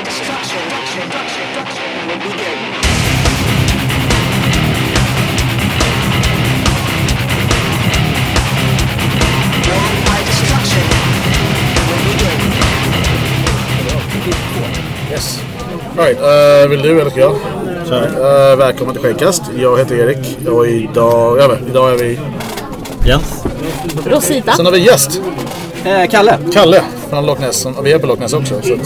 Yes. Uh, vill du eller ska jag? Uh, välkommen till Skäggkast. Jag heter Erik och idag, jag vet, idag är vi... Jens. Rosita. Sen har vi gäst, Eh, Kalle. Kalle från Loch Ness. Och vi är på Loch Ness också. Så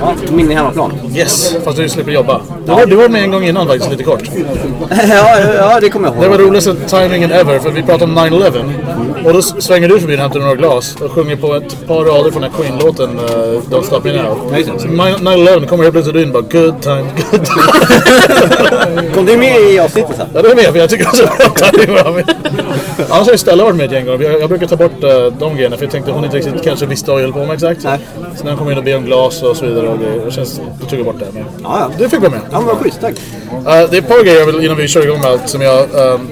Ja, min hemmaplan. yes, fast du slipper jobba. Var, du var med en gång innan faktiskt, lite kort. ja, ja, det kommer jag ihåg. Det var roligaste timingen ever, för vi pratade om 9-11. Och då svänger du förbi och hämtar några glas och sjunger på ett par rader från den här Queen-låten uh, Don't Stop Me Now. Ja, det. Så 9-11 kommer helt plötsligt in bara Good time, good time. Kom du med i avsnittet sen? Ja, det är med för jag tycker också att timing var med. Annars har ju Stella varit med ett gäng gånger. Jag, jag brukar ta bort uh, de grejerna för jag tänkte hon inte riktigt kanske visste vad jag höll på med exakt. Nej. Så när hon kom in och be om glas och så vidare och grejer, känns, då tog jag bort det. Men Ja, ja. du fick vara med. Ja, men vad schysst. Tack. Uh, det är ett par grejer jag vill, innan vi kör igång med allt som jag... Um,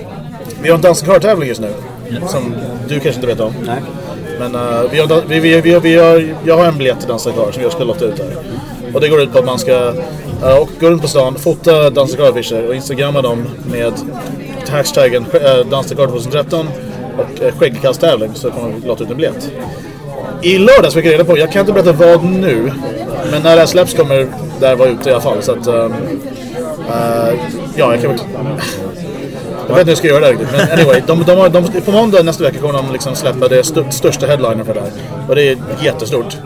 vi har en danskartävling just nu. Som du kanske inte vet om. Nej. Men uh, vi har, vi, vi, vi, vi har, jag har en biljett till Dansa kvar som jag ska lotta ut här. Och det går ut på att man ska uh, och gå runt på stan, fota Dansa kvar-affischer och instagramma dem med hashtaggen uh, Dansa kvar 2013 och uh, skäggkasttävling så kommer vi lotta ut en biljett. I lördags fick jag reda på, jag kan inte berätta vad nu, men när det här släpps kommer det här vara ute i alla fall. Så att, um, uh, ja, jag kan väl... Jag vet inte hur jag ska göra det riktigt. Men anyway, de, de har, de, på måndag nästa vecka kommer de liksom släppa det st största headliner för det här. Och det är jättestort.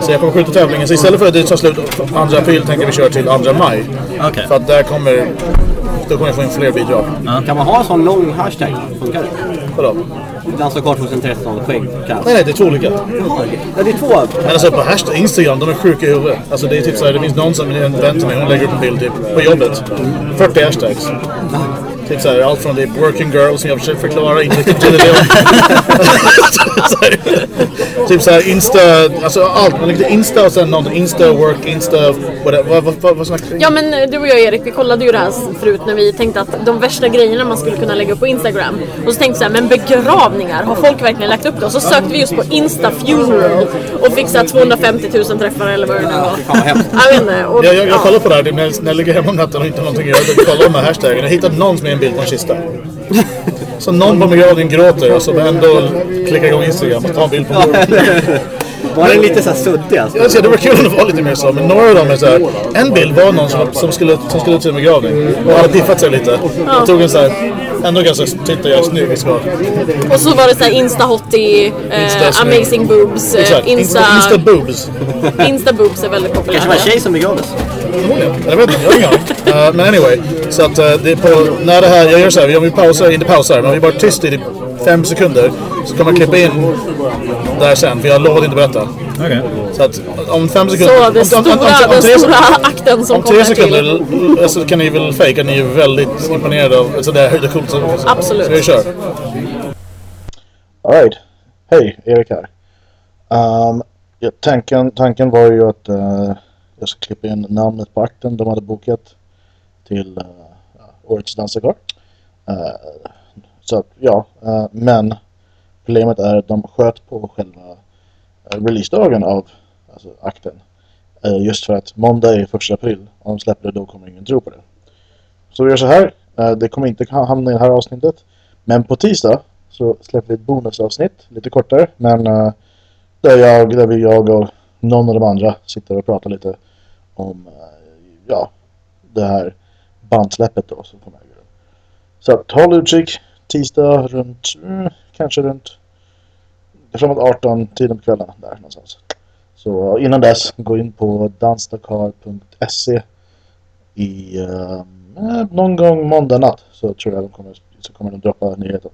Så jag kommer skjuta tävlingen. Så istället för att det tar slut 2 april tänker vi köra till 2 maj. Okej. För att där kommer... Då kommer jag få in fler bidrag. Kan man ha en sån lång hashtag? Funkar det? Vadå? Dansa kvar 2013, skäggkast. Nej, nej, det är två olika. Ja, det är två. Men alltså på hashtag Instagram, de är sjuka i huvudet. Alltså det är typ såhär, det finns någon som en vän till mig, hon lägger upp en bild typ på jobbet. 40 hashtags. Typ såhär, allt från typ working girl som jag försöker förklara, inte riktigt till det. Så här, typ såhär insta, alltså allt. Man lägger insta och sen någonting. Insta work, insta. Vad, vad, vad, vad snackar? Ja men eh, du och jag Erik, vi kollade ju det här förut när vi tänkte att de värsta grejerna man skulle kunna lägga upp på Instagram. Och så tänkte vi så här, men begravningar, har folk verkligen lagt upp det? Och så sökte vi just på Insta funeral och fick så här 250 000 träffar eller vad det nu var. Jag vet inte. Och, Jag, jag, jag ja. kollar på det här när, jag- när jag ligger hemma om natten och inte har någonting att göra. Då kollar jag de här hashtaggen. Jag hittar någon som är en bild på en kista. Så någon på begravningen gråter och så ändå klickar igång Instagram och tar en bild på Var den lite så här suddig alltså? Jag säger, det var kul om det var lite mer så, men några av dem är så här. En bild var någon som, som, skulle, som skulle till en begravning och hade piffat sig lite. Och tog en så här, ändå ganska, titta jag är snygg i skar. och så var det så här Insta hottie, Insta eh, snygg. amazing boobs, eh, Exakt, Insta, Insta, Insta boobs. Insta boobs är väldigt Kanske var en tjej som begravdes. Förmodligen. Jag vet inte, jag har ingen aning. Uh, Men anyway, så att uh, det är på, när det här, jag gör så här, om vi pausar, inte pausar, men om vi bara är tyst i typ fem sekunder så kommer jag klippa in där sen, för jag lovade inte berätta. Okej. Så att om fem sekunder... Så om- den om- stora, om- om- om den tre- stora akten som Om tre till. sekunder alltså, kan ni väl fejka ni är väldigt imponerade av... Alltså det är det är coolt. Så, Absolut. Så vi kör. Alright. Hej, Erik här. Um, ja, tanken, tanken var ju att uh, jag ska klippa in namnet på akten de hade bokat till uh, årets dansarkar. Uh, så ja, uh, men problemet är att de sköt på själva releasedagen av alltså, akten. Uh, just för att måndag är första april. Om de släpper det då kommer ingen tro på det. Så vi gör så här. Eh, det kommer inte hamna i det här avsnittet. Men på tisdag så släpper vi ett bonusavsnitt. Lite kortare. Men eh, där, jag, där vi, jag och någon av de andra sitter och pratar lite om ja, det här bandsläppet då som kommer äga rum. Så att håll utkik. Tisdag runt, mm, kanske runt framåt 18 tiden på kvällen där någonstans. Så innan dess, gå in på dansdakar.se i eh, någon gång måndag natt så tror jag de kommer, så kommer de droppa nyheten.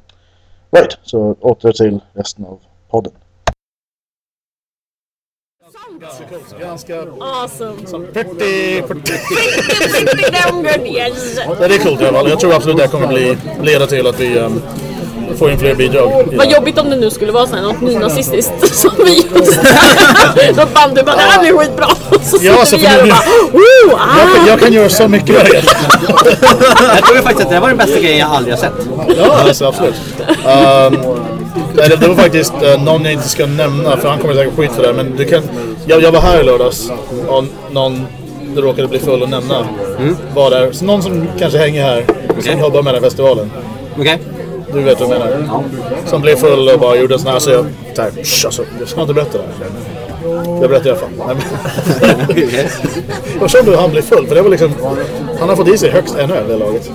Right, så åter till resten av podden. Ganska Awesome. pretty, pretty. Damn good, yes. Ja, det är coolt i alla fall. Jag tror absolut det kommer bli, leda till att vi um, får in fler bidrag. Vad jobbigt om det nu skulle vara så här något nynazistiskt som vi just Då band du bara det här blir skitbra. Och så Ja, alltså, vi här och bara Woo! Jag, kan- Ah! jag kan göra så mycket det. Jag tror faktiskt att det var den bästa grejen jag aldrig har sett. Ja, alltså, absolut. Um, nej, det, det var faktiskt uh, någon jag inte ska nämna för han kommer säkert skit för det. Men du kan, jag, jag var här i lördags och någon du råkade bli full och nämna var där. Så någon som kanske hänger här, Okej. som jobbar med den här festivalen. Okej? Du vet vad jag menar? Som blev full och bara gjorde sån här, så jag, så här "Shh, alltså, jag ska inte berätta det här. Jag berättar i alla fall. Nej, men- Och då han blev full, för det var liksom, han har fått i sig högst en öl det laget.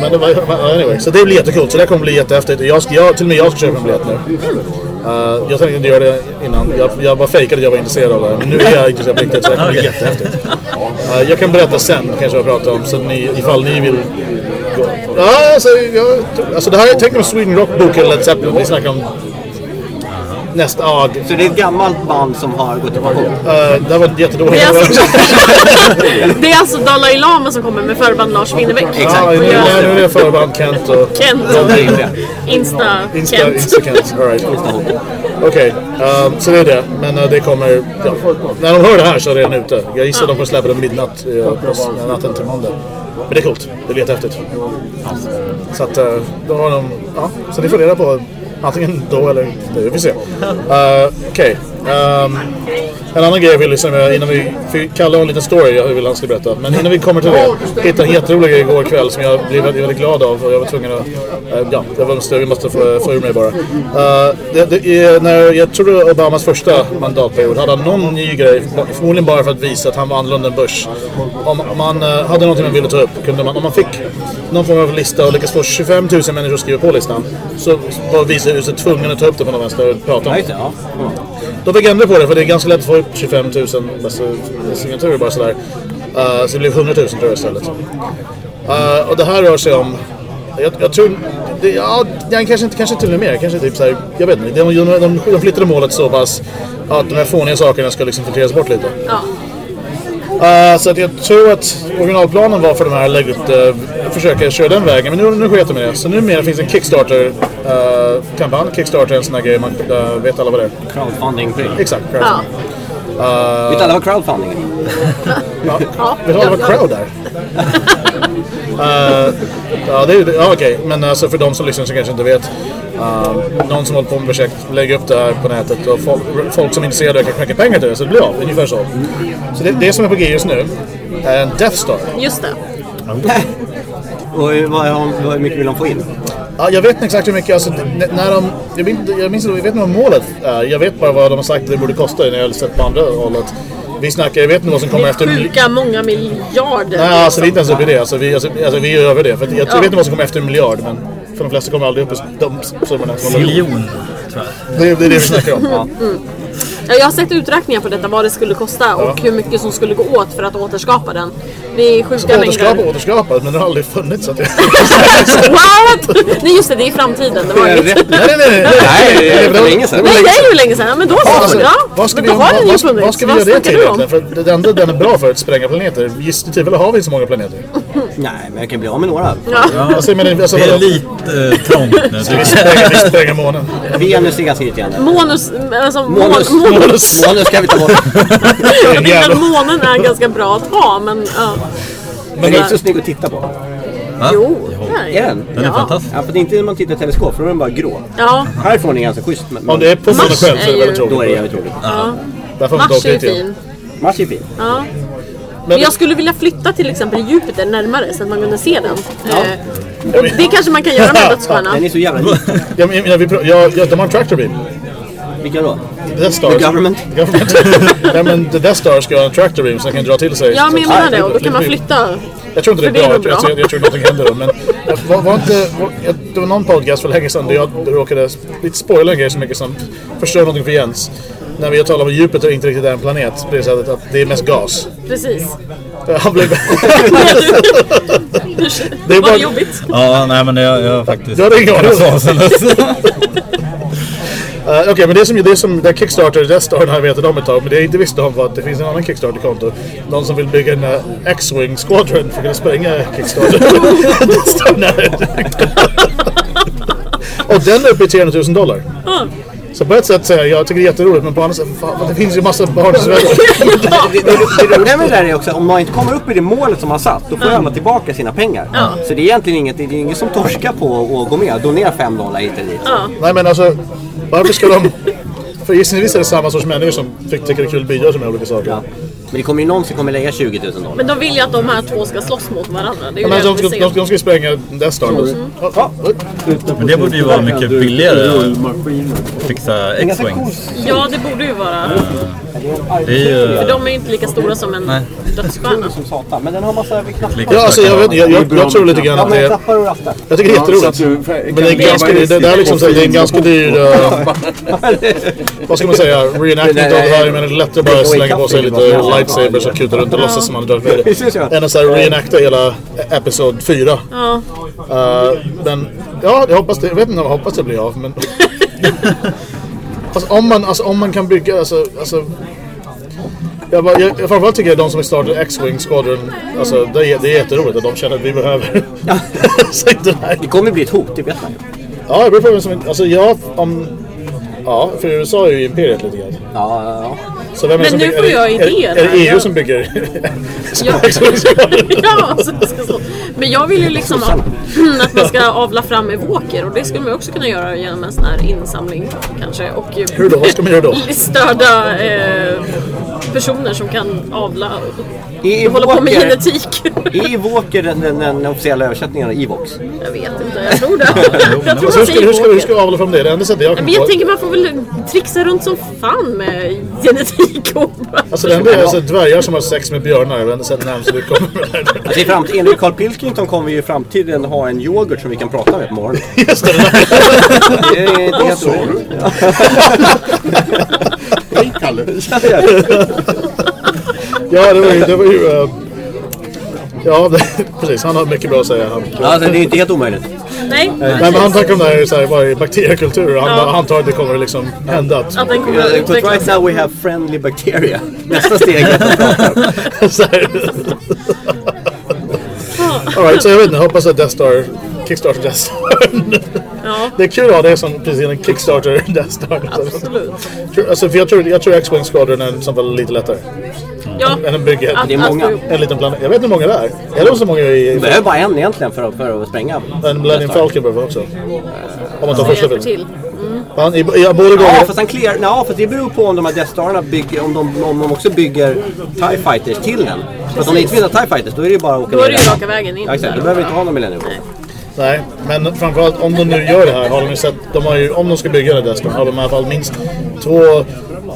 Men det var, anyway, så det blir jättekul, så det kommer bli jättehäftigt. Jag, ska, jag, till och med jag ska köpa en biljett nu. Uh, jag tänkte inte göra det innan, jag, jag bara fejkade att jag var intresserad av det. Men nu är jag intresserad på riktigt, så det kommer bli jättehäftigt. Uh, jag kan berätta sen, kanske jag pratar om, så ni, ifall ni vill. Ja, alltså, jag, alltså det här, tänk om Sweden Rock Book eller Led Zeppelin, vi snackar om nästa, ja, Så det är ett gammalt band som har gått i pension? Uh, det här var jättedåligt. Det är, alltså, det är alltså Dalai Lama som kommer med förband Lars Winnerbäck. Ja, nu, nu är det förband Kent och Kent. Insta, Insta, Kent. Insta Kent. All right. Okej, um, så det är det. Men uh, det kommer... Ja, när de hör det här så är det redan ute. Jag gissar att de kommer släppa det midnatt uh, på natten till måndag. Men det är coolt. Det blir jättehäftigt. Så att eh, då har de... Ja, så ni får reda på antingen då eller det. Vi får se. Uh, Okej. Um, en annan grej jag vill liksom, eh, innan vi... För Kalle har en liten story jag vill han ska berätta. Men innan vi kommer till det. Jag hittade en jätterolig grej igår kväll som jag blev väldigt, väldigt glad av. Och jag var tvungen att... Uh, ja, jag var måste, vi måste få, eh, få ur mig bara. Uh, det, det när, jag tror det var Obamas första mandatperiod hade han någon ny grej. Förmodligen bara för att visa att han var annorlunda än Bush. Om man uh, hade någonting man ville ta upp. Kunde man, om man fick någon form av lista och lyckas få 25 000 människor att skriva på listan. Så var Vicehuset tvungen att ta upp det på någon vänster och prata om det. De fick ändra på det för det är ganska lätt att få upp 25 000 signaturer bara sådär. Uh, så det blev 100 000 tror jag istället. Uh, och det här rör sig om... Jag, jag tror... Det, ja, det, kanske inte kanske till och med mer. Kanske typ såhär... Jag vet inte. De, de, de, de flyttade målet så pass att de här fåniga sakerna ska liksom filtreras bort lite. Ja. Uh, så att jag tror att originalplanen var för de här att lägga upp det, försöka köra den vägen. Men nu, nu sket de med det. Så numera finns en Kickstarter-kampanj. Kickstarter är en sån här grej, man uh, vet alla vad det är. Crowdfunding-pryl. Exakt, Ja. crowdfunding. Vet alla vad crowdfunding är? Ja. Ja. Vet alla vad crowd är? Uh, ja, det är ja, okej. Men alltså för de som lyssnar som kanske inte vet. Uh, någon som håller på med projekt lägger upp det här på nätet och folk, folk som är intresserade kan skänka pengar till det så det blir av. Ungefär så. Så det, det som är på G just nu är en Death Star. Just det. Och hur mycket vill de få in? Ja, jag vet inte exakt hur mycket, alltså, när de, jag, minns, jag minns jag vet inte vad målet är. Jag vet bara vad de har sagt att det borde kosta när jag har sett på andra hållet. Vi snackar, jag vet inte vad som kommer efter... Sjuka många miljarder. Nej, alltså det är inte ens uppe i det. Alltså, vi, alltså, alltså, vi är över det. För jag, jag Ja. vet inte vad som kommer efter en miljard, men för de flesta kommer aldrig upp i de summorna. Miljon, tror jag. Det, det är det vi snackar om. Ja. Ja, jag har sett uträkningar på detta, vad det skulle kosta och hur mycket som skulle gå åt för att återskapa den. Det är sjuka Återskapa, mängder. återskapa, men det har aldrig funnits. Så att jag... What? Nej just det, det är i framtiden. Det var inget. nej, nej, nej. nej. Nej, det är för länge sedan. Nej, det är ju länge sedan. Men då så. Alltså, ja. vad ska men vi, då har den ju vad, funnits. vad ska vi Vad göra det till egentligen? För det enda den är bra för är att spränga planeter. Just i tillfälle har vi inte så många planeter. Nej, men jag kan bli av med några. Ja. Alltså, men, alltså, Det är lite eh, trångt nu. vi tycker spränger, vi spränger månen. Venus är ganska irriterande. Månus, alltså Månus. mån, mån, Månus. Månus kan vi ta bort. jag tänkte att månen är ganska bra att ha, men ja. Men den är inte så snygg att titta på. Va? Jo, det Är den? Den är Ja. fantastisk. Ja, för det är inte när man tittar i teleskop, för då är den bara grå. Ja, Härifrån är den ganska schysst. Men, Om det är på månen själv så är det väldigt tråkigt. Då är det jävligt roligt. Inte Mars är ju fin. Mars är fin. Ja. Men jag skulle vilja flytta till exempel Jupiter närmare så att man kunde se den. Eh, och det kanske man kan göra med Den dödsstjärnan. är så jävla liten. Ja, men, ja, vi, pr- ja, ja, de har en tractor beam. Vilka då? Death Star. The government. government. ja, men The Death Star ska ha en tractor beam så den kan dra till sig. Ja, men jag menar det. Och då kan man flytta. Jag tror inte det är bra. det är Jag, nog jag, jag, tror någonting händer då. Men jag, var, var inte, var, jag, det var någon podcast för länge sedan där jag råkade lite spoila en grej så mycket som förstör någonting för Jens. När vi har talat om Jupiter inte riktigt är en planet på det sättet att det är mest gas. Precis. Han blev... Det är var bara- det jobbigt. Ja, nej men jag, jag har faktiskt... Du hade ingen. Uh, Okej, men det som, det som det Kickstarter, Death Star har jag vetat om ett tag, men det jag inte visste om var att det finns en annan Kickstarter-konto. Någon som vill bygga en uh, X-Wing Squadron för att kunna spränga Kickstarter. Death Star nära. Och den är uppe i 300 000 dollar. Så på ett sätt säger jag, jag tycker det är jätteroligt, men på andra sätt, fan, det finns ju massa barn i Sverige. Det, det, det roliga med det där är också om man inte kommer upp i det målet som man satt, då får ju alla tillbaka sina pengar. Så det är egentligen inget, det är ingen som torskar på att gå med. Donera 5 dollar hit eller dit. Nej men alltså, varför ska de... För gissningsvis är det samma sorts människor som tycker det är kul att bidra med olika saker. Men det kommer ju någon som kommer lägga 20 000 dollar. Men de vill ju att de här två ska slåss mot varandra. Det är Ja, ju men det de, ska, de, de ska spränga Death Star. Ja, ja. Men det borde ju vara mycket billigare att fixa X-Wings. Ja, det borde ju vara. Det är ju... För de är ju inte lika stora som en Nej. dödsstjärna. Som satan. Men den har massa knappar. lika Ja, alltså, jag, vet, jag, jag, jag tror lite grann att det är... Jag tycker det är jätteroligt. Men det är ganska, det, det är liksom så, det är en ganska dyr... Uh, vad ska man säga? Reenactment av det här. Men det är lättare att bara slänga på sig lite lightsabers och kuta runt och låtsas som man är Darth Vader. Ja. Än att reenacta hela Episod 4. Ja. Uh, men ja, jag hoppas det. Jag vet inte om jag hoppas det blir av. Men... Fast om man, alltså, om man kan bygga, alltså, alltså jag, bara, jag, framförallt tycker jag de som startar X-Wing Squadron, alltså det är, det är jätteroligt att de känner att vi behöver Säg det kommer bli ett hot, det vet man. Ja, det beror på vem som, alltså jag, om, ja, för USA är ju imperiet lite grann. Ja, ja, ja. Så vem är det Men som nu bygger- får är det- jag idéer Är, är det här. EU Jag- som bygger Ja. Det. Men jag vill ju liksom att man ska avla fram evoker och det skulle man också kunna göra genom en sån här insamling kanske. Och Hur då? Vad ska man göra då? Stödja eh, personer som kan avla och hålla på med genetik. Är Evoker den, den, den officiella översättningen av Evox? Jag vet inte, jag tror det. Jag tror Alltså, hur, ska, hur, ska, hur ska vi avla fram det? Det enda sättet jag kan Men jag tänker man får väl trixa runt som fan med genetik och... Alltså det enda är alltså, dvärgar som har sex med björnar. Vet inte sen närmast vi kommer med det. Alltså i framtiden, enligt Carl Pilkington kommer vi i framtiden ha en yoghurt som vi kan prata med på morgonen. Just det, det. Det är, det är helt roligt. Kalle! Ja, det var ju... Det var ju eh, ja, det, precis. Han har mycket bra att säga. Han, Alltså det är inte helt omöjligt. Nej, Nej, men han snackar om det här, så här vad är bakteriekultur. Han, Ja. han tror att det kommer liksom hända. Att, att den kommer att But right now we have friendly bacteria. Nästa steg är att. All right, så jag vet inte. Hoppas att Death Star Kickstarter Death Star. Det är kul att ha det som precis en Kickstarter Death Star. absolut. Alltså, för jag tror, jag tror X-Wing Squadron är en som var lite lättare. Ja, Än bygga att, Det är många. En liten planet. Jag vet inte hur många det är. Är det så många i... behöver bara en egentligen för att, för att spränga. En Millennium Falcon behöver också. Om man tar första filmen. till. Han, i, i, båda Ja, fast han clear, ja, fast det beror på om de här Death Starna bygger, om de, om de också bygger TIE Fighters till den. För att om de inte vill ha TIE Fighters då är det ju bara att åka Då är ner det ju raka vägen in Ja, exakt. Då behöver vi inte ha någon Millennium Falcon. Nej, men framförallt om de nu gör det här har de ju sett, de har ju, om de ska bygga den Deston har de i alla fall minst två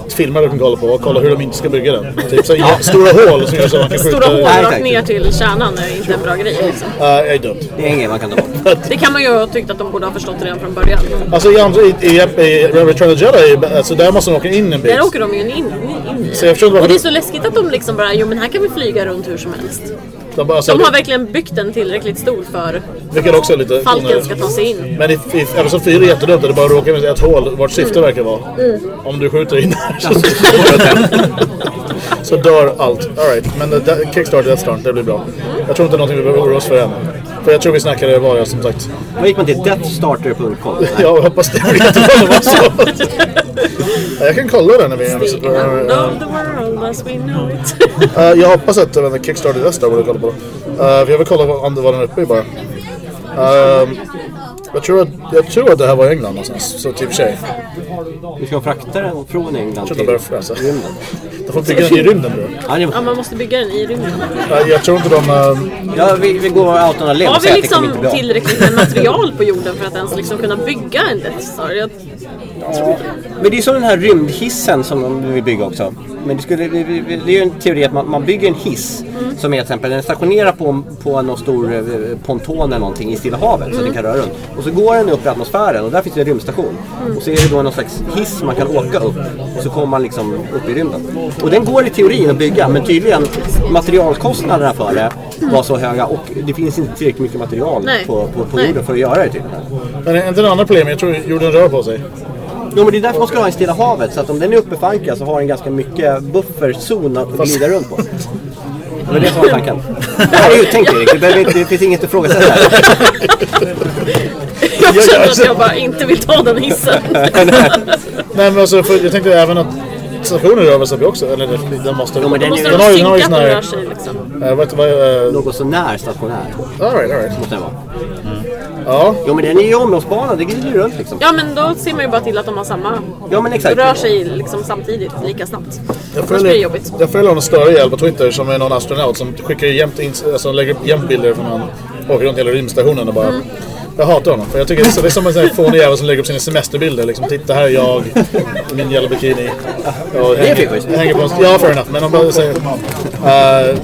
filmer de kan kolla på och kolla hur de inte ska bygga den. Typ så här, stora hål som gör så att man kan skjuta... Stora hål rakt ner till kärnan är inte en bra grej. Liksom. Uh, är dumt. Det är ingen man kan ta bort. Det kan man ju ha tyckt att de borde ha förstått redan från början. Alltså i, i, i, i Return of the Jedi, alltså där måste de åka in en bit. Där åker de ju in, in, in Så jag Och det är så läskigt att de liksom bara, jo men här kan vi flyga runt hur som helst. De, bara, alltså, De har verkligen byggt den tillräckligt stor för Vilket också är lite Falken ska ta sig in. Men i, i Episod 4 är det jättedumt att det bara råkar med ett hål vart syfte Mm. verkar vara. Om du skjuter in där så, så dör allt. Alright, men det, det, Kickstarter Death Star, det blir bra. Jag tror inte någonting vi behöver oroa oss för än. För jag tror vi snackade var jag som sagt. Då gick man till deathstarter.com. Nej. Jag hoppas det blir jättebra det var så. Jag kan kolla den när vi The end of the world as we know it. Uh, jag hoppas att uh, Kickstarter Star borde kolla på. Uh, för jag vill kolla om det var den uppe i bara. Um, jag, tror att, jag tror att det här var England någonstans. Så typ tjej. Du ska frakta den från England Jag tror till fräsa. rymden. De får bygga den i rymden nu. Ja, det, Ja, man måste bygga den i rymden. Uh, jag tror inte de... Uh, ja, vi, vi går out on a limb Har vi liksom tillräckligt med material på jorden för att ens liksom kunna bygga en Death Star? Jag, Men det är som den här rymdhissen som de vill bygga också. Men det, skulle, det, är ju en teori att man, man bygger en hiss som är till exempel den stationerar på, på någon stor eh, ponton eller någonting i Stilla havet så den kan röra runt. Och så går den upp i atmosfären och där finns det en rymdstation. Och så är det då någon slags hiss man kan åka upp och så kommer man liksom upp i rymden. Och den går i teorin att bygga men tydligen materialkostnaderna för det var så höga och det finns inte tillräckligt mycket material Nej. på, på, på jorden för att göra det tydligen. men är inte det andra problemet? Jag tror jorden rör på sig. Jo men det är därför man ska ha en Stilla havet så att om den är uppe för ankar så har den ganska mycket bufferzon att glida runt på. Det var det som var tanken. Det här är ju tänkt Erik, det, behöver det finns inget att ifrågasätta här. jag känner att jag bara inte vill ta den hissen. Nej men alltså, jag tänkte även att stationer rör sig också? Eller den- den måste... Jo, men den har ju- den har ju synka sån här- rör sig liksom? Eh, vad, vad, uh, Något sånär stationär. all right, all right. Måste den vara. Ja, Jo men den är ju omloppsbana, det glider ju runt liksom. Ja men då ser man ju bara till att de har samma... Ja men exakt. Rör sig liksom samtidigt lika snabbt. jag Annars blir det följer, jobbigt. jag följer någon större jävel på Twitter som är någon astronaut som skickar jämt in, alltså lägger upp jämt bilder från han åker runt hela rymdstationen och bara Mm. Jag hatar honom för jag tycker det är, det är som en sån här fånig jävel som lägger upp sina semesterbilder liksom. Titta här är jag i min jävla bikini. Hänger, fiffigt. hänger på en, Ja, fair enough. Men de bara säger... Uh,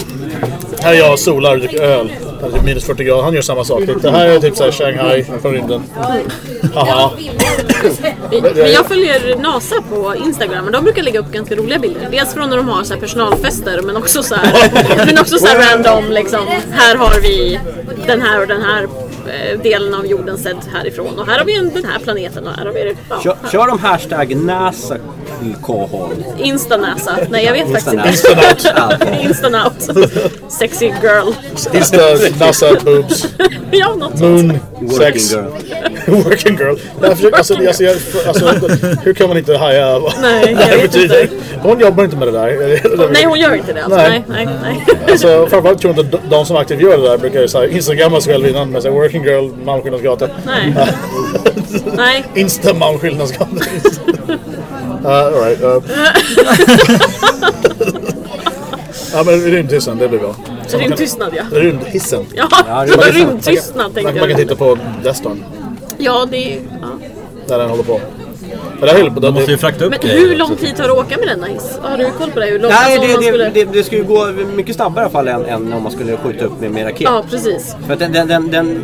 här är jag solar och dricker öl. Typ minus 40 grader. Han gör samma sak. Det här är typ såhär Shanghai från rymden. Haha. Men jag följer NASA på Instagram och de brukar lägga upp ganska roliga bilder. Dels från när de har så här personalfester men också så här, men också så här random liksom. Här har vi den här och den här delen av jorden sedd härifrån och här har vi en, den här planeten och här har vi det. Ja, Kör, kör de hashtag NASA alkohol. Insta-NASA. Nej jag vet faktiskt inte. Instanaut. Instanaut. Sexy girl. Insta, NASA, boobs, ja, något moon, Working sex. girl. Working girl. Jag försöker, alltså, alltså, alltså, hur kan man inte haja vad Nej, jag det vet betyder? inte. Hon jobbar inte med det där. Nej hon gör inte det alltså. Nej. Nej, nej, nej. Alltså, framförallt tror jag inte de som aktivt gör det där brukar instagramma sig själv innan med så working girl, Malmskillnadsgatan. Nej. Nej. Insta Malmskillnadsgatan. uh, all right, uh. ja men rymdhissen, det blir bra. Så Rymdtystnad ja. Rymdhissen. Ja, var rymdtystnad tänkte man kan jag. titta på Destorn, Ja, det är... Ja. där den håller på. Men det på De måste ju frakta upp Men hur också. lång tid tar det att åka med denna hiss? Har du koll på det? Hur långt Nej, alltså, man det, skulle... det, det, det skulle ju gå mycket snabbare i alla fall än, än om man skulle skjuta upp med, med raket. Ja, precis. För att den, den, den, den,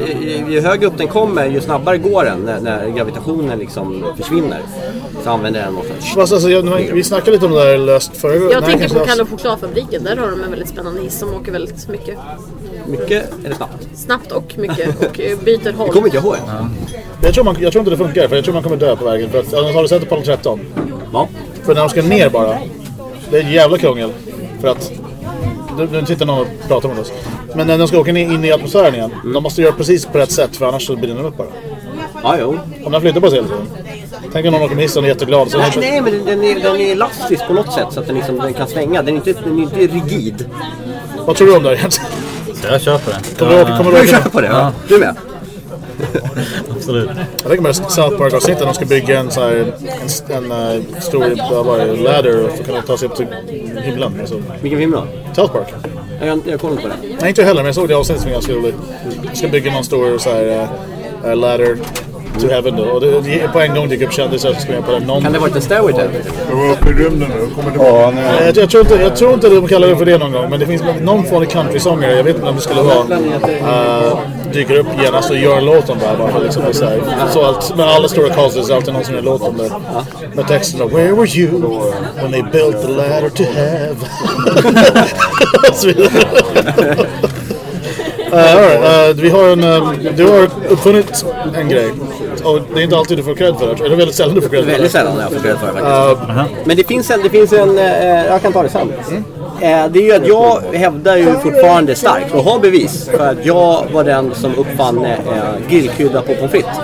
ju högre upp den kommer, ju snabbare går den när, när gravitationen liksom försvinner. Så använder den sorts... Fast alltså, jag, vi snackade lite om det där löst förra Jag tänker på. Kalle chokladfabriken. Där har de en väldigt spännande hiss som åker väldigt mycket. Mycket eller snabbt? Snabbt och mycket och eh, byter Det håll. kommer inte jag ihåg. Jag tror, man, jag tror inte det funkar, för jag tror man kommer dö på vägen. För att, alltså, har du sett Apollo 13? Ja. För när de ska ner bara, det är en jävla krångel. För att, nu, nu sitter någon och pratar med oss. Men när de ska åka ner, in i atmosfären igen, de måste göra precis på rätt sätt för annars så brinner de upp bara. Ja, jo. Om den flyttar på sig hela tiden. Tänk om någon åker med hissen och är jätteglad. Så Nej, nej men den är, den är elastisk på något sätt så att den, liksom, den kan svänga. Den är inte, den är inte rigid. Vad tror du om det här egentligen? Så jag köper det. Kommer du? Kommer du Du åka? kör på det? Ja. Du med? Absolut. Jag tänker mig South Park-avsnittet, de ska bygga en, så här, en, en uh, stor var det, ladder för att kunna ta sig upp till himlen. Alltså, Vilken film då? South Park. Jag, jag kollar på det. Nej, inte heller, men jag såg det avsnittet som är ganska roligt. De ska bygga någon stor så här, uh, ladder to heaven då. Och det, på en gång dyker upp kändisar som ska med på det. Någon, Kan det ha varit en stairway till? Jag var uppe i rymden nu kommer tillbaka. Eh, jag, jag, tror inte, jag tror inte de kallar det för det någon gång, men det finns någon fånig countrysångare, jag vet inte om det skulle vara, uh, dyker upp genast och gör en låt om det här. Bara liksom, så här. Så allt, med alla stora casters är alltid någon som gör en låt om det. Med texten då, Where were you when they built the ladder to heaven? och så vidare. Uh, all right, uh, vi har en, um, du har uppfunnit en grej. Och det är inte alltid du får cred för det. Eller väldigt sällan du får cred för det. Väldigt sällan jag får cred för det faktiskt. Men det finns en, det finns en eh, jag kan ta det sen. Eh, det är ju att jag hävdar ju fortfarande starkt och har bevis för att jag var den som uppfann grillkrydda på pommes frites.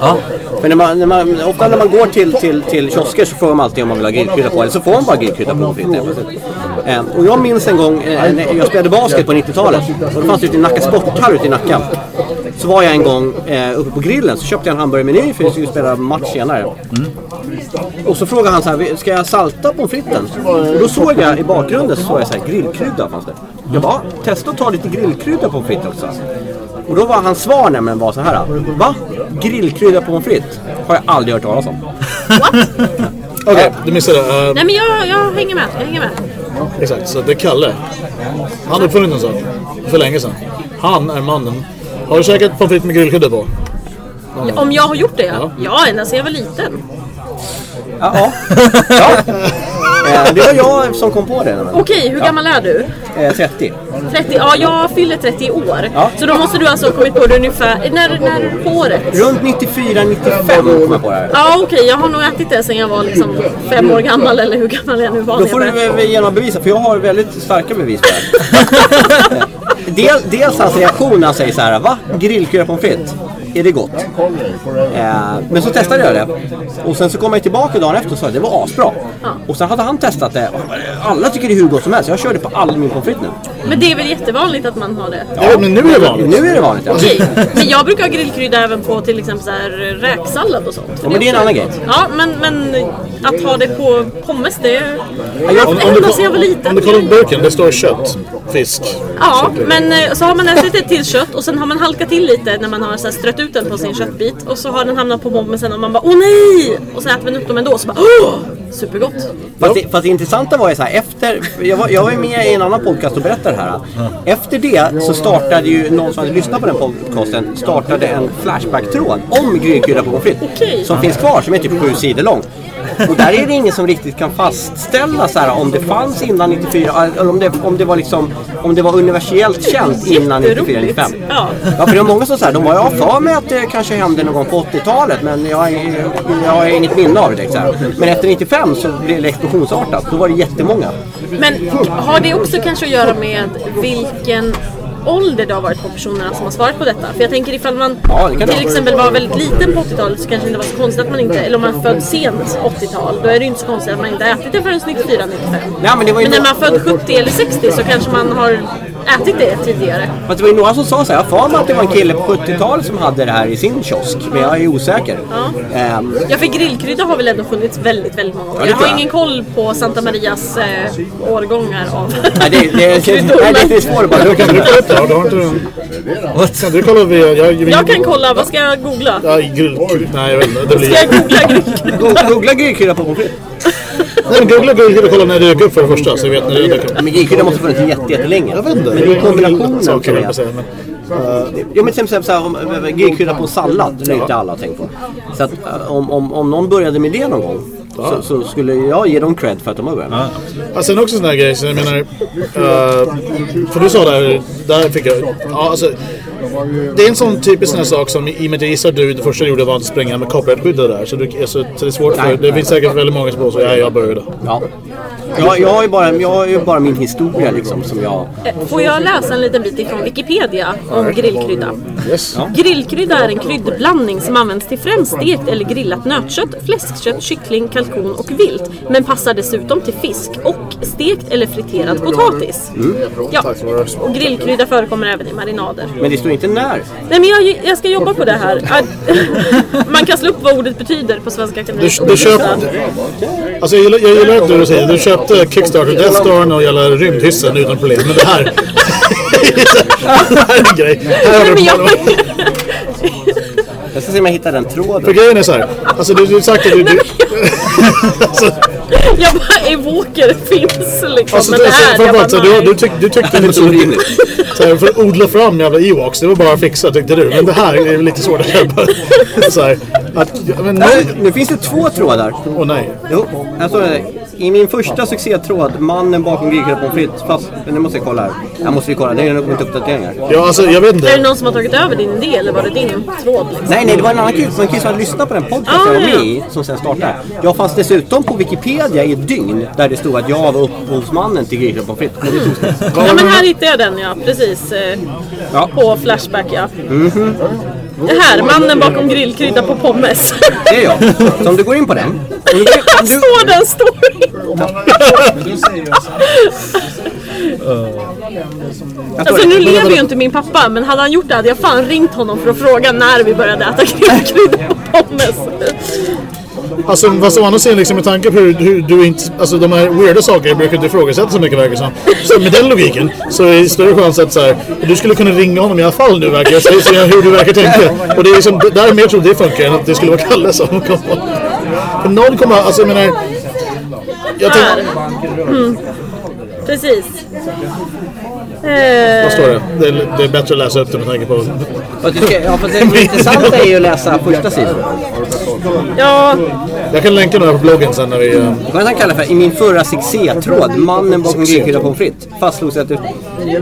Ja. För när man, när man, ofta när man går till, till, till kiosker så frågar man alltid om man vill ha grillkrydda på eller så får man bara grillkrydda på. Eh, och jag minns en gång eh, när jag spelade basket på 90-talet och det fanns ute i Nacka sporthall ute i Nacka. Så var jag en gång eh, uppe på grillen så köpte jag en hamburgermeny för jag skulle spela match senare. Och så frågade han så här, ska jag salta pommes fritesen? Och då såg jag i bakgrunden så såg jag så här, grillkrydda fanns det. Jag bara, testa att ta lite grillkrydda på pommes frites också. Och då var hans svar nämligen var så här. Va? Grillkrydda på pommes frites? Har jag aldrig hört talas om. Okej, du missade. Uh, Nej men jag, jag hänger med. Jag hänger med. Exakt, så det är Kalle. Han har uppfunnit en sak för länge sedan. Han är mannen. Har du käkat pommes frites med grillkrydda på? Om jag har gjort det ja. Ja, ända sedan jag var liten. Ja. ja. Eh, det var jag som kom på det. Okej, hur gammal är du? Eh, 30. 30? Ja, jag fyller 30 i år. Ja. Så då måste du alltså ha kommit på det ungefär... När, när på året? Runt 94-95 kom jag på det här. Ja, okej. Jag har nog ätit det sedan jag var liksom fem år gammal eller hur gammal jag nu var. Då får du började. väl genom bevisa, för jag har väldigt starka bevis på det. Del, dels hans reaktion när han säger så här, va? Grillkrydda pommes frites? Är det gott? Eh, men så testade jag det. Och sen så kom jag tillbaka dagen efter och sa att det var asbra. Och sen hade han testat det. och han bara, Alla tycker det är hur gott som helst. Jag kör det på all min pommes frites nu. Men det är väl jättevanligt att man har det? Ja, men nu är det vanligt. Nu är det vanligt. Ja. Okej, men jag brukar ha grillkrydda även på till exempel så här räksallad och sånt. Ja, men det är en annan grej. Ja, men, men att ha det på pommes, det har jag- Om, om, du, ända sedan jag var liten. om du kollar på burken, det står kött, fisk. Ja, men eh, så har man ätit ett till kött och sen har man halkat till lite när man har så här strött ut den på sin köttbit och så har den hamnat på pommesen och man bara åh nej! Och så äter man upp dem ändå så bara åh! Supergott! Fast, det, fast det intressanta var ju så här, efter, jag var, jag var med i en annan podcast och berättade det här. Efter det så startade ju någon som hade lyssnat på den podcasten, startade en Flashback-tråd om grillkrydda på pommes frites. Som finns kvar, som är typ sju sidor lång. Och där är det ingen som riktigt kan fastställa så här, om det fanns innan 94, eller om det, om det var liksom, om det var universellt känt innan 94, 95. Ja. Ja, för det var många som sa de var jag för mig att det kanske hände någon gång på 80-talet men jag, är- jag har inget minne av det. direkt, Så här. Men efter 95 så blev det explosionsartat. Då var det jättemånga. Men har det också kanske att göra med vilken ålder det har varit på personerna som har svarat på detta? För jag tänker ifall man Ja, till exempel var väldigt liten på 80-talet så kanske det inte var så konstigt att man inte, eller om man är född sent 80-tal, då är det ju inte så konstigt att man inte ätit det förrän 94, 95. Nej, men Men när man är född 70 eller 60 så kanske man har ätit det tidigare. Fast det var ju några som sa så här, jag har att det var en kille på 70-talet som hade det här i sin kiosk. Men jag är osäker. Ehm, Ja, för grillkrydda har väl ändå funnits väldigt, väldigt många år. det jag har jag. ingen koll på Santa Marias eh, årgångar av nej, det, det, kryddor. nej, det men är svårt bara. Kan du kolla upp det? Du har inte... Kan du kolla via... Jag, jag kan kolla, vad ska jag googla? Ja, grill... Nej, jag vet inte. Det Ska jag googla grillkrydda? Go- Googla grillkrydda på pommes frites. Nej, men googla kolla när det dök upp för det första så jag vet när det dök upp. Men grillkrydda måste ha funnits jätte, jättelänge. Jag vet inte. Men det är kombinationen som Saker, är... jag säga. Ja men till exempel så om grillkrydda på en sallad, det är inte alla tänkt på. Så att äh, om, om, om någon började med det någon gång så, så skulle jag ge dem cred för att de har börjat. Ja, sen också en sån här grej, så jag menar... eh, för du sa där, där fick jag... Ja, alltså, det är en sån typisk sån sak som, i och med att jag gissar du, det första du gjorde var att springa med copyrightskydd där. Så, du, alltså, så det är svårt för... Det finns säkert väldigt många som påstår ja, jag började. Ja. Jag, jag, har ju bara, jag har ju bara min historia liksom som jag... Eh, Får jag läsa en liten bit ifrån Wikipedia om grillkrydda? Yes. Grillkrydda är en kryddblandning som används till främst stekt eller grillat nötkött, fläskkött, kyckling, kalkon och vilt. Men passar dessutom till fisk och stekt eller friterad potatis. Ja, och grillkrydda förekommer även i marinader. Men det står inte när. Nej men jag, jag ska jobba på det här. Man kan slå upp vad ordet betyder på Svenska Du, Akademien. du köpte... Alltså jag gillar, jag gillar att du säger du köpte Kickstarter Death Star och hela rymdhyssen utan problem. Men det här... det här är en grej. Här du jag, Jag ska se om jag hittar den För tråden. grejen är så här. Alltså du, du sagt att du... du alltså, jag bara, Evoker finns liksom. alltså, men det alltså, här, för jag bara, så, bara, du, nej. du, tyck, du tyckte inte... så här, för att odla fram jävla Ewoks, det var bara att fixa tyckte du. Men det här är lite. Så här, att, men Nu, nej. nu finns det två trådar. Åh nej. Jo, här står det. I min första succétråd, mannen bakom grillkrydda pommes frites. Fast, nu måste jag kolla här. Jag måste ju kolla, det är nog inte uppdateringar. Ja, alltså jag vet Är det inte. någon som har tagit över din idé eller var det din tråd? Liksom? Nej, nej, det var en annan kille, en kille som hade lyssnat på den podcasten Ah, jag var ja. med i, som sen startade. Jag fanns dessutom på Wikipedia i ett dygn där det stod att jag var upphovsmannen till grillkrydda pommes frites. Men det slut. Ja men här hittade jag den ja, precis. Eh, Ja. På Flashback ja. Det här, mannen bakom grillkrydda på pommes. Det är jag. Så om du går in på den. Om du, går in- om du, Står den storyn? jag står Alltså nu lever ju inte min pappa men hade han gjort det hade jag fan ringt honom för att fråga när vi började äta grillkrydda på pommes. Alltså fast å andra sidan liksom med tanke på hur, hur du inte, alltså de här weirda sakerna brukar inte ifrågasätta så mycket verkar som. Så med den logiken så är det större chans att så här, du skulle kunna ringa honom i alla fall nu verkar jag säga hur du verkar tänka. Och det är liksom, där är mer tror det funkar än att det skulle vara Kalle som kom. För någon kommer, alltså jag menar. Jag Här. Mm. Precis vad Eh, står det? Det är, det är bättre att läsa upp det med tanke på. Ja, fast det intressanta är ju att läsa första sidan. ja, Jag kan länka några på bloggen sen när vi... eh, Vad kan jag kalla för? I min förra succétråd, mannen bakom grillkrydda pommes frites, fastslogs att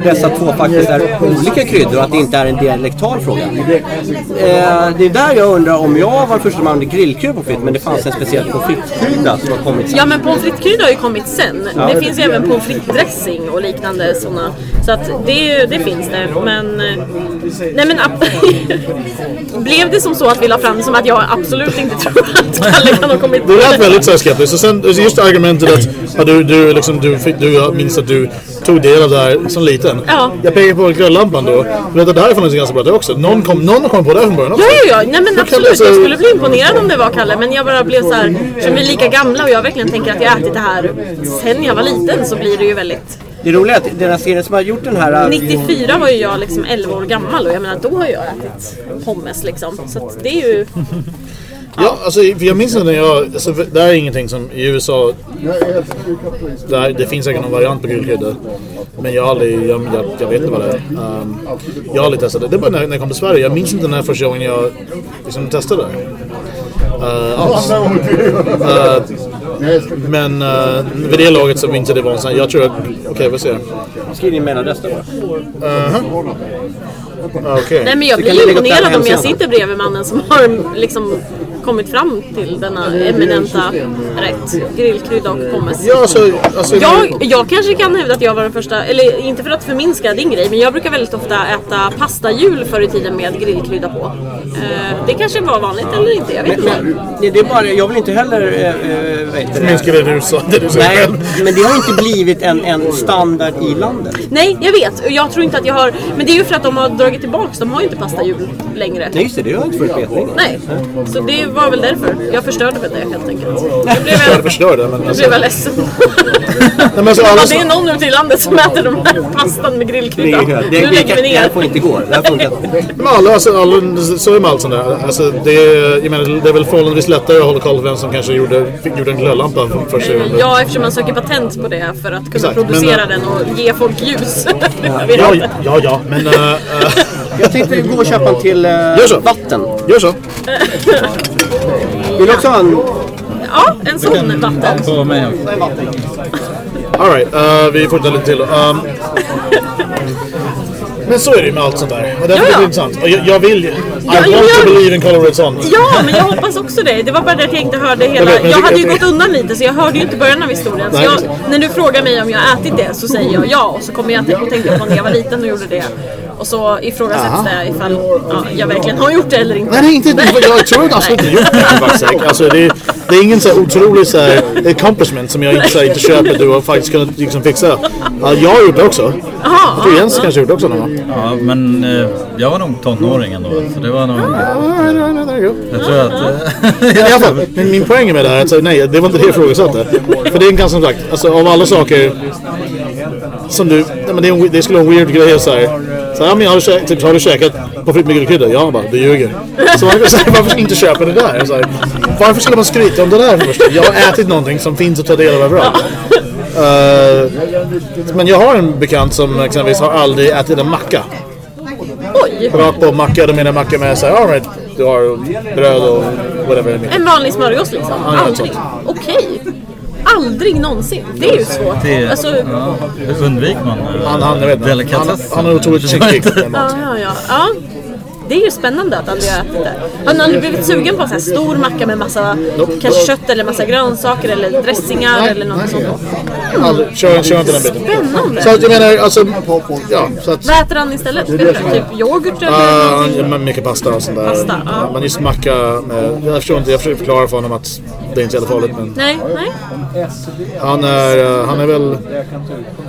dessa två faktiskt är olika kryddor och att det inte är en dialektal fråga. Eh, det är där jag undrar om jag var första man med grillkrydda pommes frites, men det fanns en speciell pommes frites-krydda som har kommit sen. ja men pommes frites-krydda har ju kommit sen. Det finns ju även pommes frites-dressing och liknande sådana. Så Så att det, det finns det. Men... eh, Nej men... Blev det som så att vi la fram det som att jag absolut inte tror att Kalle kan ha kommit Du lät väldigt så här skeptisk. Och sen just argumentet att ja, du, du, liksom, du, du jag minns att du tog del av det här som liten. Ja. Jag pekar på glödlampan då. Att det här är från ganska bra det också. Någon kom, någon kom på det från början också. Ja, ja, ja. Nej, men absolut. Jag skulle bli imponerad om det var Kalle. Men jag bara blev så här, som vi är lika gamla och jag verkligen tänker att jag har ätit det här sen jag var liten så blir det ju väldigt... Det roliga är att den här serien som har gjort den här... 94 var ju jag liksom 11 år gammal och jag menar då har jag ätit pommes liksom. Så att det är ju... Ja, alltså jag minns när jag, alltså, det här är ingenting som i USA, där, det finns säkert någon variant på grillkrydda. Men jag har aldrig, jag, jag, jag vet inte vad det är. Um, jag har aldrig testat det. Det var när, när jag kom till Sverige. Jag minns inte den här första gången jag liksom testade det. Alls. Uh, men uh, vid det laget så minns jag det var en sån jag tror att, okej vad säger jag? Skriv din mailadress då. Okej. Nej men jag blir vi imponerad om jag sitter bredvid mannen som har liksom kommit fram till denna eminenta rätt. Grillkrydda och pommes. Ja, alltså, alltså, Jag, jag kanske kan hävda att jag var den första, eller inte för att förminska din grej, men jag brukar väldigt ofta äta pastahjul förr i tiden med grillkrydda på. Eh, det kanske var vanligt eller inte, jag vet inte. Nej, det är bara, jag vill inte heller... Äh, heter det? du sa, det du sa Nej, men det har inte blivit en, en standard i landet. Nej, jag vet. Och Jag tror inte att jag har... Men det är ju för att de har dragit tillbaks. De har ju inte pastahjul längre. Nej just det, det har jag inte fått veta. Nej, så det var väl därför. Jag förstörde väl det helt enkelt. Jag blev, Jag jag, förstörde men jag alltså, blev jag ledsen. nej, men alltså, alla, det är någon ute i landet som äter de här pastan med grillkrydda. Nu det, lägger vi det här ner. får inte gå. Det här funkar inte. Men alla, alltså, alla, så är det med allt sånt där. Alltså, det, är, jag menar, det är väl förhållandevis lättare att hålla koll på vem som kanske gjorde, fick, gjorde en glödlampa för sig. under- Ja, eftersom man söker patent på det för att kunna Exakt, producera men, den och ge folk ljus. Jag Ja, ja, ja, men uh, Jag tänkte gå och köpa en till äh, Gör så. vatten. gör så. Vill du också ha en? Ja, en sån vatten. På mig. Alright, uh, vi fortsätter lite till. Um, men så är det ju med allt sånt där. Och därför Ja, är ja. det intressant. Och jag, jag vill, I Ja, want to believe in Color Red Sun. Ja, men jag hoppas också det. Det var bara det att jag inte hörde hela... vet, men Jag jag hade ju tycker- gått undan lite så jag hörde ju inte början av historien. Så Nej, jag, när du frågar mig om jag har ätit det så säger jag ja. Och så kommer jag att tänka på när jag var liten och gjorde det. Och så ifrågasätts det ifall ja, jag verkligen har gjort det eller inte. Nej, nej, inte. Jag tror absolut inte gjort det. Alltså, det, är- det är ingen så här otrolig så här, accomplishment som jag inte, så här, inte köper. Du har faktiskt kunnat liksom, fixa. Ja, jag har gjort det också. Jag tror Jens kanske har gjort det också någon gång. Ja, men eh, jag var nog tonåring ändå. Så det var nog... Jag tror att... I alla fall, men min poäng med det här är att säga, nej, det var inte det jag ifrågasatte. För det är en ganska som sagt, alltså av alla saker som du, nej, men det, är en, det skulle vara en weird grej att säga. Så, ja, men har, du käkat, typ, har du käkat pommes frites med grillkrydda? Ja, bara, du ljuger. Så man kan säga, varför inte köpa det där? Så här, varför skulle man skryta om det där först? Jag har ätit någonting som finns att ta del av överallt. Eh, men jag har en bekant som exempelvis har aldrig ätit en macka. oj. Rakt på macka, då menar jag macka med så här, all right, du har bröd och whatever. En vanlig smörgås liksom? Ja, Aldrig? Okej. Aldrig någonsin. Det är ju svårt. det, Alltså, ja, hur undviker man eh, Han, han, jag vet han, han är otroligt kinkig. Ja, ja, ja. ja. Det är ju spännande att aldrig ha ätit det. Har någon blivit sugen på en sån här stor macka med massa kanske kött eller massa grönsaker eller dressingar eller något sånt? Aldrig. Kör, kör inte den biten. Spännande! Så att jag menar, alltså, ja, så att... Vad äter han istället? Typ yoghurt eller Uh, mycket pasta och sånt där. Pasta, ja. Men just macka jag förstår inte, jag försöker förklara för honom att det är inte så jävla farligt men Nej, nej. han är, eh, han är väl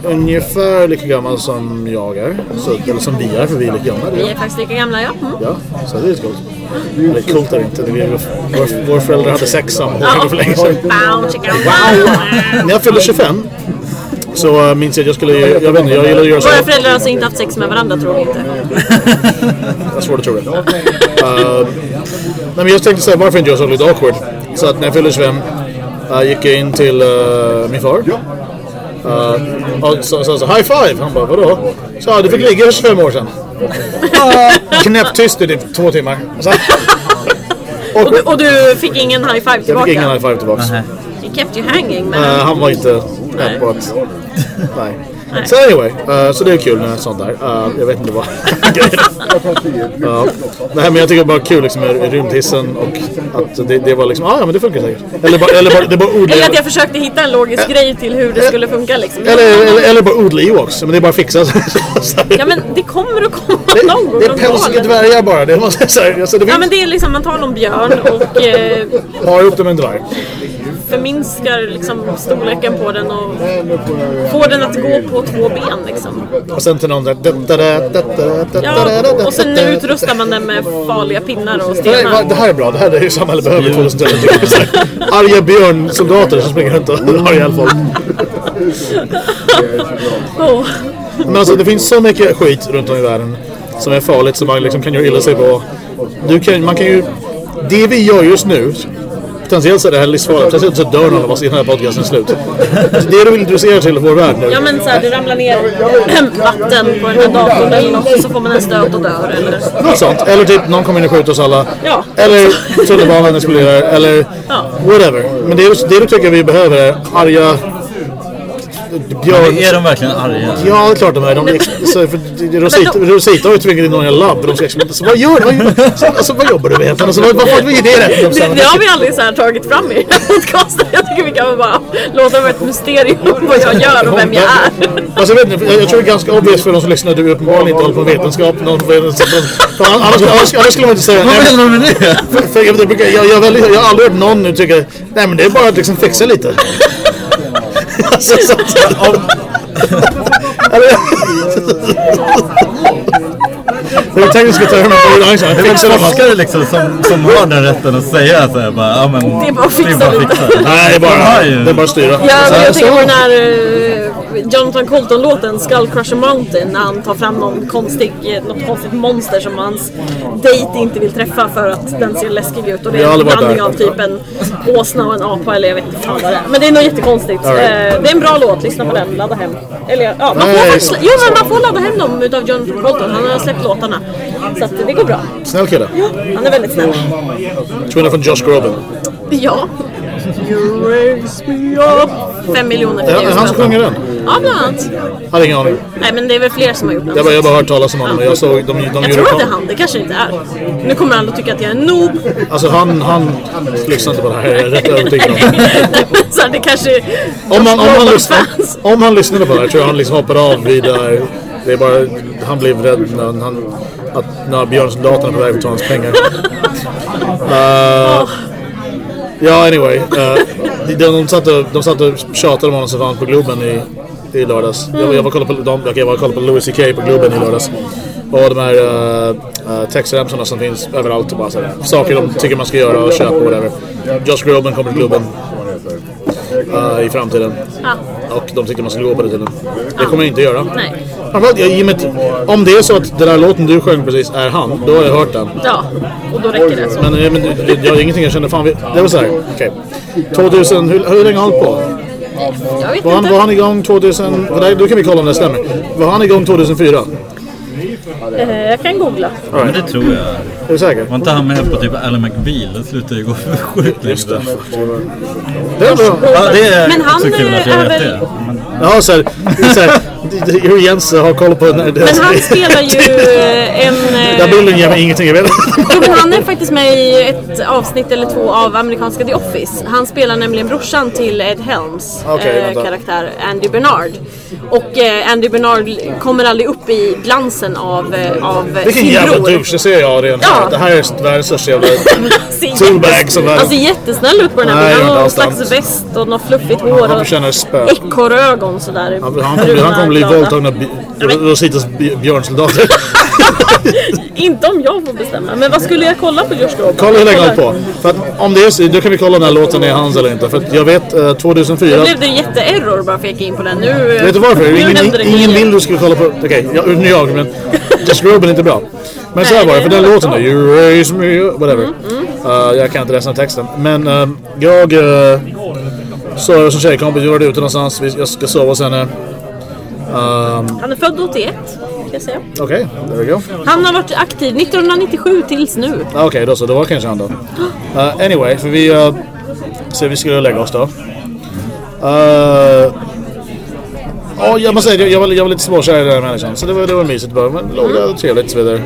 ungefär lika gammal som jag är. Så, eller som vi är, för vi är lika gamla. Vi är faktiskt lika gamla, ja. Mm. Ja, så det är coolt. Eller coolt är det inte. Det är, vår, vår föräldrar hade sex sammanhang för länge sedan. Wow. När jag fyllde 25 så minns jag att jag skulle, jag vet inte, jag gillar att göra så Våra föräldrar har alltså inte haft sex med varandra tror vi inte. Jag har svårt att tro det. Uh, nej, men jag tänkte säga varför inte jag så lite awkward. Så att när jag fyllde 25 uh, gick jag in till uh, min far. Uh, och sa så, så, high five! Han bara vadå? Så du fick ligga för 25 år sedan. Knäpptyst i typ två timmar. Så, Och du, och du fick ingen high five jag tillbaka? fick ingen high five tillbaks. He kept you hanging Uh, man. han var inte med på att... Nej. Så anyway, uh, så det är kul med sånt där. Uh, jag vet inte vad. Ja. Nej men jag tycker bara kul liksom med rymdhissen och att det, det var liksom, ah, ja men det funkar säkert. Eller bara, eller bara, det bara odla, Eller att jag försökte hitta en logisk grej till hur det skulle funka liksom. eller, eller, eller bara odla Ewoks, men det är bara att fixa. Ja men det kommer att komma det, någon gång. det är pälsiga dvärgar bara. Det måste jag säga. Alltså, det Ja finns, men det är liksom, man tar någon björn och eh, Har ihop det med en dvärg. Förminskar liksom storleken på den och får den att gå på två ben liksom. Och sen till någon där... Ja, och sen utrustar man den med farliga pinnar och Nej, stenar. det här är bra. Det här är ju samhället behöver 2013. Så här, Arga björnsoldater som springer runt och har ihjäl folk. Oh. Men alltså det finns så mycket skit runt om i världen som är farligt som man liksom kan göra illa sig på. Du kan, man kan ju... Det vi gör just nu Potentiellt så är det här livsfarligt. Potentiellt så dör någon av oss innan den här podcasten är slut. Alltså, det du vill introducera till vår värld nu. Ja men så här, det ramlar ner vatten på den här datorn eller något så får man en stöt och dör eller... Något sånt. Eller typ någon kommer in och skjuter oss alla. Ja. Eller tunnelbanan exploderar. Eller Ja. whatever. Men det, du- det du tycker vi behöver är arga björn... Är de verkligen arga? Ja, det är klart de är. De är så, för Rosita, Rosita har ju tvingat in någon i en labb. De ska experimentera. Så vad gör du? Vad, alltså, vad jobbar du med? Alltså, vad, vad vi idéer efter? Det, det har vi aldrig så här tagit fram i podcasten. Jag tycker vi kan bara låta det vara ett mysterium vad jag gör och vem jag är. Alltså, jag, vet inte, jag, jag tror det är ganska obvious för de som lyssnar att du uppenbarligen inte håller på med vetenskap. Någon på vetenskap. För annars, annars, annars skulle man inte säga... Vad menar du med det? För, för jag, brukar, jag, jag, har väldigt, jag har aldrig hört någon nu tycka nej men det är bara att liksom fixa lite. Alltså, så, att- Jag skulle ta henne på Einstein. Det är det. forskare liksom som, som har den rätten att säga så här bara, ja men Det är bara att fixa det är bara att fixa. Nej, det är bara, det är att styra. Ja, men jag tänker på den här eh, Jonathan Colton-låten Skull Crusher Mountain när han tar fram någon konstig, något konstigt monster som hans dejt inte vill träffa för att den ser läskig ut och det är en blandning av typ en åsna och en apa eller jag vet inte fan vad det är. Men det är nog jättekonstigt. Right. Eh, Det är en bra låt, lyssna på den, ladda hem. Eller ja, man får. Faktiskt, jo, men man får ladda hem dem utav Jonathan Colton, han har släppt låtarna. Så att det går bra. Snäll kille. Han är väldigt snäll. Twinner från Josh Groban. Ja. You raise me up. Fem miljoner Är är views han som sjunger den? Ja, bland annat. Hade ingen aning. Nej, men det är väl fler som har gjort den. Jag har bara, bara hört talas om honom och jag såg de, de Jag tror att det är han, det kanske inte är. Nu kommer alla tycka att jag är en noob. Alltså han, han lyssnar inte på det här, jag är rätt övertygad om. Så här, det kanske Om han, om, han fans. om han lyssnade på det här tror jag han liksom hoppar av vid det här. Det är bara, han blev rädd när han, att, när björnsoldaterna är på väg att ta hans pengar. Uh, ja, anyway. Uh, de, de, satt och, de satt och tjatade om honom som fan på Globen i, i lördags. Jag, jag var kollade på, de, okej, jag var kollade på Louis CK på Globen i lördags. Och de här uh, uh, textremsorna som finns överallt och bara så här, saker de tycker man ska göra och köpa och whatever. Josh Groban kommer till Globen uh, i framtiden. Ja. Och de tycker man ska gå på det tiden. Det kommer jag inte göra. Nej. Framförallt, jag, med om det är så att den där låten du sjöng precis är han, då har jag hört den. Ja, och då räcker det. Så. Men, men jag har ingenting jag känner, fan vi, det var så här. okej. 2000, hur, hur länge har han hållit på? Var han, var han igång 2000, för där, då kan vi kolla om det stämmer. Var han igång 2004? Eh, jag kan googla. Men det tror jag. Är du säker? Var inte han med på typ Ally McBeal? Det slutade ju gå för sjukt länge sedan. Det är bra. Ja, det är Men han så kul att jag är vet väl- det. Men, Ja, så här, så här, hur Jens har koll på... När, Men han spelar ju eh, en... Den eh, bilden ger mig ingenting, jag vet Jo, men han är faktiskt med i ett avsnitt eller två av amerikanska The Office. Han spelar nämligen brorsan till Ed Helms Okej, eh, karaktär Andy Bernard. Och eh, Andy Bernard kommer aldrig upp i glansen av, eh, av eh, Vilken jävla douche, det ser jag redan. Ja. Det här är världens största jävla... Toolbag som världen. Han ser jättesnäll ut på den här bilden. Han har någon slags det. väst och något fluffigt hår Han förtjänar spö. ekorrögon sådär. Han, han kommer bli bi- Rositas björnsoldater. Inte om jag får bestämma. Men vad skulle jag kolla på Josh Groban? kolla hur länge han på. För att om det är så, då kan vi kolla om den här låten är hans eller inte. För att jag vet eh, 2004... Nu blev det jätteerror bara för att jag gick in på den. Nu, eh, Vet du varför? nu Ingen, ingen vill du skulle kolla på... Okej, jag, nu jag men... Just Groban är inte bra. Men så här var det, för den låten där, You raise me whatever. Uh, jag kan inte resten av texten. Men uh, jag uh, sa som tjejkompis, vi var ute någonstans, jag ska sova hos henne. Um, Han är född 81, ska jag säga. Okej, there we go. Han har varit aktiv 1997 tills nu. Ah, Okej, då så. Det var kanske han då. Uh, anyway, för vi... Uh, så vi skulle lägga oss då. Uh, Ja, jag måste säga, jag var, jag var lite småkär i den här människan. Så det var, det var mysigt bara. Men låg där trevligt så vidare.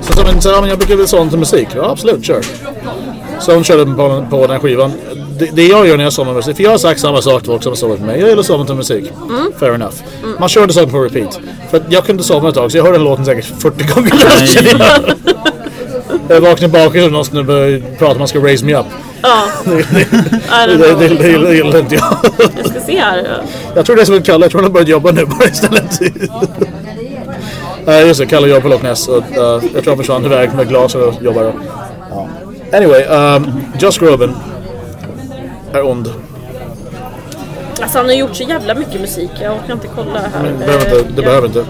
Så sa hon, så, ja, men jag brukar väl sånt till musik. Ja, absolut, kör. Så hon körde på, på den här skivan. Det, det jag gör när jag somnar musik, för jag har sagt samma sak till folk som har somnat med mig. Jag gillar att somna till musik. Fair enough. Man körde saker på repeat. För att jag kunde somna ett tag så jag hörde den låten säkert 40 gånger. jag. Vaknade bakis och någon snubbe pratade om man ska raise me up. Ja. Det, det, det, gillar inte jag. Jag ska se här. Jag tror det är som en Kalle, jag tror han har börjat jobba nu bara istället. Nej just det, Kalle jobbar på Loch Ness och uh, jag tror han försvann iväg med glas och. Ja. Anyway, um, Josh Groban är ond. Alltså han har gjort så jävla mycket musik. Jag orkar inte kolla här. Men det behöver Eh, inte, det ja. behöver inte.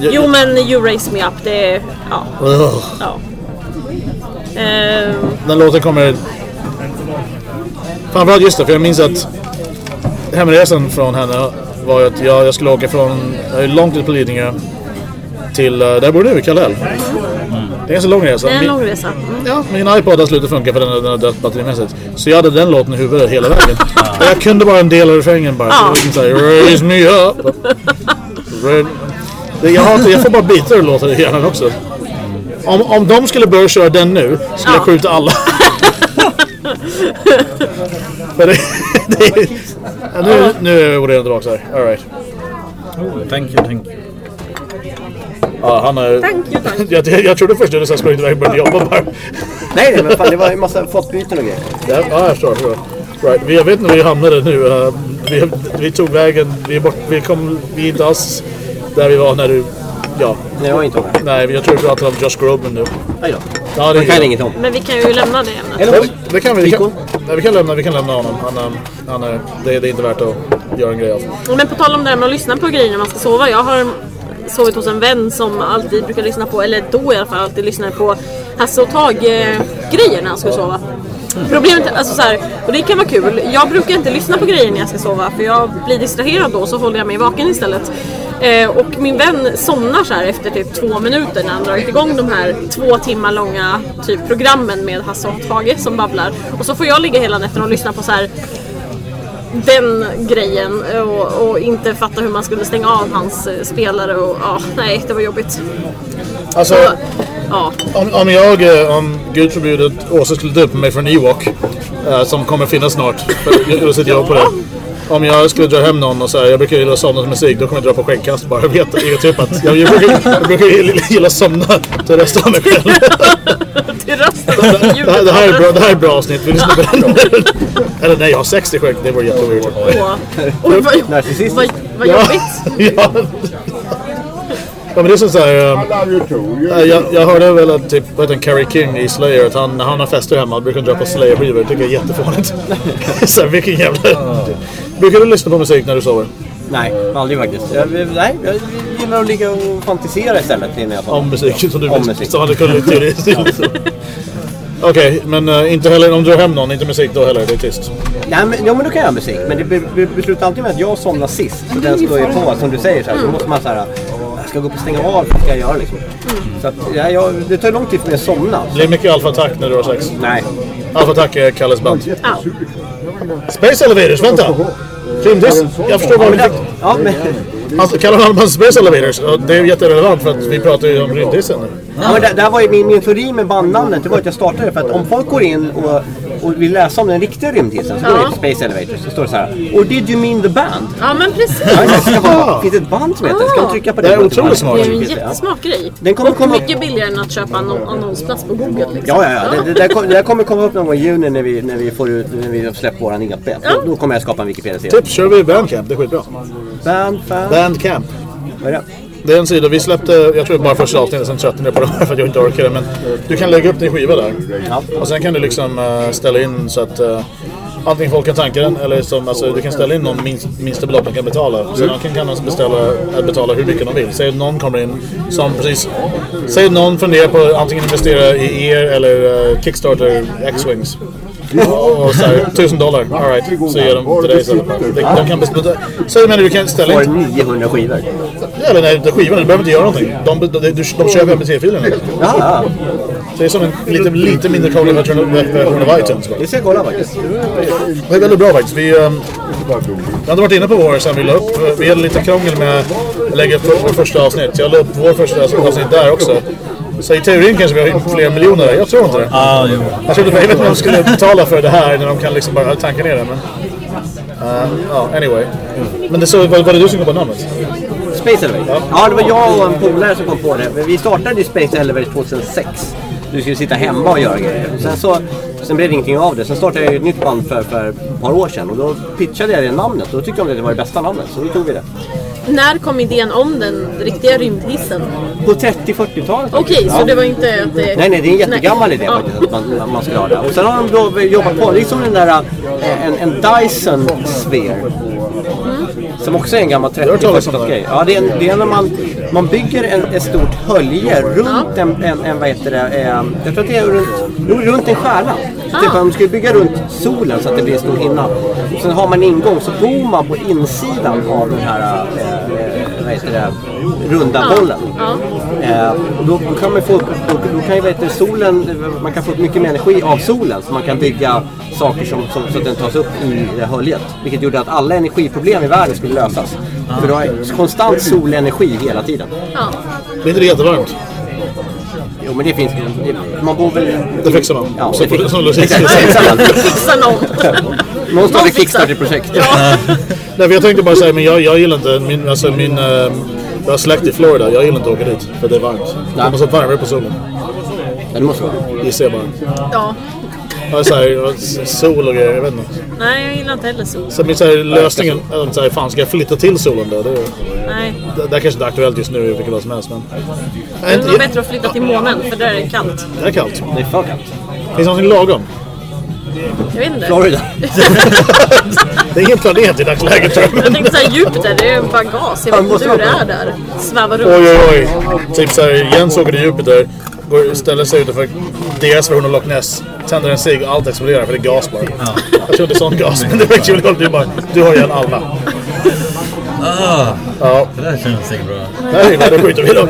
Jag- Jo men You Raise Me Up, det är... Ja. Ugh. ja. Ehm, Den låten kommer... Framförallt just det, för jag minns att hemresan från henne var att jag, jag skulle åka från jag är långt ut på Lidingö till uh, där jag bor nu, i Kallhäll. Det är en ganska lång resa. det är en Min- lång resa. Mm. Ja, min iPod har slutat funka för den, den har dött batterimässigt. Så jag hade den låten i huvudet hela vägen. Och jag kunde bara en del av refrängen bara. Ja. Så liksom såhär, Raise me up. Jag, har jag får bara bitar ur låtar i hjärnan också. Om, om de skulle börja köra den nu skulle jag Ja. skjuta alla. Det, det är, ja, nu, nu är Oden tillbaka här. All right. Oh, thank you, thank you. Ja, han är... Thank you. Jag, jag, jag trodde först att du sa sprungit iväg och började jobba bara. Nej, nej men fan det var en massa fotbyten och grejer. Ja, ja jag förstår. jag förstår. Right. Vi, jag vet inte var vi hamnade nu. Uh, vi, vi tog vägen, vi är bort, vi kom, vi är inte alls där vi var när du, ja. Nej, jag var inte med. Nej, jag tror vi pratar om Josh Groban nu. Aj då. Ja, det, Man kan inget om. Men vi kan ju lämna det ämnet. Eller det, det kan vi. vi kan, nej, vi kan lämna, vi kan lämna honom. Han, han är, det, det är inte värt att göra en grej av. Men på tal om det här med att lyssna på grejer när man ska sova. Jag har sovit hos en vän som alltid brukar lyssna på, eller då i alla fall alltid lyssnade på Hasse och Tage-grejer när han skulle sova. Problemet alltså så här, och det kan vara kul. Jag brukar inte lyssna på grejer när jag ska sova för jag blir distraherad då så håller jag mig vaken istället. Eh, och min vän somnar så här efter typ två minuter när han dragit igång de här två timmar långa typ programmen med Hasse och Tage som babblar. Och så får jag ligga hela natten och lyssna på så här den grejen och, och inte fatta hur man skulle stänga av hans eh, spelare och ja, nej det var jobbigt. Alltså, Så, ja, om, om jag, eh, om Gud förbjude att Åsa skulle döpa mig för en Ewok, eh, som kommer finnas snart, för då sitter jag på det. Om jag skulle dra hem någon och säga jag brukar gilla att somna till musik, då kommer jag dra på skäggkast bara. Jag vet, jag, typ att jag, jag, brukar, jag brukar gilla att somna till resten av mig själv. till Det här, det, här är bra, det här är bra avsnitt, vi lyssnar på den. Eller nej, jag har 60 skägg, det var jätteweird. Oj, vad, jobbigt. ja. ja men det är som såhär, um, Eh, Jag, jag hörde väl att typ, vad heter Carrie King i Slayer, att han, när han har fester hemma brukar han dra på Slayer-skivor. Det tycker jag är jättefånigt. så här, vilken jävla... Brukar du lyssna på musik när du sover? Nej, aldrig faktiskt. Jag, nej, jag gillar att ligga och fantisera istället innan jag sover. Om musik som du Om musik. Så hade kunnat teoretiskt. Okej, men eh, inte heller om du drar hem någon, inte musik då heller. Det är tyst. Nej, men, ja, men då kan jag ha musik. Men det be, be, beslutar alltid med att jag somnar sist. Så den står ju på, som du säger. Så här, Då måste man så här, jag ska gå upp och stänga av. Vad ska jag göra liksom? Så att, ja, jag, det tar lång tid för mig att somna. Blir mycket Alpha Attack när du har sex. Nej. Alpha Attack är Kalles band. Ja. Space Elevators, vänta! Filmdiss. Jag förstår vad men, fick. ja, men, Alltså, kallar han dem Space Elevators? Det är jätterelevant för att vi pratar ju om rymddissen nu. Ja, men det, det här var ju min, min teori med bandnamnet. Det var att jag startade för att om folk går in och, och vill läsa om den riktiga rymdhissen så går Ja. det till Space Elevators. Så står det så här. Or did you mean the band? ja, men precis. Ja, det ska finns det ett band som heter det? Ska man trycka på det? Det är otroligt smart. Det är en jättesmart grej. Den kommer och komma- mycket billigare än att köpa en annonsplats på Google. Liksom. Ja, ja, ja. Det, det, där kom, det där kommer komma upp någon gång i juni när vi, när vi, får ut, när vi släppt våran EP. Då, då kommer jag skapa en Wikipedia-sida. Tips, kör vi Bandcamp. Det är skitbra. Band, fan. Bandcamp. Vad är det? Det är en sida, vi släppte, jag tror bara första avsnittet, sen tröttnade jag på det här för att jag inte orkade. Men du kan lägga upp din skiva där. Ja. Och sen kan du liksom eh, ställa in så att uh, antingen folk kan tanka den eller som, alltså, du kan ställa in någon minst, minsta belopp man kan betala. Man kan, kan alltså beställa, äh, betala hur mycket de vill. Säg att någon kommer in som precis... Säg att någon funderar på att antingen investera i er eller uh, Kickstarter X-Wings. Så här, tusen dollar, alright, så ger de till dig istället. De, de kan beställa, säg men du kan ställa Får in... 900 skivor. Eller nej, är skivan, du behöver inte göra någonting. De, de, de, de köper MP3-filerna. Ja, ja. Så det är som en lite, lite mindre krånglig version av iTunes. Det ska jag kolla faktiskt. Det är väldigt bra faktiskt. Vi, um, vi hade varit inne på vår sen vi la upp. Vi hade lite krångel med att lägga upp vår första avsnitt. Jag la upp vår första avsnitt där också. Så i teorin kanske vi har flera miljoner där. Jag tror inte det. Ja, jo. Jag, trodde, inte om de skulle betala för det här när de kan liksom bara tanka ner det. Men, uh, ja, anyway. Men det så, var, var det du som kom på namnet? Space Elevator. Ja. det var jag och en polare som kom på det. Vi startade ju Space Elevator 2006. Du skulle sitta hemma och göra grejer. Sen, så, sen blev det ingenting av det. Sen startade jag ett nytt band för, för ett par år sedan och då pitchade jag det namnet. Och då tyckte de att det var det bästa namnet, så då tog vi det. När kom idén om den riktiga rymdhissen? På 30-40-talet. Okej, så det var inte att det... Nej, nej, det är en jättegammal Nej. idé Ja. faktiskt att man, man ska ha det. Och sen har de då jobbat på, det är som den där, eh, en, en Dyson Sphere. Som också är en gammal har hört talas om 30 det. grej. Ja, det är, en, det är när man, man bygger en, ett stort hölje runt en, en, en, vad heter det, eh, jag tror att det är runt, jo, runt en stjärna. Typ man ska bygga runt solen så att det blir en stor hinna. Sen har man en ingång så bor man på insidan av den här, eh, heter det, runda bollen. Ja. Eh, då, då kan man få, då, då kan ju, vet du, solen, man kan få mycket mer energi av solen så man kan bygga saker som, som, så att den tas upp i det höljet. Vilket gjorde att alla energiproblem i världen skulle lösas. För du har konstant solenergi hela tiden. Ja. Det är inte det jättevarmt? Jo men det finns det, Man bor väl... Det fixar man. Ja, det fixar- som Lucia Exakt, säger. någon! Startar ett fixar. Kickstarter-projekt. Ja. Nej, jag tänkte bara säga, men jag, jag gillar inte min, alltså min, eh, jag har släkt i Florida, jag gillar inte att åka dit för det är varmt. Det måste vara varmare på solen. Ja, det måste vara. Gissar jag bara. ja. Ja, så här, sol och grejer, jag vet inte. Nej, jag gillar inte heller sol. Så min så här, lösningen, så här, fan ska jag flytta till solen då? Det, det, Nej. det kanske inte är aktuellt just nu i vilket fall som helst men... Det är nog bättre att flytta till månen, för där är det kallt. Det är kallt. Det är för kallt. Finns det någonting lagom? Jag vet inte. Florida. Det är ingen planet i dagsläget tror jag. Jag tänkte såhär Jupiter, det är bara gas. Jag vet inte hur det är där. Svävar runt. Oj, oj, oj. Typ såhär, Jens åker till Jupiter, går, ställer sig utanför deras version av Loch Ness, tänder en cigg och allt exploderar för det är gas bara. Jag tror det är sån gas, men det var kul. Det är bara, du har ihjäl alla. Ah, Ja, det där känns inte bra. nej, nej, det skiter vi i då.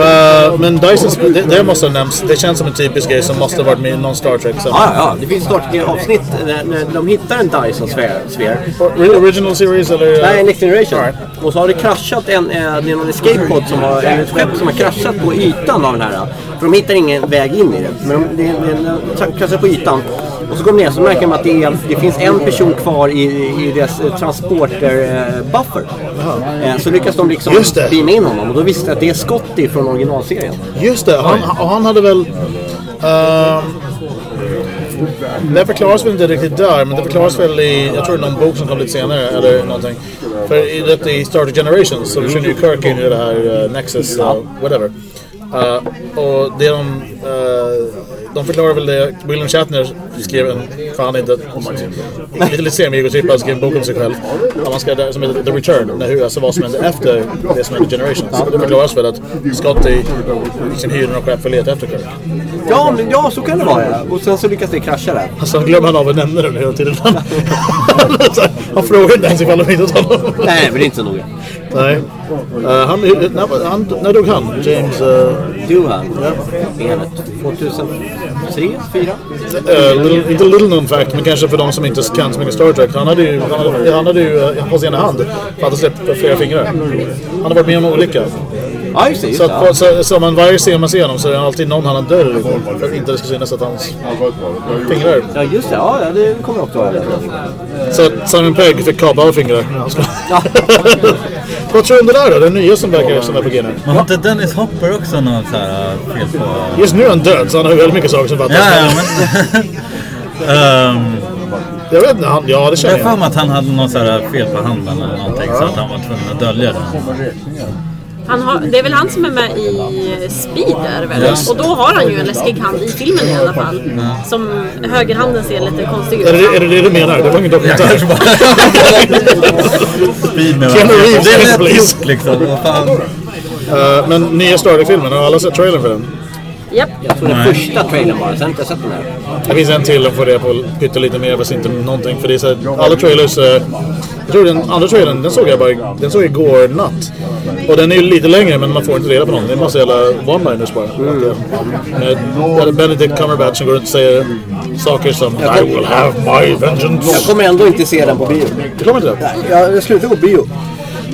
Uh, men Dyson, det, det måste ha nämnts. Det känns som en typisk grej som måste ha varit med i någon Star Trek. Så. Ja, ja, det finns snart ett avsnitt när, när de hittar en Dyson Sphere. Sphere. Re- Original series eller? Nej, Next Generation. Alright. Och så har det kraschat en, eh, det är någon escape-pod som har, eller ett skepp som har kraschat på ytan av den här. För de hittar ingen väg in i det. Men de, det, det, de kraschar på ytan. Och så går de ner så märker de att det, är, det finns en person kvar i, i deras eh, transporter-buffer. Eh, så lyckas de liksom beama in honom och då visste att det är Scotty från originalserien. Just det, han, han hade väl... ehm, det förklaras väl inte riktigt där, men det förklaras väl i, jag tror någon bok som kom lite senare eller någonting. För i, i Star Trek Generations så försvinner ju Kirk in i det här uh, Nexus, uh, whatever. Uh, och det de, uh, de förklarar väl det, William Shatner skrev en, är inte, lite lite sen Trippa, skrev en bok om sig själv. Man ska, som heter The Return, när, hur, alltså vad som händer efter det som händer Generations. Det förklaras väl att Scotty liksom hyr någon chef för att leta efter Kirk. Ja, men ja, så kan det vara. ja. Och sen så lyckas det krascha där. Alltså han glömmer han av att nämna den hela tiden. Han frågar inte ens ifall de hittat honom. Nej, men det är inte så noga. Nej. Uh, han, när, han, när dog han? James... Uh, Duhan, benet. 2003, 2004? uh, little, inte little known fact, men kanske för de som inte kan så mycket Star Trek. Han hade ju, han hade, han hade ju på sin ena hand hade släppt flera fingrar. Han har varit med om en olycka. Ja, just det. Just Så, det att, så, så man varje scen man ser honom så är det alltid någon han dör liksom, För att inte det ska synas att hans fingrar... Ja, just det. Ja, det kommer jag också ihåg. Så att Simon Pegg fick kapa alla fingrar. Vad tror du om det där då? Den nya som verkar som är på G nu? Har inte Dennis Hopper också något så här äh, fel på... Just nu är han död så han har väldigt mycket saker som fattas. Ja, ja, men... Ehm, Jag vet inte, han, ja det jag känner har för jag. mig att han hade något så här fel på handen eller någonting så att han var tvungen att dölja det. Han har, det är väl han som är med i Speed är det väl? Ja. Och då har han ju en läskig hand i filmen i alla fall. Som högerhanden ser lite konstig ut. Är det, är det det du menar? Det var ingen dokumentär. Speed Keanu Reeves Det är lätt liksom. Vad fan. Eh, men nya Star Trek-filmen, har alla sett trailern för den? Japp. Jag tror den första trailern bara, sen har jag inte sett den här. Det finns en till, de får det på pyttelite mer, fast inte någonting. För det är så här, alla trailers, eh, Jag tror den andra trailern, den såg jag bara, den såg jag igår natt. Och den är ju lite längre men man får inte reda på någon. Det är en massa jävla one-liners bara. Med Benedict Cumberbatch som går runt och säger saker som I will have my vengeance. Jag kommer ändå inte se den på bio. Det kommer inte det? Jag, jag slutar gå på bio.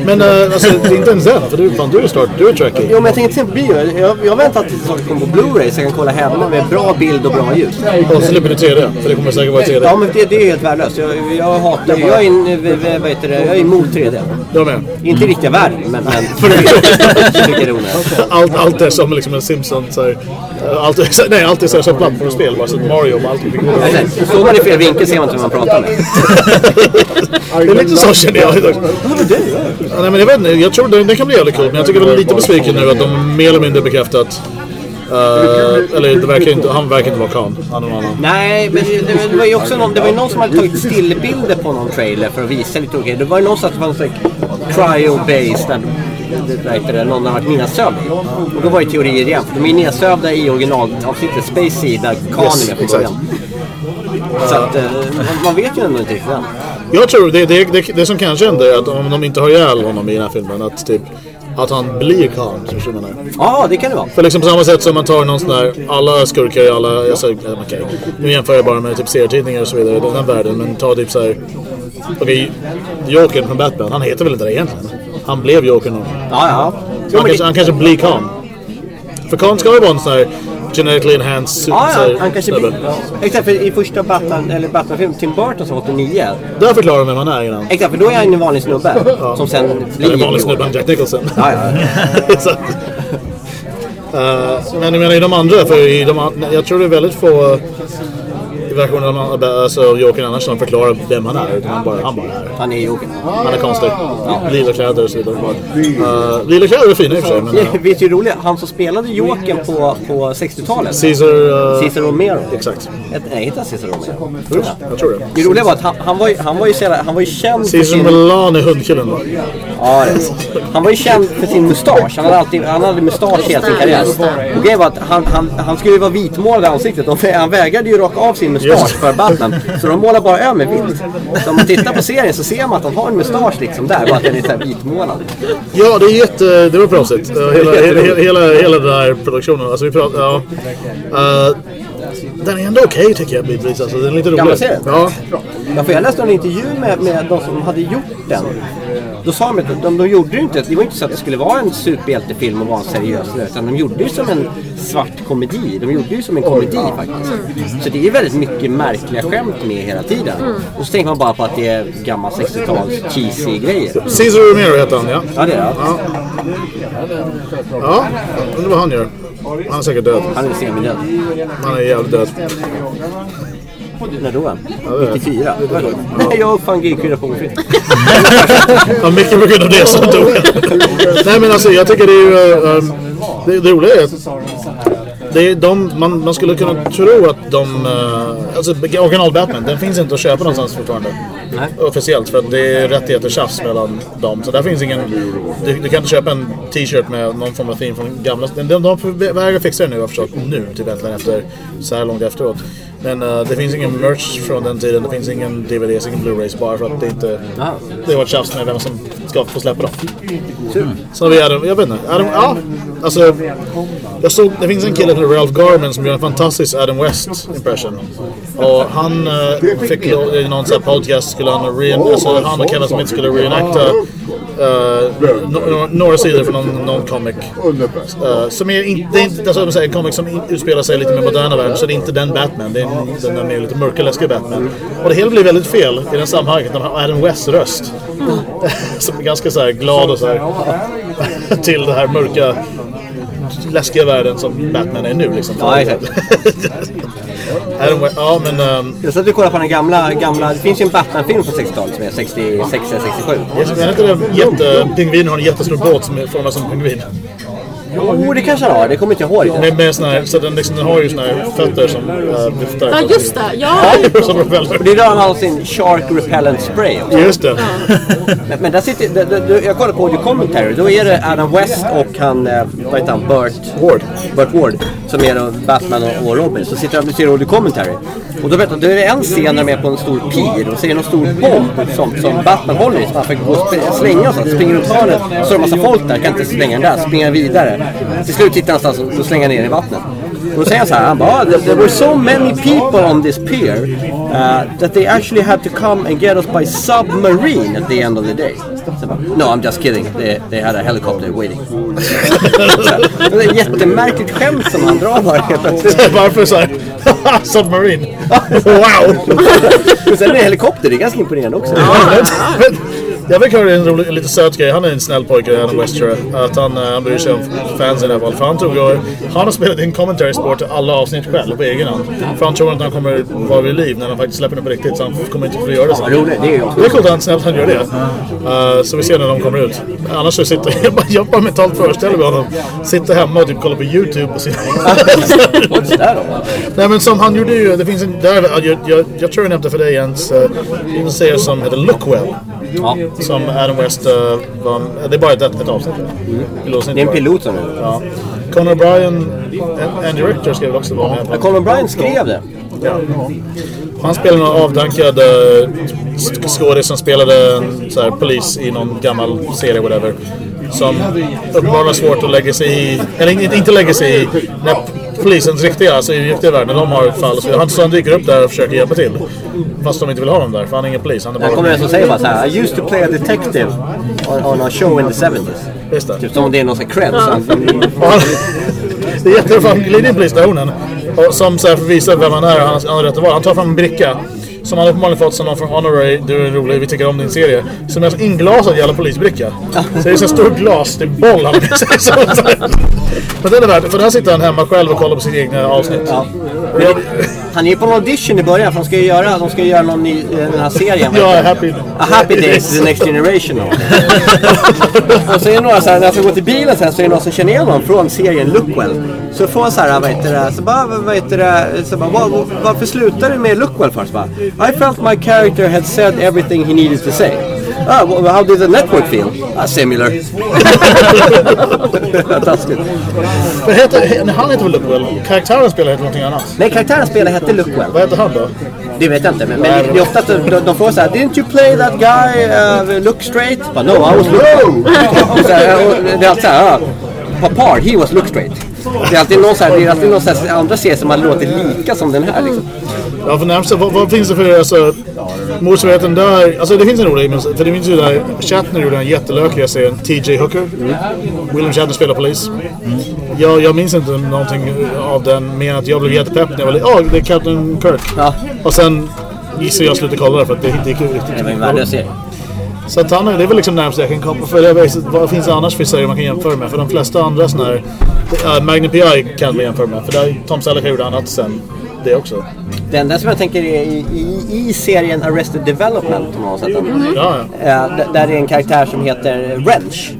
Men äh, alltså, det är inte ens den. För du, fan, du är snart, du är tracky. Jo men jag tänker den på bio. Jag, jag väntar tills saker kommer på Blu-ray så jag kan kolla hemma med bra bild och bra ljus. Och så slipper du 3D. För det kommer säkert vara 3D. Ja men det, det är helt värdelöst. Jag, jag hatar, jag är, in, vad heter det, jag är emot 3D. Jag med. Inte i riktiga världen men... men jag tycker det är onödigt. Allt, allt är som liksom en Simpson så här, allt, är så- Nej, allt är så här som plattformsspel. Bara så att Mario och allt. Nej, Står man i fel vinkel ser man inte vem man pratar med. Det är lite så känner jag idag. Ja, nej, men jag vet inte, jag tror det, det kan bli jävligt kul. Men jag tycker är lite besviken nu att de mer eller mindre bekräftat eh, eller det verkar inte, han verkar inte vara Khan. Han annan. Nej, men det, det, det var ju också någon, det var ju någon som hade tagit stillbilder på någon trailer för att visa lite olika. Det var ju någon som fanns like cryo-based det, det, någon har varit nedsövd. Och då var ju teorier igen, för de är nedsövda i originalavsnittet Space Sea där Khan Yes, är med exakt. början. Så att, eh, man, vet ju ändå inte riktigt än. Jag tror det, det, det, det som kanske händer är att om de inte har ihjäl honom i den här filmen att typ att han blir Khan, som jag menar. Ja, det kan det vara. För liksom på samma sätt som man tar någon sån där, alla skurkar i alla, alltså, eh, okej, nu jämför jag bara med typ serietidningar och så vidare, den här världen, men ta typ såhär, okej, Jokern från Batman, han heter väl inte det egentligen? Han blev Jokern nu. Ja, ja. Han, kanske, han kanske blir Khan. För Khan ska ju vara en sån här genetically enhanced Ja, så ja, här han kanske blir... Exakt, för i första Batman, eller Batman-filmen, Tim Burton som 89. Där förklarar de vem han är innan. Exakt, för då är han en vanlig snubbe. Som sen blir... Eller vanlig snubbe, Jack Nicholson. Ja, ja. Så Eh, men jag menar i de andra, för i de, jag tror det är väldigt få versionen av de- alltså, Jokern annars som förklarar vem han är. Utan han bara, han bara är. Han är Jokern. Han är konstig. Lila kläder och så vidare. Uh, lila kläder är fina i och för sig. Men, uh, Vet du hur roligt? Han som spelade Jokern på, på 60-talet. Caesar... Uh, Cesar Romero. Exakt. Ett, nej, heter han Cesar Romero? Tror du det? Jag tror det. Det roliga var att han, han, var, ju, han var ju han var ju känd för Caesar sin... Milan är hundkillen då. Ja, det. Han var ju känd för sin mustasch. Han hade alltid han hade mustasch hela sin karriär. Och grejen var att han, han, han skulle ju vara vitmålad i ansiktet. Han vägrade ju raka av sin mustasch för Batman. Så de målar bara över vitt. Så om man tittar på serien så ser man att han har en mustasch liksom där. Bara att den är så här vitmålad. Ja, det är jätte... Det var proffsigt. Hela, hela, hela, hela den här produktionen. Alltså vi pratar... Ja. Uh, den är ändå okej tycker jag bitvis. Alltså, den är lite rolig. Gamla serien? Ja. Ja, för jag läste en intervju med, med de som hade gjort den. Då sa de att de, de gjorde det inte, det var inte så att det skulle vara en superhjältefilm och vara seriös utan de gjorde det som en svart komedi. De gjorde det som en komedi faktiskt. Så det är väldigt mycket märkliga skämt med hela tiden. Och så tänker man bara på att det är gammal 60-tals cheesy grejer. Caesar Romero heter han, ja. Ja, det är det. Ja. Ja, undrar vad han gör. Han är säkert död. Han är semidöd. Han är jävligt död. När dog han? det är- 94? Nej, jag uppfann G4 på fritt. Ja, mycket på grund av det som dog. Nej men alltså jag tycker det är ju... eh, det, det roliga är att det är de, man, man skulle kunna tro att de... Uh, alltså original Batman, den finns inte att köpa någonstans fortfarande. Nej. Officiellt för att det är rättigheter-tjafs mellan dem. Så där finns ingen... Du, du kan inte köpa en t-shirt med någon form av theme från gamla... De, de, de vägrar fixa det nu har jag förstått. Nu typ äntligen efter så här långt efteråt. Men eh, det finns ingen merch från den tiden. Det finns ingen DVDs, ingen Blu-rays bara för att det inte... Ja. Det var tjafs med vem som ska få släppa dem. Så vi Adam, jag vet inte. Adam, ja. Alltså, jag såg, det finns en kille som Ralph Garman som gör en fantastisk Adam West impression. Och han eh, fick i någon podcast skulle han, alltså, han och Kevin Smith skulle reenacta no, några sidor från någon, någon comic. Eh, som är inte, det är inte alltså, säger, en comic som utspelar sig lite mer moderna världen. Så det är inte den Batman. Det är en- den där mer lite mörka, läskiga Batman. Och det hela blir väldigt fel i den sammanhanget. De har Adam Wests röst. som är ganska så glad och så här. till det här mörka, läskiga världen som Batman är nu liksom. Ja, exakt. Adam ja men... ehm, Jag satt och kollade på den gamla, gamla, det finns ju en Batman-film på 60-talet som är 66 eller 67. Jag vet inte det jätte... Pingvinen har en jättestor båt som är formad som pingvin. Jo, det kanske han har. Det kommer inte jag ihåg. Med, med såna här, så den, liksom, den har ju såna här fötter som uh, viftar. Ja, just det. Ja. som propeller. Och det är där han har sin Shark Repellent Spray också. Just det. Men, men där sitter, det, det, det, jag kollar på The Commentary, då är det Adam West och han, eh, vad heter han, Burt Ward. Burt Ward som är då Batman och, och Robin. Så sitter de och ser The Commentary. Och då vet du, det är en scen där de är på en stor pir och så är det någon stor bomb som, som Batman håller i. Så han får gå och slänga och så. Springer runt hörnet, så är det en massa folk där, kan inte slänga den där, springer vidare. Till slut hittar han någonstans och, slänger ner i vattnet. Och då säger han så här, han bara, "Ah, there were so many people on this pier uh, that they actually had to come and get us by submarine at the end of the day. Så bara, no, I'm just kidding. They, they had a helicopter waiting. det är ett jättemärkligt skämt som han drar bara helt plötsligt. Varför så här? Submarine. wow! Men sen är det helikopter, det är ganska imponerande också. Jag fick höra en, rolig, en lite söt grej. Han är en snäll pojke, Adam West tror jag. Att han, eh, han bryr sig om fansen i alla fall. För han tog och, Han har spelat in commentary sport alla avsnitt själv på egen hand. För han tror att han kommer vara vid liv när han faktiskt släpper den på riktigt. Så han kommer inte få göra det sen. roligt, det är ju Det är coolt att han han gör det. Eh, så vi ser när de kommer ut. Annars så sitter jag bara, jag bara mentalt föreställer mig honom. Sitter hemma och typ kollar på YouTube och sina... Nej men som han gjorde ju, det finns en, där, jag, jag, jag tror jag nämnde för dig Jens, uh, en serie som heter Lookwell. Ja. Som Adam West uh, var, det är bara ett, ett avsnitt. Pilotsnitt Det är en pilot som nu. Ja. Conor Bryan, en, en director ska väl också vara med. Ja, Colin Bryan skrev det. Ja. Han spelar någon avdankad uh, skådis som spelade en så här, polis i någon gammal serie whatever. Som uppenbarligen har svårt att lägga sig i, eller inte, inte lägga sig i, när polisens riktiga, alltså i riktiga världen, de har fall. Så han, så han dyker upp där och försöker hjälpa till. Fast de inte vill ha honom där, för han är ingen polis. Han är Här bara... kommer en som säger bara så här. I used to play a detective on, on a show in the 70s. Just det. Typ som om det är någon sån här cred. det är jätteroligt, för han glider in polisstationen. Och som så här för att visa vem han är och han han har rätt att vara. Han tar fram en bricka. Som han uppenbarligen fått som någon från Honorary, du är rolig, vi tycker om din serie. Som är en inglasad jävla polisbricka. Så det är så stor glas, det är boll han Men den är värt för där sitter han hemma själv och kollar på sitt egna avsnitt. Jag, Han är på en audition i början för de ska ju göra, de ska göra någon i i den här serien. det? happy. A Happy Days, The Next Generation. och så är det några så här, när jag ska gå till bilen sen så är det någon som känner igen honom från serien Lookwell. Så får jag så här, vad heter det, så bara, vad heter det, så bara, var- varför slutar du med Lookwell först? Bara, I felt my character had said everything he needed to say. Ah, well, how did the network feel? Ah, similar. Taskigt. Men heter, han heter väl Lookwell? Karaktären spelar heter någonting annat. Nej, karaktären spelar hette Lookwell. Vad heter han då? Det vet jag inte, men, men det är ofta att de, de får såhär Didn't you play that guy uh, look straight? But no, I was look och så här, och Det är alltid såhär, ah, Papar, he was look straight. Det är alltid någon, så här, det är alltid någon så här, andra serie som har låtit lika som den här liksom. Ja, för närmast, vad, vad finns det för alltså, motsvarigheten där? Alltså det finns en rolig, men- för det finns ju där, Shatner gjorde den jättelökiga serien TJ Hooker. William Shatner spelar polis. Jag, jag minns inte någonting av den, mer än att jag blev jättepepp när jag var lite, ja det är Captain Kirk. Ja. Och sen gissar jag slutade kolla det för att det inte gick riktigt. Det var en värdelös serie. Så att han, är- det är väl liksom närmast jag kan komma. För jag vet, vad finns det annars för serier man kan jämföra med? För de flesta andra sådana här... Uh, Magnum P.I. kan vi jämföra med. För där Tom Selleck gjort annat sen det också. Det enda som jag tänker är i, i, i serien Arrested Development, om någon har sett den. Ja, ja. Eh, där är en karaktär som heter Wrench.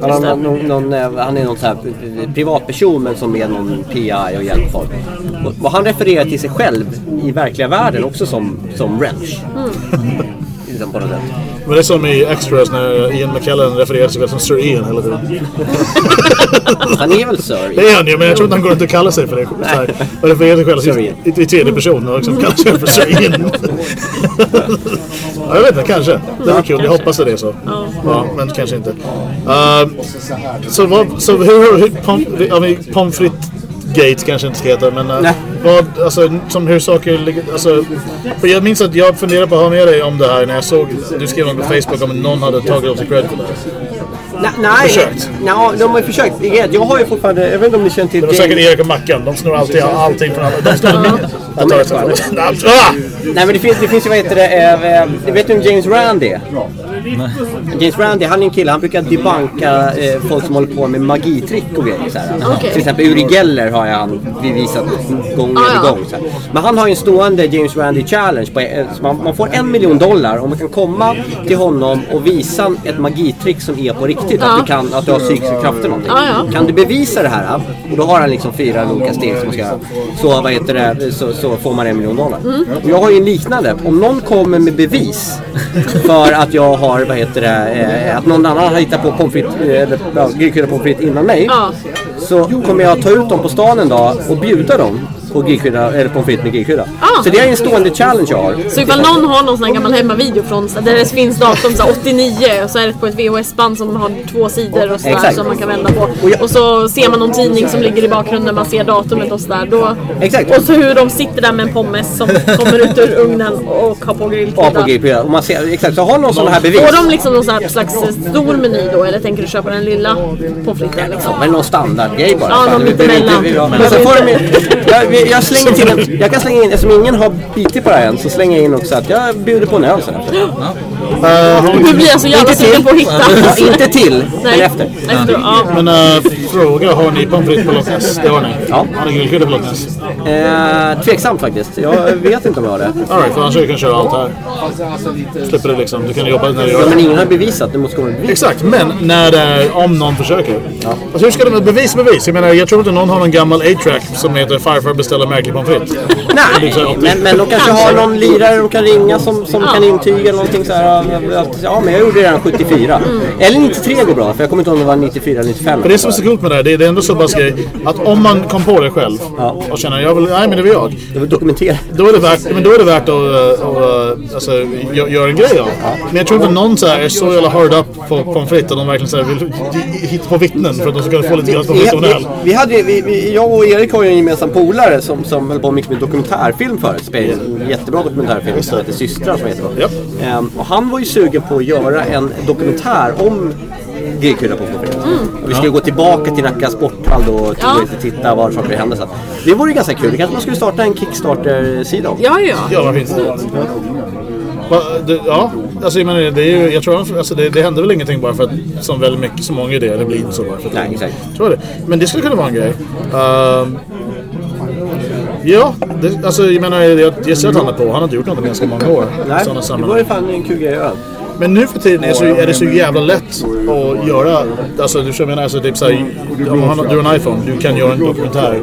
Han, någon, någon, eh, han är någon så här privatperson men som är någon PI och hjälper folk. Och, och han refererar till sig själv i verkliga världen också som, som Wrench. Liksom på något sätt. Men det är som i Extras när Ian McKellen refererar sig själv som Sir Ian hela tiden. Han är väl Sir? Det är han ju, men jag tror inte han går runt och kallar sig för det. Så här, och refererar sig själv i, Ian. i, i tredje person och liksom kallar sig själv för Sir Ian. ja, jag vet inte, kanske. Det var kul, jag hoppas att det är så. Ja, men kanske inte. Ehm, så vad, så hur, hur men pommes frites Gate kanske inte ska heta, men uh. Vad, alltså, som hur saker ligger, alltså, för jag minns att jag funderade på att ha med dig om det här när jag såg, du skrev något på Facebook om att någon hade tagit åt sig cred för det. Nej, nej, nej, de har försökt. Jag har ju fortfarande, jag vet inte om ni känner till Det var säkert Erik och Mackan, de snor alltid allting från alla. De snor Jag tar ett sånt. Ah! Nej men det finns, det finns ju vad heter det, eh, eh, vet du vem James Rand är? James Randi, han är en kille, han brukar debanka eh, folk som håller på med magitrick och grejer. Så här. Okej. Till exempel Uri Geller har jag han bevisat gång Ah, ja. gång. Så här. Men han har ju en stående James Randi Challenge. På, eh, man, man får en miljon dollar om man kan komma till honom och visa ett magitrick som är på riktigt. Ja. Att, du kan, att du har psykiska krafter någonting. Ja, ja. Kan du bevisa det här? Och då har han liksom fyra olika steg som ska så, vad heter det, så, så får man en miljon dollar. Mm. Och jag har ju en liknande. Om någon kommer med bevis för att jag har, vad heter det, eh, att någon annan har hittat på pommes frites, eh, eller ja, grillkrydda pommes frites innan mig. Ja. Så kommer jag ta ut dem på stan en dag och bjuda dem på grillkrydda, eller pommes frites med grillkrydda. Ah. Så det är en stående challenge jag har. Så ifall någon har någon sån här gammal hemmavideo från där det finns datum så här 89 och så är det på ett VHS-band som har två sidor och sådär som man kan vända på. Och jag- Och så ser man någon tidning som ligger i bakgrunden, man ser datumet och sådär. Då... Exakt. Och så hur de sitter där med en pommes som kommer ut ur ugnen och har på Ja, på grillkrydda. grillkrydda. Och man ser, exakt, så har någon sådana här bevis. Får de liksom någon sån här slags stor meny då eller tänker du köpa den lilla pommes fritesen liksom? Men någon standardgrej bara. Ja, någon mittemellan. ja. Men så får de, jag, slänger till en, jag kan slänga in, eftersom ingen har bitit på det här än, så slänger jag in också att jag bjuder på en öl sen efter. Nu blir jag så jävla Inte sugen till. på att hitta. Ja, inte till, men efter. Efter, ja. Men äh, fråga, har ni pommes frites på Loch Ness? Det har ni? Ja. Har ni grillkrydda på Loch Ness? Eh, tveksamt faktiskt. Jag vet inte om jag har det. Alright, för annars kan du köra allt här. Slipper det liksom. Du kan jobba när du Ja, gör men det. ingen har bevisat. Du måste komma med bevis. Exakt, men när det är, om någon försöker. Alltså hur ska med bevis bevis? Jag menar, jag tror inte någon har någon gammal A-track som heter farfar beställer märklig pommes frites. Nej, men, men de kanske har någon lirare de kan ringa som, som kan intyga någonting så här. Ja, men jag gjorde det redan 74. Eller 93 går bra, för jag kommer inte ihåg om det var 94 eller 95. För det som är så coolt med det här, det är, det är ändå så pass grej att om man kom på det själv och känner jag vill, nej men det var jag. Det var dokumenterat. Då är det värt, men då är det värt att, att, att alltså, gö- göra en grej av. Men jag tror inte någon så här är så jävla hard up på pommes frites att de verkligen så här vill hitta på vittnen för att de ska få lite grann pommes frites vi, hade, vi, vi, jag och Erik har ju en gemensam polare som, som höll på mycket med dokumentärfilm förut. Spelade En jättebra dokumentärfilm som heter Systrar som heter Japp. Ehm, Och han var ju sugen på att göra en dokumentär om grillkrydda på frites. Och Vi skulle gå tillbaka till Nacka sporthall då och Ja. ja. titta var saker hände. Så det vore ganska kul. Kanske man skulle starta en Kickstarter-sida om. Ja, ja. Ja, vad finns det? Ja, alltså jag menar, det är ju, jag tror alltså det, det händer väl ingenting bara för att som väldigt mycket, så många idéer, det blir inte så bara för att Nej, exakt. tror jag det. Men det skulle kunna vara en grej. Ehm, ja, det, alltså jag menar, jag gissar att han är på. Han har inte gjort något på ganska många år. Nej, det var ju fan en kul grej. Men nu för tiden är, så, är det så jävla lätt att göra. Alltså du menar, alltså, typ såhär, om du har en iPhone, du kan göra en dokumentär.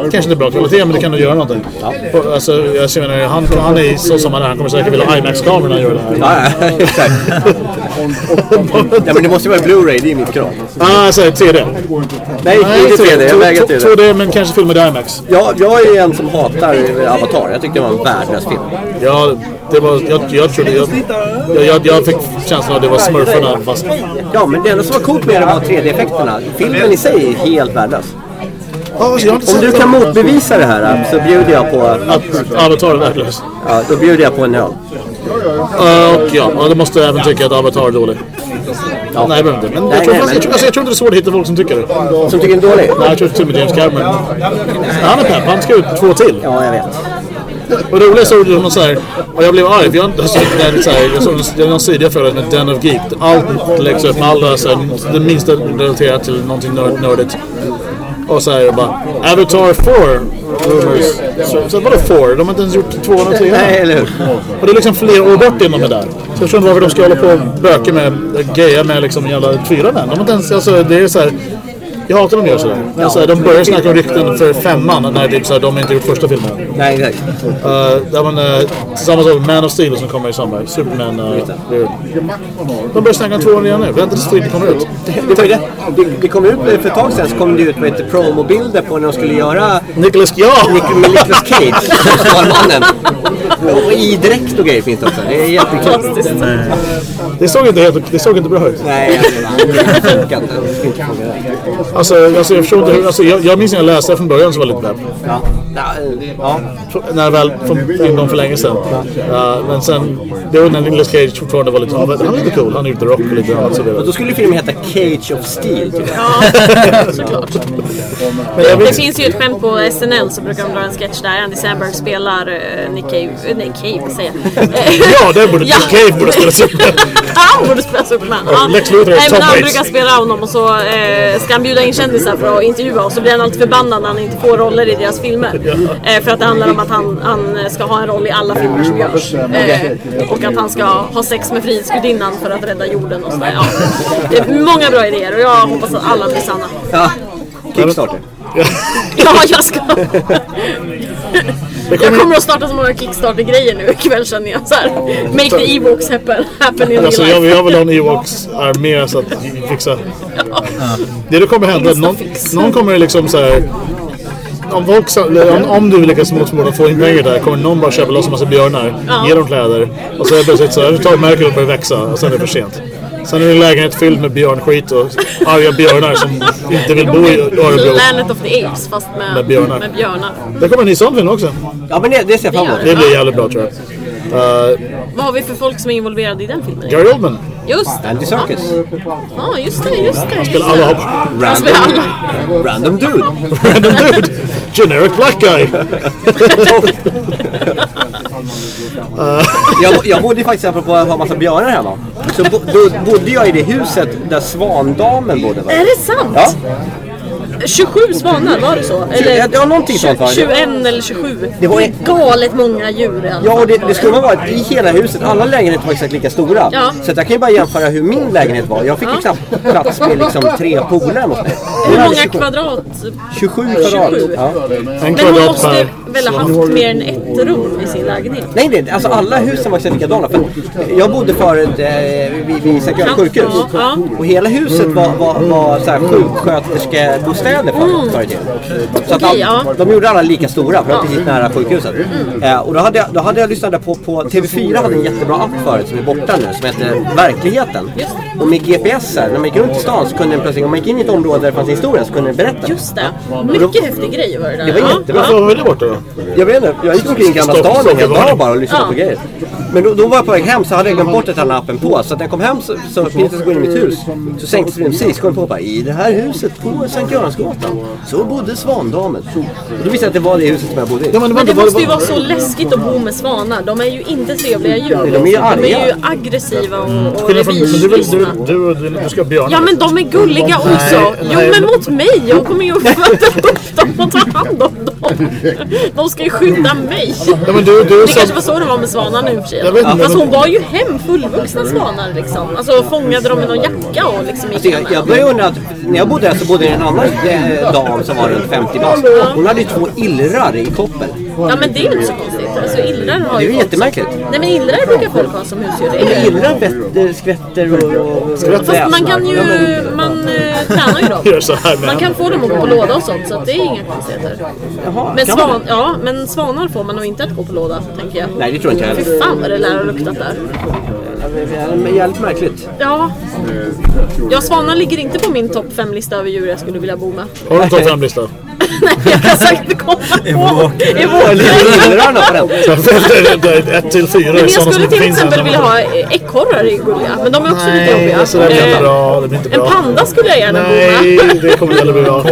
Kanske inte bra kvalitet, men du kan nog göra någonting. Och, alltså, jag menar, han, han är så som han är. Han kommer säkert vilja ha IMAX-kameror när han gör det här. Ja, ja, exakt. ja, men det måste ju vara Blu-ray, det är mitt krav. Ah, alltså 3D. Nej, inte 3D, jag vägrar 3D. 2D, men kanske filmad i IMAX. Jag, jag är en som hatar Avatar. Jag tyckte det var en värdelös film. Ja, det var, jag, jag trodde, jag, jag, jag, jag fick känslan att det var smurfarna fast... Ja, men det enda som var coolt med det var 3D-effekterna. Filmen i sig är helt värdelös. Ja, alltså, Om du kan motbevisa det här så bjuder jag på... Att Avatar är värdelös. Ja, då bjuder jag på en öl. Uh, och ja, då måste jag även tycka att Avatar är dålig. Ja. Nej, jag behöver inte. Men Nej, jag, tror, nej, men- jag, tror, alltså, jag tror inte det är svårt att hitta folk som tycker det. Som tycker den är dålig? Nej, jag tror till och med James Cameron. Han är pepp, han ska ut två till. Ja, jag vet. Och det roliga såg du någon så här, och jag blev arg för jag, alltså, när, så här, jag såg en- någon sida förut med Den of Geek. Allt läggs upp med alla så här, det minsta relaterat till någonting nörd, nördigt. Och så här jag bara Avatar 4 rumors. Så, så vadå 4? De har inte ens gjort 2 och 3 Nej, eller hur? Och det är liksom flera år bort innan de är där. Så jag förstår inte varför de ska hålla på och böka med, greja med liksom jävla fyran än. De har inte ens, alltså det är så här. Jag hatar när de gör sådär. Men så här, de börjar snacka om rykten för femman när det är så här, de inte gjort första filmen. Nej, exakt. Uh, där man, uh, tillsammans med Man of Steel som kommer i sommar. Superman. Uh, de börjar snacka om tvåan redan nu. Vänta tills Steel kommer ut. Det, var ju det, det, det kom ut för ett tag sedan så kom det ut med ett promobilder på när de skulle göra Nicholas, ja! Nic- med Nicolas Cage, Stålmannen. Och i dräkt och grejer finns det också. Det är jättekul. Det såg inte, helt, det såg inte bra ut. Nej, alltså, det funkar inte. Där. Alltså, alltså jag inte hur... Alltså, jag, jag minns när jag läste det från början så var det lite bläpp. Ja. Ja. När väl från, en gång för länge sedan. Ja, men sen, det var när Nicolas Cage fortfarande var lite, han är lite cool, han är ute rock och lite annat så Och vidare. då skulle filmen heta Cage of Steel. Typ. Ja, såklart. Men jag Det finns ju ett skämt på SNL så brukar de dra en sketch där Andy Samberg spelar uh, Nick Cave, uh, nej Cave säger ja, det borde Ja. Nick Cave borde spelas upp med. Han borde spelas upp med. Ja. Lex Luthor är Nej, Tom men han brukar spela honom och så eh, ska han bjuda in kändisar för att intervjua och så blir han alltid förbannad när han inte får roller i deras filmer. Eh, för att det handlar om att han, han ska ha en roll i alla filmer som görs. Eh, och att han ska ha sex med Frihetsgudinnan för att rädda jorden och sådär. Ja. Det är många bra idéer och jag hoppas att alla blir sanna. Ja. Kickstarter. Ja, jag ska... Jag kommer att starta så många Kickstarter-grejer nu ikväll känner jag. Så här. Make the Ewoks happen, happen in Alltså, jag, jag vill ha en Ewoks-armé så att vi fixar. Det då kommer hända, någon, någon kommer liksom så här. Om, folk, om, om du lyckas motsvara få in pengar där kommer någon bara köpa loss en massa björnar, Ja. ge dem kläder och så är det plötsligt så här, tar märker och börjar växa och sen är det för sent. Sen är det en lägenhet fylld med björnskit och arga björnar som inte vill bo i Örebro. Planet of the Apes fast med, Med björnar. Med björnar. Det kommer en ny sån film också. Ja men det, det ser jag fram emot. Det blir jävligt bra tror jag. Uh, Vad har vi för folk som är involverade i den filmen? Gary Oldman Just det. Andy Serkis. Ja, just det, just det. spelar alla hopp. Han alla. Random dude. Random dude! Generic black guy! Jag, jag bodde faktiskt, apropå att ha massa björnar hemma. Så bo, då bodde jag i det huset där Svandamen bodde. Va? Är det sant? Ja. 27 svanar, var det så? Eller Ja, någonting sånt var det. 21 eller 27. Det var en- galet många djur i alla Ja, och det, det skulle ha varit i hela huset. Alla lägenheter var exakt lika stora. Ja. Så jag kan ju bara jämföra hur min lägenhet var. Jag fick ju knappt plats med liksom tre polare. Hur många 27 kvadrat? 27 kvadrat. 27. Ja. En kvadrat per... väl ha haft mer än ett rum i sin lägenhet? Nej, nej, alltså alla husen var exakt likadana. För jag bodde förut eh, vid, vid Sankt Görans sjukhus. Ja, ja. Och hela huset var, var, var så här sjuksköterskebostäder förut. förr tiden. Så att Okej, all, de gjorde alla lika stora för var precis nära sjukhuset. Eh, och då hade, jag, då hade jag lyssnat på, på TV4 hade en jättebra app förut som är borta nu som heter Verkligheten. Och med GPS här, när man gick runt i stan så kunde den plötsligt, om man gick in i ett område där det fanns en historia så kunde den berätta. Just det. Mycket häftig grej var det där. Det var Ja, jättebra. Varför var det borta då? Jag vet inte, jag gick omkring i Gamla stan en hel dag bara och lyssnade Ja. på grejer. Men då, då var jag på väg hem så hade jag glömt bort att ha den appen på. Så att när jag kom hem så, så precis jag gå in i mitt hus så sänktes min musik. Så kom jag på bara, i det här huset på Sankt Göransgatan så bodde Svandamen. Och då visste jag att det var det huset som jag bodde i. Ja, men det var Men det inte måste ju vara så läskigt att bo med svanar. De är ju inte trevliga djur. de är ju De arga. är ju aggressiva och, och Skillnad från, men du, du, revirslystna. du, och du ska ha björnar. Ja men de är gulliga också. Jo nej. men mot mig. Jag kommer ju föda upp dem och ta hand om dem. De ska ju skydda mig. Ja, men du, du Det kanske var så det var med svanarna nu för Jag vet inte, Fast hon var ju hem fullvuxna svanar liksom. Alltså fångade dem i någon jacka och liksom gick Så jag, jag började undra att när jag bodde där så bodde det en annan eh, dam som var runt 50 bast. Hon hade ju två illrar i koppel. Ja men det är ju inte så konstigt. Alltså illrar har Det är ju ju folk jättemärkligt. som- Nej men illrar brukar folk ha som husdjur. Det är illrar vett- skvätter och... och Fast man kan ju, man eh, tränar ju dem. Gör så här med Man kan få dem att gå på låda och sånt så att det är inga konstigheter. Jaha, Men, kan man? svan, ja, men svanar får man nog inte att gå på låda tänker jag. Nej, det tror inte jag Fy heller. fan vad det lär ha luktat där. Det är Jävligt märkligt. Ja. ja, svanar ligger inte på min topp 5-lista över djur jag skulle vilja bo med. Har du en topp 5-lista? Nej, jag kan säkert komma på. I Illrarna på den. Ett till fyra Men är jag sådana som skulle inte till finns exempel än. vilja ha ekorrar i gulliga, men de är också lite Nej, jobbiga. så det blir inte bra. Det blir inte En bra. panda skulle jag gärna bo Nej, med. det kommer inte bli bra.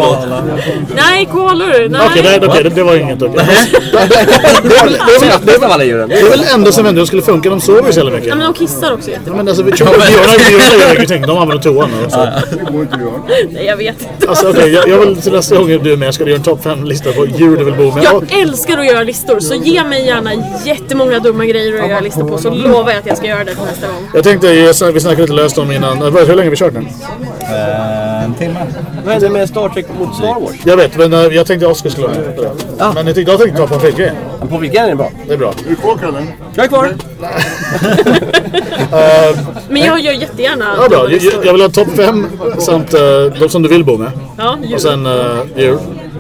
Nej, koalor. Nej. Okej, nej, okej, det, det var inget. okej. Bäst av alla djuren. Det är väl det enda som ändå skulle funka. De sover ju så jävla mycket. Men de kissar också jättebra. Men alltså, björnar gör ingenting. De använder toan. och Så. Nej, jag vet inte. Alltså okej, jag, jag vill till nästa gång du är med ska du göra en topp 5-lista på djur du vill bo med. Och, Jag älskar att göra listor, så ge mig gärna jättemånga dumma grejer att göra listor på så lovar jag att jag ska göra det till nästa gång. jag tänkte, vi snackade lite löst om innan. Hur länge har vi kört nu? Eh, en timme. Vad hände med Star Trek mot Star Wars? Jag vet, men eh, jag tänkte Oscar skulle vara med det. Men jag tänkte, jag tänkte ta på en Men På vilken är den bra? Det är bra. Är du kvar Kalle? Jag är kvar. Men jag gör jättegärna Ja, bra. Jag, jag vill ha topp 5 samt uh, de som du vill bo med. Ja, djur. Och sen uh, djur.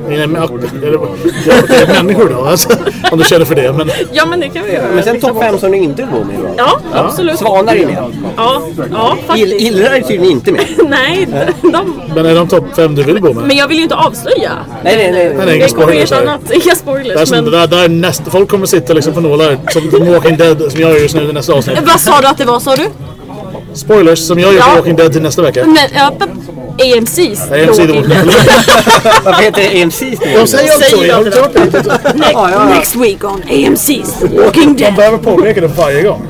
Nej, men, eller, ja, det är människor då, alltså, om du känner för det. Men Ja men det kan vi göra. Men sen topp fem som du inte vill bo med då? Ja, absolut. Svanar är med. Ja, ja Ill- faktiskt. Illrar är tydligen inte med. Nej, de, Men är de topp fem du vill bo med? men jag vill ju inte avslöja. Nej, nej, nej. Nej, nej, inga spoilers inga spoilers. Men där, där nästa, folk kommer sitta liksom på nålar som The Walking Dead som jag gör just nu i nästa avsnitt. vad sa du att det var sa du? Spoilers som jag gör Ja. för Walking Dead till nästa vecka. Nej, ja, AMC's. AMC The Walking Dead. Varför heter det AMC? De säger alltid så. Jag har inte hört det riktigt. Ja, ja. Next week on AMC's Walking Dead. behöver påpeka det varje gång.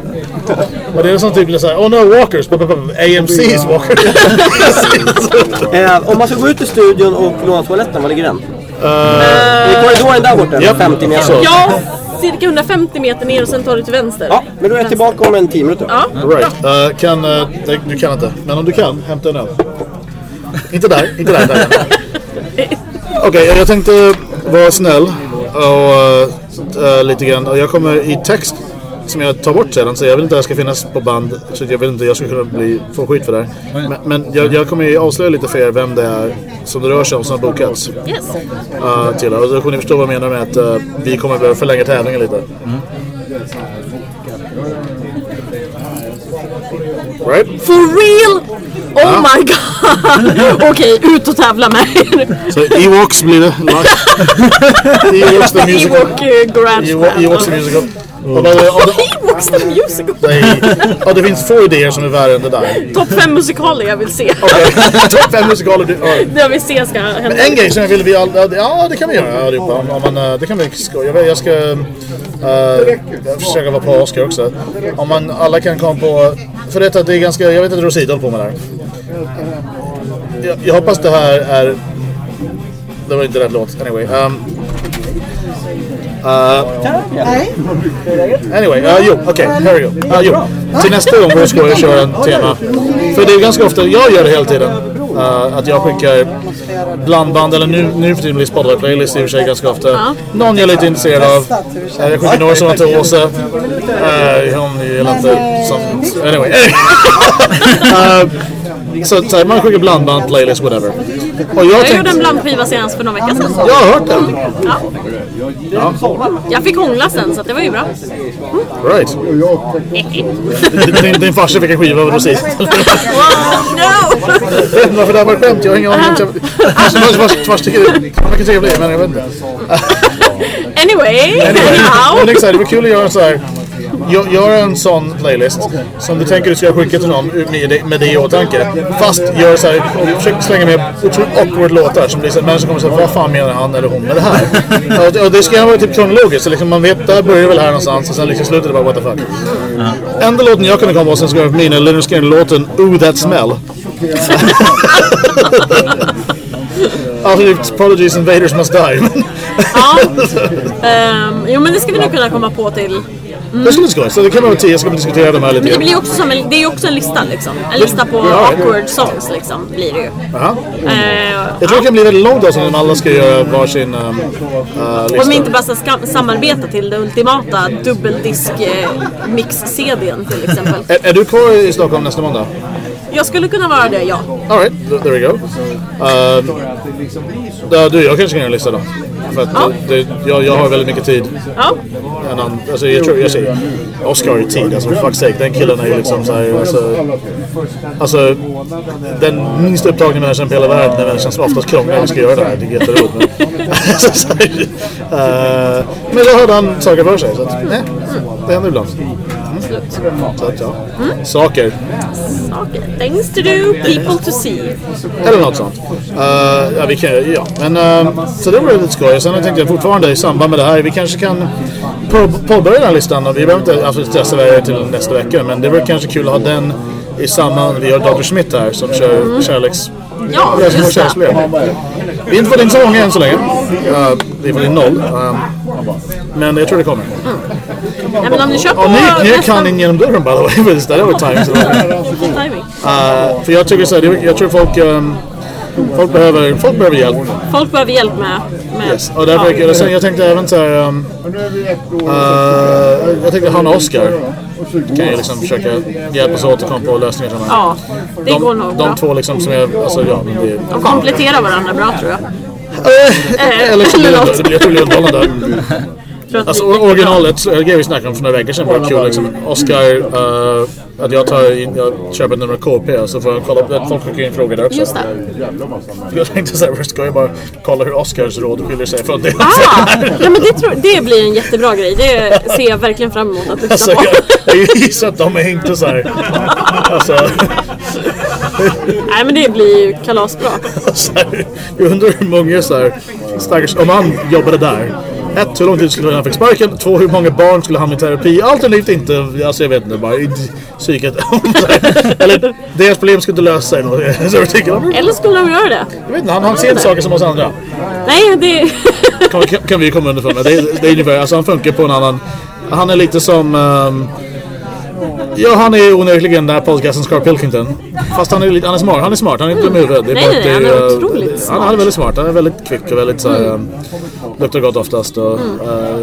Och det är som typ såhär, oh no walkers, b- b- b- AMC's walkers. Eh, om man ska gå ut ur studion och låna toaletten, var ligger den? I korridoren där borta, Japp. 50 meter. Så. Ja, cirka 150 meter ner och sen tar du till vänster. Ja, men då är tillbaka om en 10 minuter. Ja. Right. Uh, kan, uh, det- du kan inte, men om du kan, hämta en öl. inte där, inte där. där. Okej, jag tänkte vara snäll och uh, lite grann. Och jag kommer i text som jag tar bort sedan, så jag vill inte att det ska finnas på band. Så jag vill inte jag ska kunna bli, få skit för det här. Men, men jag, jag kommer ju avslöja lite för er vem det är som det rör sig om som har bokats. Yes. Uh, till. Och då kommer ni förstå vad jag menar med att uh, vi kommer behöva förlänga tävlingen lite. Right? For real? Oh my god! Okej, ut och tävla med er. Så Ewoks blir det. Ewoks the musical. Ewok eh, Garage Ewo- Ewoks the Band. Musical. Och och det, Ewoks the musical. nej, och det finns få idéer som är värre än det där. Topp fem musikaler jag vill se. Topp fem musikaler. du- ja. Det jag vill se ska hända. En grej som jag vill vi all, ja det kan vi göra allihopa. Om, om man, eh, det kan vi skoja. Jag, ska uh, försöka vara på Oscar också. Om man alla kan komma på, för det, att det är ganska, jag vet att Rosita håller på med det här. Jag, jag hoppas det här är, det var inte rätt låt. Anyway. Um, uh, Anyway, uh, jo, okej, here we go. Uh, jo. Till nästa gång ska jag köra en tema. För det är ganska ofta, jag gör det hela tiden. Uh, att jag skickar blandband, eller nu, nu för tiden blir Spotify playlist i och för sig ganska ofta. Någon jag är lite intresserad av. Uh, jag skickar några sådana till Åsa. Uh, hon gillar inte sånt. Anyway. uh, så, man skickar blandband, playlist, whatever. Och jag Jag gjorde tänkte... en blandskiva senast för någon vecka sedan. Jag har hört den. Ja. Jag fick hångla sen så det var ju bra. Right. Din, din farsa fick en skiva musik. Wow, no! Varför det här var ett skämt. Jag har ingen aning. Vars, tycker du? Han verkar trevlig, men jag vet inte. Anyway, Men anyhow. exakt, det var kul att göra så här. Gö- Göra en sån playlist som du tänker du ska skicka till någon med med det i åtanke. Fast gör så här, försök slänga med otroligt awkward låtar som blir så här, människor kommer säga vad fan menar han eller hon med det här? och, och det ska vara typ kronologiskt, så liksom man vet där börjar väl här någonstans och sen liksom slutar det bara what the fuck. Enda låten jag kunde komma på som ska vara min är Leonard Skinner-låten Ooh That Smell. Alltså typ Prodigy's Invaders Must Die. Ja. Ehm, jo men det ska vi nog kunna komma på till. Det skulle inte gå. Så det kan vara tio, så kan vi diskutera de här lite Det grann. blir också som en, det är också en lista liksom. En lista på Ja. awkward songs liksom blir det ju. Jaha. Ehm, Jag tror det kan bli väldigt långt då, om alla ska göra varsin um, uh, Om lista. vi inte bara ska ska samarbeta till det ultimata dubbeldisk eh, till exempel. är, är du kvar i Stockholm nästa måndag? Jag skulle kunna vara det, ja. Alright, there we go. Um, ja, du, jag kanske kan göra en lista då. För att Ja. det, jag, jag har väldigt mycket tid. Ja, annan, alltså, jag tror, jag säger, Oscar har ju tid, alltså for fuck's sake. Den killen är ju liksom såhär, alltså, alltså den minst upptagna människan på hela världen är människan som oftast krånglar vi ska göra det här. Det är jätteroligt. Men, alltså, så här, eh, men då hade han saker för sig, så att, nej, det händer ibland. Mm. Att, ja. Saker. saker. Things to do, people to see. Eller något sånt. Uh, ja, vi kan, ja. Men, uh, så det var lite skoj. Sen tänkte jag fortfarande i samband med det här, vi kanske kan på- påbörja den här listan. Och vi behöver inte absolut stressa det till nästa vecka, men det vore kanske kul att ha den i samband. Vi har Dr. Smith här som kör kärleks... Ja, just det. kärleksproblem. Vi har inte fått in så många än så länge. Uh, vi har fått in noll. Um, men jag tror det kommer. Nej, men om ni kör på Och ni, ni nästa... kan in genom dörren by the way. för Det var timing. Uh, för jag tycker så här, jag tror folk, um, folk, behöver, folk behöver hjälp. Folk behöver hjälp med... med Yes. Och därför, jag, sen, jag tänkte även så här, um, uh, jag tänkte han och Oscar kan ju liksom försöka hjälpas åt att komma på lösningar. Ja, det går nog De, bra. de två liksom som är, alltså ja, det De kompletterar varandra bra tror jag. Eh, Eller så blir det, det blir jag tror det blir underhållande. Tror att Alltså originalet, grejen vi snackade om för några veckor sedan var kul liksom. Oscar, eh, att jag tar in, jag köper ett nummer KP så får jag kolla upp, folk skickar in frågor där också. Just det. Jag tänkte såhär, först ska jag bara kolla hur Oscars råd skiljer sig från det. Ah! Ja, men det, tror, det blir en jättebra grej. Det ser jag verkligen fram emot att Alltså, lyssna på. jag, jag gissar att de är inte såhär, alltså, Nej men det blir ju kalasbra. jag undrar hur många såhär, stackars, om han jobbade där. Ett, hur lång tid skulle han fick sparken? Två, hur många barn skulle hamna i terapi? Alternativt inte, alltså jag vet inte, bara i psyket. Eller deras problem skulle inte lösa sig. Jag jag Eller skulle de göra det? vet inte, han, han ser saker som oss andra. Nej, det... Kan, kan, vi komma underfund med. Det, det är ungefär, alltså han funkar på en annan, han är lite som ehm, Ja, han är onekligen den här podcastens Carl Pilkington. Fast han är, lite, han är smart. Han är smart. Han är inte är Nej, nej, det han är eh, otroligt smart. han är väldigt smart. Han är väldigt kvick och väldigt såhär... Mm. Luktar gott oftast och eh,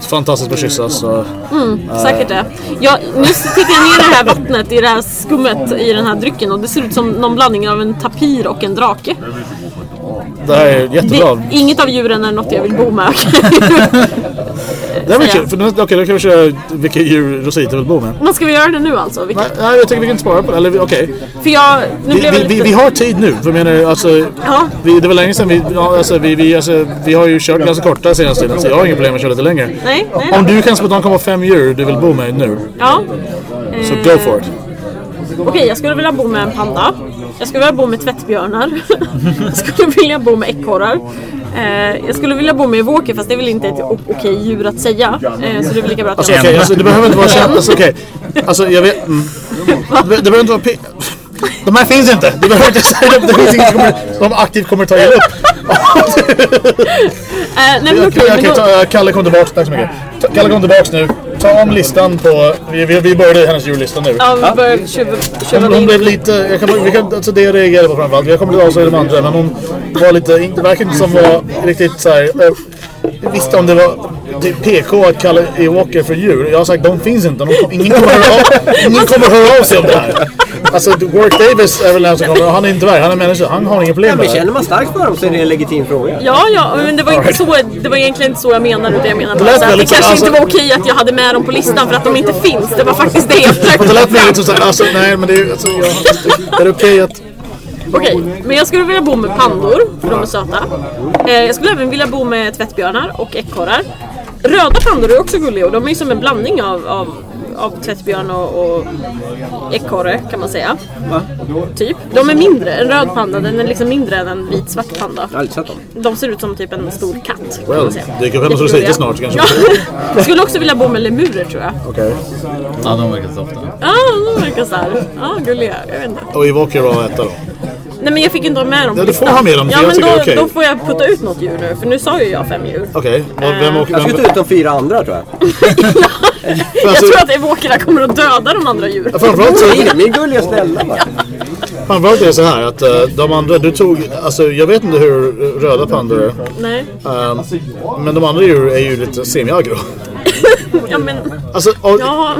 fantastisk på att kyssas. Och, Säkert det. Ja, nu tittar jag ner i det här vattnet, i det här skummet i den här drycken och det ser ut som någon blandning av en tapir och en drake. Det här är jättebra. Det, inget av djuren är något jag vill bo med. Det var kul. För Okej, då kan vi köra vilka djur Rosita vill bo med. Men ska vi göra det nu alltså? Vilka? Nej, jag tycker vi kan inte spara på det. Eller okej. För jag... Nu Vi, blev vi, lite... vi har tid nu. För jag menar, alltså, Ja. vi, det var länge sedan vi... Alltså, vi, vi, alltså, vi har ju kört ganska korta senaste tiden. Så jag har inga problem med att köra lite längre. Nej, nej. Om du kan spontant komma på fem djur du vill bo med nu. Ja. Så Eh, go for it. Okej, jag skulle vilja bo med en panda. Jag skulle vilja bo med tvättbjörnar. jag skulle vilja bo med ekorrar. Eh, jag skulle vilja bo med våker fast det är väl inte ett okej djur att säga. Eh, så det är väl lika bra att Alltså jag... okej, alltså, det behöver inte vara känt. Alltså, okej. alltså jag vet... Mm. Det, det behöver inte vara... De här finns inte! Du behöver inte säga det. Det finns inget kommer, som aktivt kommer ta illa upp. Eh, nej men men okej, då... ta- Kalle kom tillbaks. Tack så mycket. Kalle kom tillbaks nu. Ta om listan på... Vi, vi, vi började i hennes djurlista nu. Ja, vi tjuva tjuva Hon, hon blev lite, jag kan, vi kan, alltså det jag reagerade på framförallt, jag kommer inte avslöja de andra, men hon var lite, det verkar inte som var riktigt såhär, äh, jag visste om det var typ PK att kalla Ewalker för djur. Jag har sagt, de finns inte, de, kom- ingen, kommer höra av, ingen kommer höra av sig om det här. Alltså Warwick Davis är väl den som kommer, och han är inte dvärg, han är människa, han har inga problem Men med det. känner man starkt för dem så är det en legitim fråga. Ja, ja, men det var, inte så, det var egentligen inte så jag menade utan jag menade Det bara lät så att det väldigt kanske så- alltså- inte var okej att jag hade med dem på listan för att de inte finns. Det var faktiskt det jag försökte Det lät lite såhär, alltså nej men det är alltså, jag, är det okej att... Okej, men jag skulle vilja bo med pandor, för de är söta. Eh, jag skulle även vilja bo med tvättbjörnar och ekorrar. Röda pandor är också gulliga och de är ju som en blandning av, av, av tvättbjörn och, och ekorre kan man säga. Typ. De är mindre. En röd panda den är liksom mindre än en vit svart panda. Jag har aldrig sett dem. De ser ut som typ en stor katt. Kan Well, man säga. det kan så Jättegulliga. lite snart kanske. Ja. Jag skulle också vilja bo med lemurer tror jag. Okej. Ja, de verkar softa. Ja, de verkar såhär. Ja, gulliga. Jag vet inte. Och Ewalker var etta då. Nej men jag fick inte ha med dem på Ja, du får listan. ha med dem, för Ja jag men tycker då, det är okej. då får jag putta ut något djur nu. För nu sa ju jag fem djur. Okej, och vem åker... Jag ska Vem, ta ut de fyra andra tror jag. Jag tror att evokerna kommer att döda de andra djuren. Framförallt så... Nej, de är gulliga och snälla bara. Framförallt är det så här att eh, de andra, du tog, alltså jag vet inte hur röda pandor är. Nej. ehm, men de andra djur är ju lite semi-aggro. Ja men, Alltså, och, ja.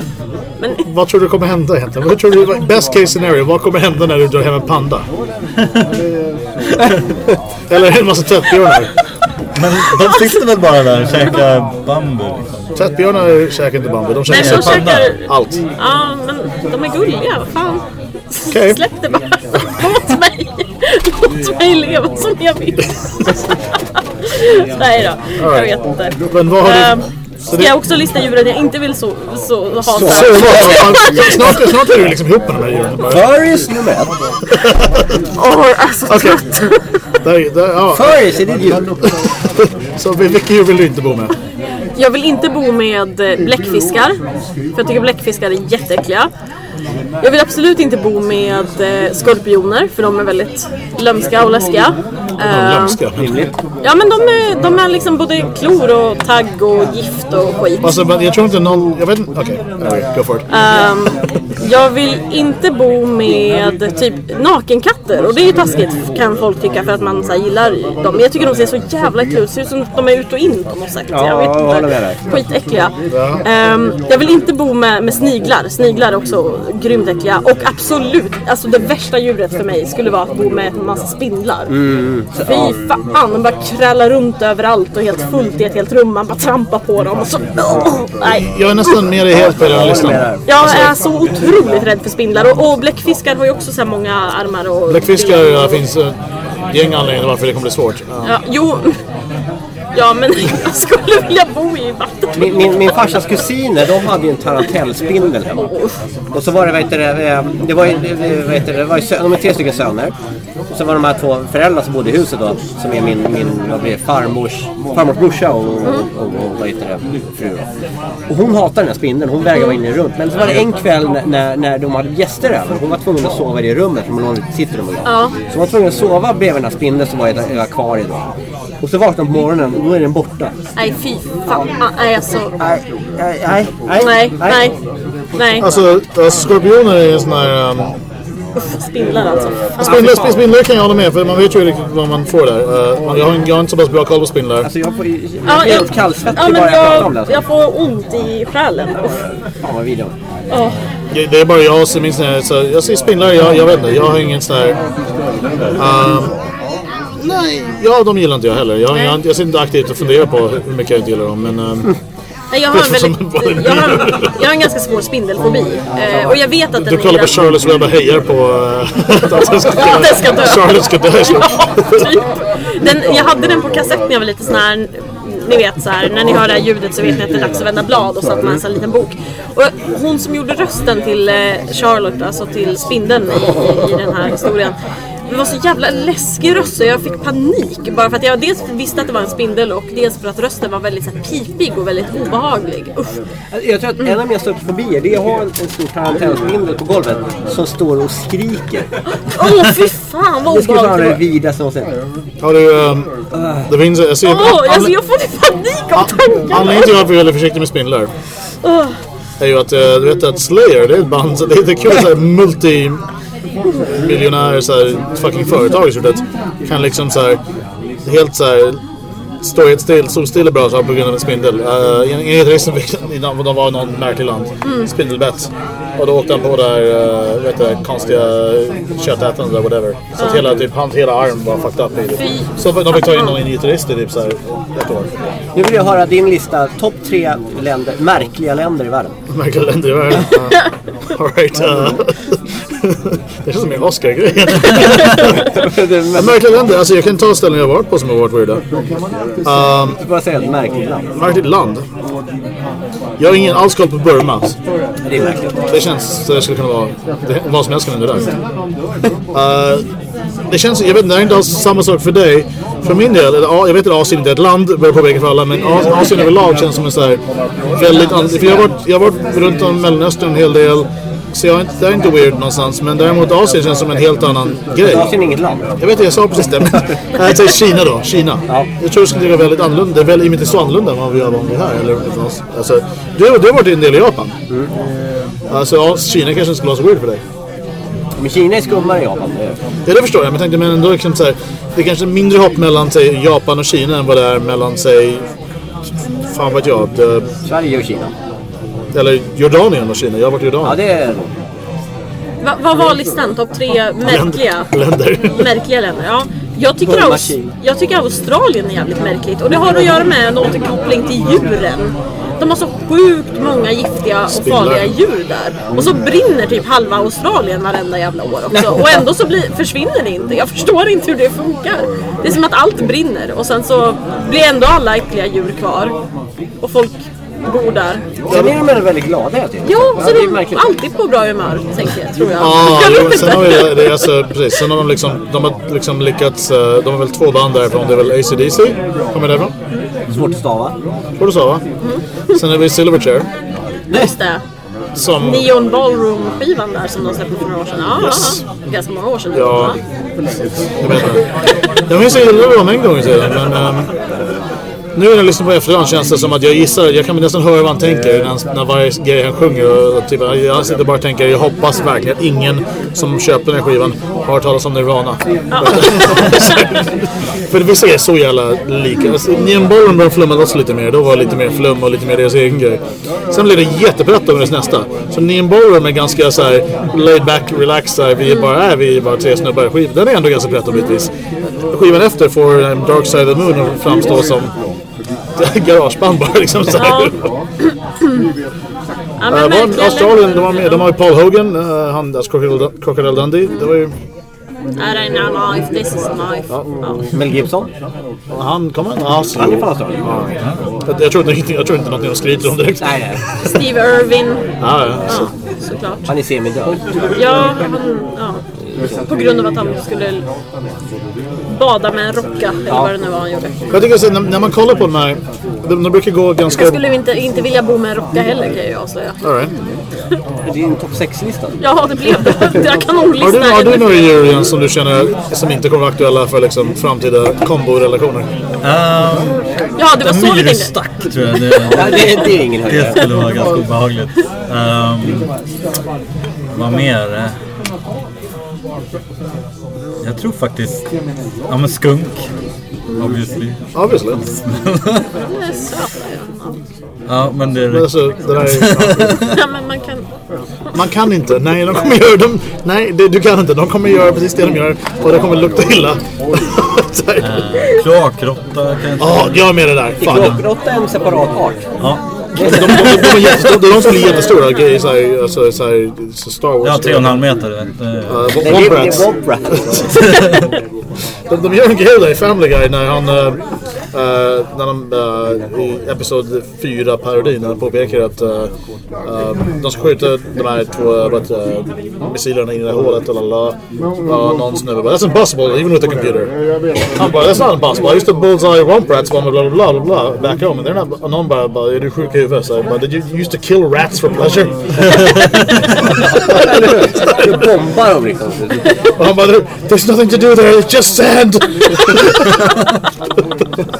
Men vad tror du kommer hända egentligen? Vad tror du, best case scenario, vad kommer hända när du drar hem en panda? Eller en massa tvättbjörnar. Men de sitter väl bara där och käkar bambu. Tvättbjörnar käkar inte bambu, de Nej, käkar de käkar- allt. Ja men de är gulliga, vad fan. Okej. Släpp det bara. Låt mig. Låt mig leva som jag vill. Nej då, jag vet inte. Men vad har Ehm, du... Så Ska jag också lista djuren jag inte vill så, så hata? Så, snart, snart är du liksom ihop med de här djuren. Furries nummer ett. Åh, alltså Okej. Där, där, ja. Furries, är det djur? Så vilka djur vill du inte bo med? Jag vill inte bo med eh, bläckfiskar. För jag tycker bläckfiskar är jätteäckliga. Jag vill absolut inte bo med eh, skorpioner för de är väldigt lömska och läskiga. Eh, Lömska. ja men de är, de är liksom både klor och tagg och gift och skit. Alltså, men jag tror inte någon... Jag vet inte. Okej, okay. go for it. Ehm, jag vill inte bo med typ nakenkatter och det är ju taskigt kan folk tycka för att man så här, gillar dem. Men jag tycker de ser så jävla äckliga ut. Ser ut som att de är ut och in på något sätt. Ja, jag vet inte. Skitäckliga. Ehm, jag vill inte bo med, med sniglar. Sniglar är också grymt äckliga. Och absolut, alltså det värsta djuret för mig skulle vara att bo med en massa spindlar. Fy fan, de bara krallar runt överallt och helt fullt i ett helt rum. Man bara trampar på dem och så... nej. Jag är nästan med dig helt på den listan. Jag är så otroligt rädd för spindlar. Och, och bläckfiskar har ju också så här många armar och... Bläckfiskar ja, finns ett gäng anledningar varför det kommer bli svårt. Ja, jo. Ja, men jag skulle vilja bo i vatten. Min, min, min farsas kusiner, de hade ju en tarantellspindel hemma. Och så var det, vad heter det, eh, det var ju, det- vad heter det, det var ju, sö- de är tre stycken söner. Och så var de här två föräldrarna som bodde i huset då, som är min, min vad blir det, farmors, farmors brorsa och, och, och, och vad heter det, fru då. Och hon hatade den här spindeln, hon vägrade vara inne i rummet. Men så var det en kväll när- när, de hade gäster över, hon var tvungen att sova i det rummet, för hon i sitt rum och Ja. Så hon var tvungen att sova bredvid den här spindeln som var i ett- då. Och så vaknade hon på morgonen och då är den borta. Nej, fy fan. Nej, alltså. Nej, nej, nej. Nej. Alltså, alltså skorpioner är en sån här... Um, Spindlar alltså. Spindlar, sp- spindlar kan jag hålla med för man vet ju riktigt vad man får där. Uh, jag, har, jag har inte så pass bra koll på spindlar. Alltså jag får ju Ja, helt kallsvettig ja, men bara jag pratar om det. jag, Alltså. jag får ont i själen. Fan vad vidrigt. Åh. Det det är bara jag som minns så, jag ser spindlar, jag, jag vet inte, jag har ingen sån här... Um, nej, ja de gillar inte jag heller. Jag, jag, jag sitter inte aktivt och funderar på hur mycket jag inte gillar dem. Men um, Nej, Jag har, en väldigt, jag, har, jag har en ganska svår spindelfobi. Eh, och jag vet att du kollar på är... Charlottes webb och hejar på uh, att den ska, Att den ska dö. Charlotte ska dö. Ja, typ. Den, jag hade den på kassett när jag var lite sån här, ni vet så här, när ni hör det här ljudet så vet ni att det är dags att vända blad och så att man en sån liten bok. Och hon som gjorde rösten till eh, Charlotte, alltså till spindeln i, i, i den här historien. Det var så jävla läskig röst så jag fick panik. Bara för att jag dels visste att det var en spindel och dels för att rösten var väldigt så här, pipig och väldigt obehaglig. Usch. Jag tror att en av mina största fobier det är att ha en, en stor tarantellspindel på golvet som står och skriker. Åh fy fan vad Det skulle vara det obehagligt. vidaste någonsin. Har du... Um, det finns... Jag ser, Åh, alltså jag får panik av tanken. Anledningen till varför jag är väldigt försiktig med spindlar Åh. är ju att eh, du vet att Slayer, det är ett band, så det är kul att så här multi miljonär så här, fucking företag i sett kan liksom så här helt så här stå helt still, stå still bra så här, på grund av en spindel. Uh, en gitarristen fick, innan de var i någon märklig land, spindelbett. Och då åkte han på det här, uh, vet du, konstiga köttätandet eller whatever. Så att hela, typ, hans hela arm var fucked up i det. Så de fick ta in någon gitarrist i typ så här ett år. Nu vill jag höra din lista, topp tre länder, märkliga länder i världen. Märkliga länder i världen. Uh, all right, uh, det känns som en Oscar-grej. Märkliga länder, alltså jag kan ta ställen jag varit på som har varit weirda. Um, Du bara säga ett märkligt land. märkligt land. Jag har ingen alls koll på Burma. Det är märkligt. Det känns det skulle kunna vara det, vad som helst kan hända där. Uh, det känns, jag vet inte, det är inte alls samma sak för dig. För min del, eller, jag vet att Asien inte är ett land, börjar påverka för alla, men As- Asien överlag känns som en så här väldigt för jag har, varit, jag har varit runt om Mellanöstern en hel del. Så jag inte, det är inte weird någonstans, men däremot Asien känns som en helt annan grej. Asien är inget land. Jag vet inte, jag sa precis det. Men jag säger Kina då. Kina. Jag tror det skulle vara väldigt annorlunda. Det är väl inte så annorlunda än vad vi gör om är här. Eller, alltså, du, du har varit en del i Japan. Alltså, ja, Kina kanske skulle vara så weird för dig. Men Kina är skummare i Japan. det Ja, det förstår jag. Men jag tänkte, men ändå liksom så här, det är kanske mindre hopp mellan säg, Japan och Kina än vad det är mellan, säg, fan vet jag, det, Sverige och Kina. Eller Jordanien och Kina. Jag har varit i Ja, Jordanien. det är... Va, vad var listan? Topp tre märkliga, Länder. märkliga länder? Ja. Jag tycker, Aus- jag tycker Australien är jävligt märkligt och det har att göra med en återkoppling till djuren. De har så sjukt många giftiga och farliga djur där. Och så brinner typ halva Australien varenda jävla år också. Och ändå så blir, försvinner det inte. Jag förstår inte hur det funkar. Det är som att allt brinner och sen så blir ändå alla äckliga djur kvar. Och folk bor där. Sen är de ändå väldigt glada hela tiden. Ja, så det är de är alltid på bra humör, tänker jag, tror jag. Ja, jag jo, sen har vi det, är alltså, precis. Sen har de liksom, de har liksom lyckats, eh, de har väl två band därifrån. Det är väl ACDC, kommer det därifrån? Svårt att stava. Får du sa va? Sen har vi Silverchair. Just det. Som, Neon Ballroom-skivan där som de släppte för några år sedan. Ja, Yes. ganska många år sedan. Ja. jag vet inte. Jag minns inte det var en gång i tiden, men ehm, nu när jag lyssnar på efterhand känns det som att jag gissar, jag kan nästan höra vad han tänker när, när varje grej han sjunger. Och, och typ, jag sitter bara och tänker, jag hoppas verkligen att ingen som köpte den här skivan har hört talas om Nirvana. För vissa är så jävla lika. Alltså, Neon Ballroom började flumma loss lite mer. Då var det lite mer flum och lite mer deras egen grej. Sen blev det jättepretto med deras nästa. Så Neon Ballroom är ganska så här laid back, relaxed. Vi är bara, äh, vi är bara tre snubbar. Skiv, den är ändå ganska pretto bitvis. Skivan efter får um, Dark Side of the Moon framstå som garageband bara liksom. Så här. Ja, Uh, men var verkligen. Australien, de, var med, de har ju Paul Hogan, uh, han, alltså Crocodile, Crocodile Dundee. Det var ju, Är det en life, this is life. Ja. Mel Gibson? han, kommer han? Ja, så- Han är från Australien. jag, jag, tror inte, jag tror inte någonting de skryter om direkt. Nej, nej. Steve Irwin, Ja, ja, så. såklart. Han är semidöd. Ja, han, ja. På grund av att han skulle bada med en rocka, eller vad det nu var han gjorde. Jag tycker så, när, när man kollar på de här, de, de brukar gå ganska... Jag skulle inte, inte vilja bo med en rocka heller kan jag ju avslöja. All right. Det är en topp 6-lista. Ja, det blev det. Är Har du, har du några djur som du känner som inte kommer vara aktuella för liksom, framtida komborelationer? Uh, Ja, det var så vi tänkte. tror jag. Det, Ja, det, det är ingen det skulle vara ganska obehagligt. Um, vad mer? Jag tror faktiskt... Ja men skunk. Obviously. Obviously. De är ja. Men det Men alltså, det där är, ja. men man kan... man kan inte. Nej, de kommer göra dem. Nej, det, du kan inte. De kommer göra precis det de gör och det kommer lukta illa. Här. Eh, Kloakråtta kanske. Ja, gör med det där. Fan. De, Kråkråtta är en separat art. Ja, de, de, de, är jättestora, det är de som blir jättestora grejer. Så här, alltså, så här, så Star Wars. ja tre och en halv meter. Eh, Uh, Wombrats. De, de gör en grej där i Family Guy när han... eh, eh, när de eh, i Episod 4 parodin när påpekar att uh, de ska skjuta de här två uh, vad, uh, missilerna in i det här hålet. Och la, uh, någon snubbe bara That's impossible even with a computer. Han bara That's not impossible. I used to bullseye Womprats blah blah blah blah blah blah back home. And they're not, och någon bara, bara är du sjuk i huvudet? Så jag bara, Did you used to kill rats for pleasure? Du bombar dem liksom. Och han bara There's nothing to do there, it's just sand!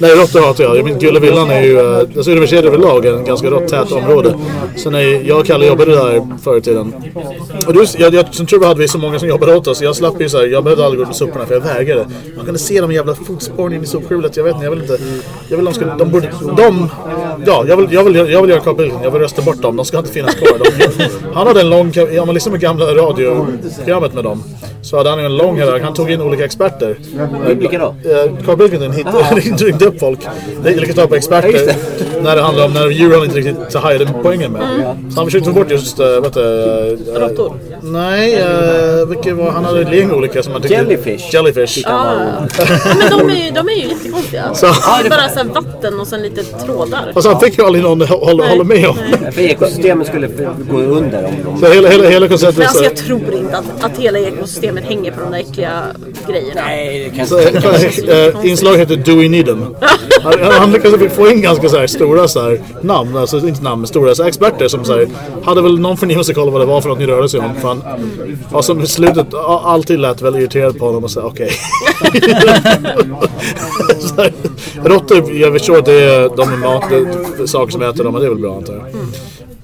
Nej, råttor hatar jag. Jag min Gullevillan är ju, eh, alltså universitetet överlag är en ganska rått tät område. Sen är jag och Kalle jobbade där förr i tiden. Och du, jag, jag, som tur hade vi så många som jobbade åt oss. Jag slapp ju så här, jag behövde aldrig gå med soporna för jag vägrade. Man kunde se de jävla fotspåren in i sopskjulet. Jag vet inte, jag vill inte. Jag vill de skulle, de borde, de, ja, jag vill, jag vill, jag vill göra Carl Bildt. Jag vill rösta bort dem. De ska inte finnas kvar. De, han hade en lång, ja man lyssnar på gamla radioprogrammet med dem. Så hade han en lång han tog in olika experter. Vilka då? Eh, Carl Bildt hit, ringde upp folk. Det typer av Ja, experter. när det handlar om när djuren inte riktigt hajade poängen med. Så han försökte få bort just, uh, vet du, uh, Råttor? Nej, uh, vilka var, han hade gäng olika som han tyckte... Jellyfish. Jellyfish. Ja, ja, men de är ju, de är ju jättekonstiga. Så- det är bara så här vatten och sen lite trådar. Fast han fick ju aldrig någon att hålla, hålla med om. För ekosystemet skulle gå under om de... Så hela, hela, hela konceptet alltså jag tror inte att, att hela ekosystemet hänger på de där äckliga grejerna. Nej, det kan Så, inte... äh, inslaget heter Do We Need Them. Han, lyckades få in ganska så här stora så här, namn, alltså inte namn men stora så här, experter som så här, hade väl någon förnimmelse koll vad det var för något ni rörde sig om. För han, och som i slutet alltid lät väldigt irriterad på honom och sa okej. Här, Råttor, jag förstår att det är de är mat, det saker som äter dem det är väl bra antar jag.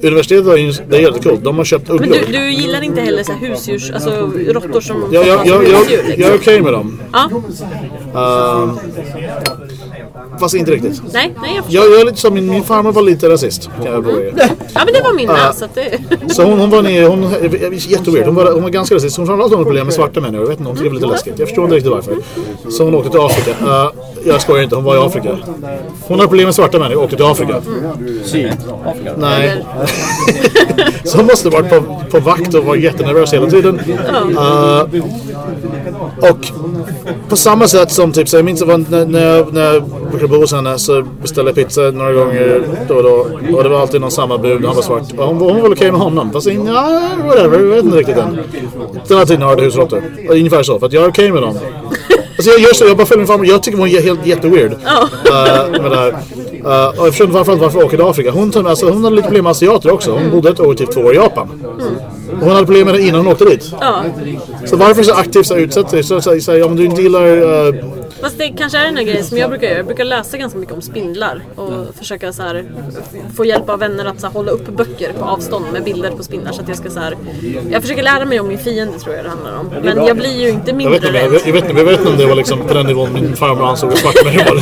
Universitetet har ju, det är jättekult, de har köpt Men ugglor. du, du gillar inte heller så här husdjurs, alltså råttor som Jag, jag, jag, jag, jag är okej med dem. Ja, Ehm, fast inte riktigt. nej, nej jag. Jag, jag är lite som min, min farmor var lite rasist. Kan jag börja. Ja men det var min med, så att det... Så hon, hon var nere, hon, jätteweird. Hon var, hon var ganska rasist. Hon framförallt hade problem med svarta människor. Jag vet inte, hon tyckte det var lite läskigt. Jag förstår inte riktigt varför. Så hon åkte till Afrika. Uh, jag skojar inte, hon var i Afrika. Hon hade problem med svarta människor och åkte till Afrika. Sydafrika? Nej. Så hon måste varit på, på vakt och var jättenervös hela tiden. Uh, och på samma sätt som typ, så jag minns när, när, jag, när jag brukade bo hos henne så beställde jag pizza några gånger då och då. Och det var alltid någon samma bud, han var svart. Och hon, var- hon var väl okej med honom. Fast in, ja, whatever, jag vet inte riktigt än. Den här tiden har jag husråttor. Ungefär så, för att jag är okej med dem. Alltså jag gör så, jag bara följer farmor. Jag tycker hon är helt jätteweird. Uh, det här. Uh, och jag förstår inte varför, hon åker till Afrika. Hon, alltså, hon hade lite problem med asiater också. Hon bodde ett år, typ två år i Japan. Och hon hade problem med det innan hon åkte dit. Ja. Så varför så aktivt så utsätter sig? Så, så, så, om du inte gillar uh, Fast det kanske är den här grejen som jag brukar göra. Jag brukar läsa ganska mycket om spindlar och försöka så här, få hjälp av vänner att så här, hålla upp böcker på avstånd med bilder på spindlar. Så att jag ska så här, jag försöker lära mig om min fiende tror jag det handlar om. Men jag blir ju inte Jag mindre vet, jag, rädd. vet, jag, vet, inte- jag vet inte om det var liksom på den nivån min farmor ansåg att svarta människor var.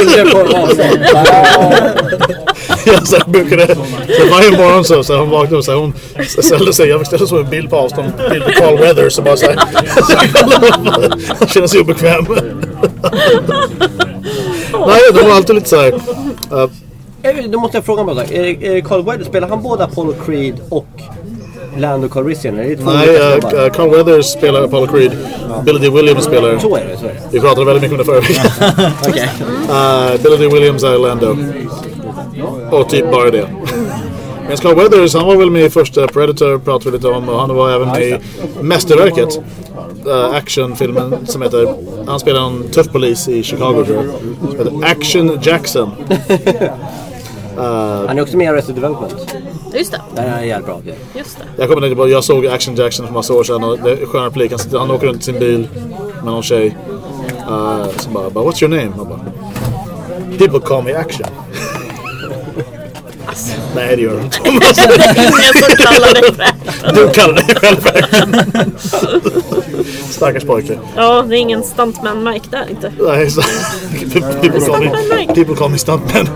Bilder på avstånd. Jag så brukade, så varje morgon så, så hon vaknade och så hon ställde sig, jag ställde så en bild på avstånd, bild på Carl Weathers så bara så här. Kände sig obekväm. Nej, de var alltid lite så här. eh, Eh, Då måste jag fråga bara, det Carl Weathers, spelar han både Apollo Creed och Lando Calrissian? Är det två nej, eh, eh, Carl Weathers spelar Apollo Creed. Billy D. Williams spelar. Så är det, så är det. Vi pratade väldigt mycket om det förra veckan. Okej. Uh, Billy D. Williams är Lando. Och typ bara det. Men Carl Weathers, han var väl med i första Predator, pratade vi lite om. Och han var även med i Mästerverket. Uh, actionfilmen som heter... Han spelar en tuff polis i Chicago tror jag. Som heter Action Jackson. Han är också med i Arrested Development. Just det, Den är jävligt bra. just det. Jag kommer inte på, jag såg Action Jackson för massa år sedan och det är skön replik. Han, han åker runt i sin bil med någon tjej. Uh, som bara, bara, what's your name? Han bara, People call me Action. Nej det gör de inte. Ingen som kallar dig för det. Du kallar dig själv för. Stackars pojke. Ja, det är ingen stuntman-Mike där inte. Nej, så, people, call me, people call me stuntman.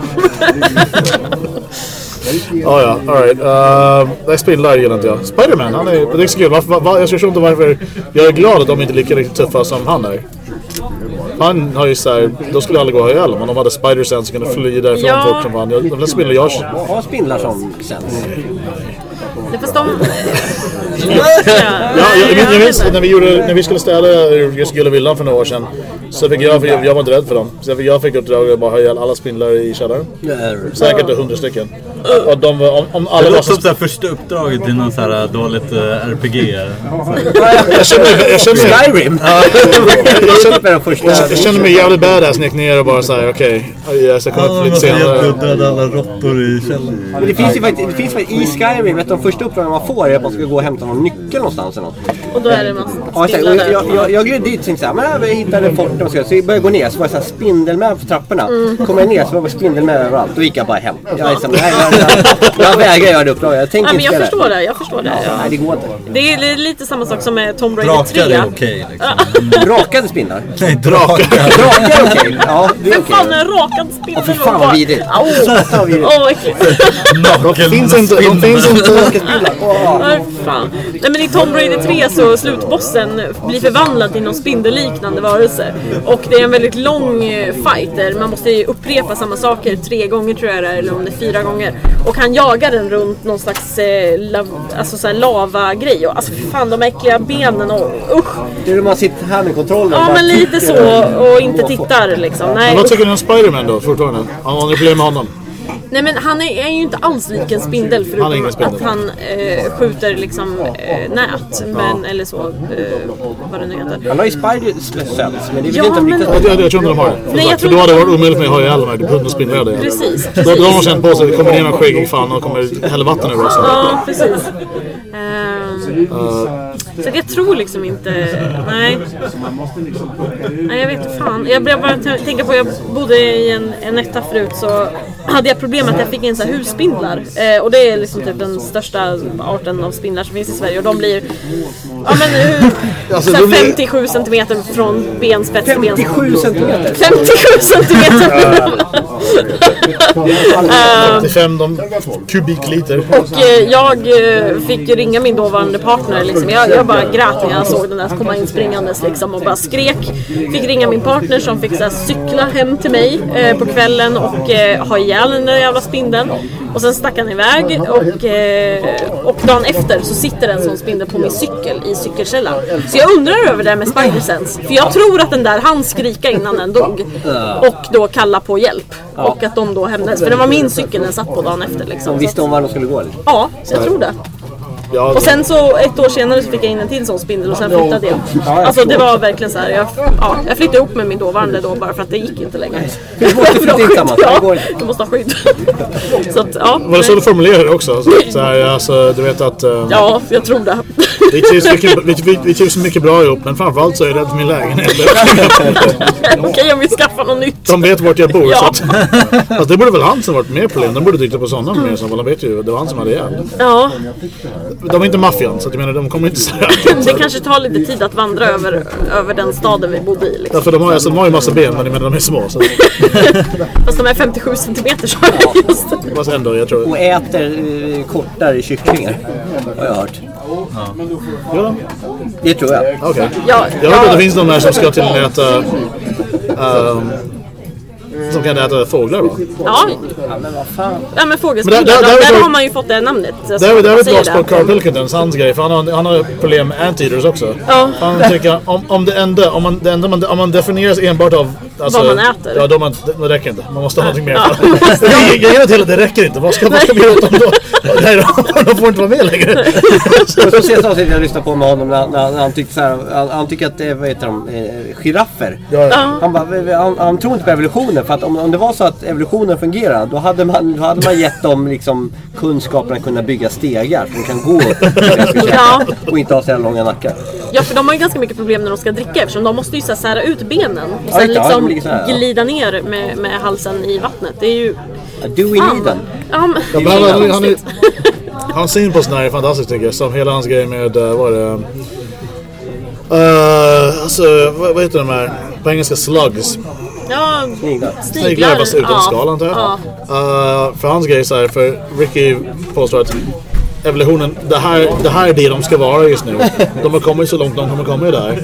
Ja, ja, alright. Uh, nej, spindlar gillar inte jag. Spiderman, han är, det är så kul. Varför, var, jag förstår inte varför. Jag är glad att de inte är lika riktigt tuffa som han är. Han har ju såhär, då skulle alla gå och ha ihjäl om de hade spider sense och kunde fly därifrån Ja. fort som han. Jag- De flesta spindlar jag Har spindlar som sens? Det fast de... Ja, jag, jag, jag minns när vi, gjorde, när vi skulle städa just Gula Villan för några år sedan. Så fick jag, jag, jag var inte rädd för dem. Så jag fick, jag fick uppdraget att bara ha ihjäl alla spindlar i källaren. Säkert hundra stycken. Och de var, om, om alla Det låter som här första uppdraget i någon så här dåligt eh, RPG. jag kände, jag Skyrim! jag kände mig jävligt badass när jag gick ner och bara såhär okej, jag ska komma upp lite senare. döda alla råttor i källaren. Men det finns ju faktiskt, det finns faktiskt i Skyrim, vet du, de första uppdragen man får är att man ska gå och hämta någon nyckel någonstans eller något. Och då är det massa spindlar där. jag gled dit och tänkte såhär, men jag hittade fort och så jag började gå ner så var det spindelmän på trapporna. Kommer jag ner så var det spindelmän överallt. Då gick jag bara hem. Jag, är så, nej, jag, jag, jag vägrar göra det uppdraget. Jag tänker Ja, men inte jag spela förstår det, jag förstår det. Nej, Ja. det går inte. Det är li- lite samma sak som med Tomb Raider 3. Drakar är okej liksom. Rakade spindlar? Nej, drakar. Drakar är okej. Ja, det är Fy okej. fan, en rakad spindel. Fy fan vad vidrigt. Åh, vad vidrigt. Åh, vad äckligt. De finns inte, de finns inte. Nej, fan. Nej men i Tomb Raider 3 så slutbossen blir förvandlad till någon spindelliknande varelse. Och det är en väldigt lång eh, fight där man måste ju upprepa samma saker tre gånger tror jag det är, eller om det är fyra gånger. Och han jagar den runt någon slags eh, lav, alltså så här lava-grej. Och, Alltså fan de äckliga benen och usch. Det är då man sitter här med kontrollen. Ja men lite så och inte tittar liksom. Nej, usch. tycker ni om Spiderman då fortfarande? Har ni problem med honom? Nej men han är, är ju inte alls lik en spindel förutom Han är spindel. att han eh, skjuter liksom eh, nät. Men, Eller så, eh, vad det nu heter. Han har ju spider sense, men det vet Ja, inte men- riktigt... Jag, jag, jag tror inte de har det. Nej, jag för tror då hade det inte- varit omöjligt med att ha ihjäl de här hundra spindlarna. Precis, Då, då har de känt på sig, det kommer ner någon skäggig fan och kommer hälla vatten över oss. Ja, precis. Ehm, så jag tror liksom inte... Nej. Nej, jag vet inte fan. Jag börjar bara tänka på, jag bodde i en, en etta förut så hade jag problem att jag fick in så här husspindlar. Eh, och det är liksom typ den största arten av spindlar som finns i Sverige. Och de blir ja, men, hur, Alltså, så här de blir- 57 centimeter från benspets till benspets. 57 centimeter! 57 centimeter! 85 de, kubikliter. Och eh, jag eh, fick ju ringa min dåvarande partner. Liksom. Jag, jag bara grät när jag såg den där komma in springandes liksom, och bara skrek. Fick ringa min partner som fick så här, cykla hem till mig eh, på kvällen och eh, ha ihjäl den där jävla spindeln. Och sen stack han iväg och, eh, och dagen efter så sitter en sån spindel på min cykel i cykelkällan. Så jag undrar över det där med Spider-Sense. För jag tror att den där hann skrika innan den dog. Och då kalla på hjälp. Och att de då hämnades. För det var min cykel den satt på dagen efter. Liksom. Visste om var de skulle gå eller? Ja, jag tror det. Ja, Och sen så ett år senare så fick jag in en till sån spindel och sen flyttade jag. Alltså det var verkligen så här. Jag, ja, jag flyttade ihop med min dåvarande då bara för att det gick inte längre. Vi måste flytta tillsammans, Ja, du måste ha skydd. Så att, ja. Var det så du formulerade det också? Så, så här, alltså, du vet att... eh, Ja, jag tror det. vi, trivs mycket, vi, vi, vi trivs mycket bra ihop, men framförallt så är jag rädd för min lägenhet. Okej om vi skaffar något nytt. De vet vart jag bor. Ja. Så att, alltså, det borde väl han som varit mer problem. De borde dykt upp på sådana mer. Så de vet ju, det var han som hade ihjäl. Ja, De är inte maffian, så att jag menar, de kommer inte så här. det kanske tar lite tid att vandra över, över den staden vi bodde i. Liksom. Ja, för de har, alltså, de har ju massa ben, men jag menar, de är små. Så, Fast de är 57 centimeter så är det just. fast ändå, jag tror... Och äter eh, kortare kycklingar. Har jag hört. Gör de? Det tror jag. Okej. Ja, Jag vet att ja, det finns de där som ska till och med äta... ehm, som kan äta fåglar va? ja. Men vad fan. ja men fågelspindlar, där- där- där, där- där har man ju fått det namnet. Alltså, Där är man vi säger tillbaka på. Carl Pilkingtons, hans grej. För han har, han har problem med anteaters också. Ja. Han tycker om, om det enda, om man, det enda man, om man definieras enbart av... Alltså, Vad man äter. Ja, då man, det räcker inte. Man måste ha någonting mer. Ja. Grejen är till att det räcker inte. Vad ska, vad ska vi göra åt dem då? Nej, de, får inte vara med längre. Så senaste avsnittet jag lyssnade på med honom när, när, när han tyckte så här, han, han tycker att, eh, vad heter de, eh, giraffer. Ja. Han, bara, han, han tror inte på evolutionen för att om, om det var så att evolutionen fungerar då hade man, då hade man gett dem liksom kunskapen att kunna bygga stegar så de kan gå Ja. och inte ha så här långa nackar. Ja för de har ju ganska mycket problem när de ska dricka eftersom de måste ju så här sära ut benen och Ja, sen det. Ja, liksom ligger så här, ja. glida ner med, med halsen i vattnet. Det är ju... Do we need them? Ja, men, Ja, men han, han, han, hans syn på sådana här är fantastisk tycker jag. Som hela hans grej med, uh, vad är det? Uh, alltså, vad, vad heter de här? På engelska slugs. ja, Sniglar. Sniglar fast utan skal antar jag. Ja. Uh, för hans grej är så här, för Ricky påstår att evolutionen, det här, det här är det de ska vara just nu. De har kommit så långt de kommer komma där.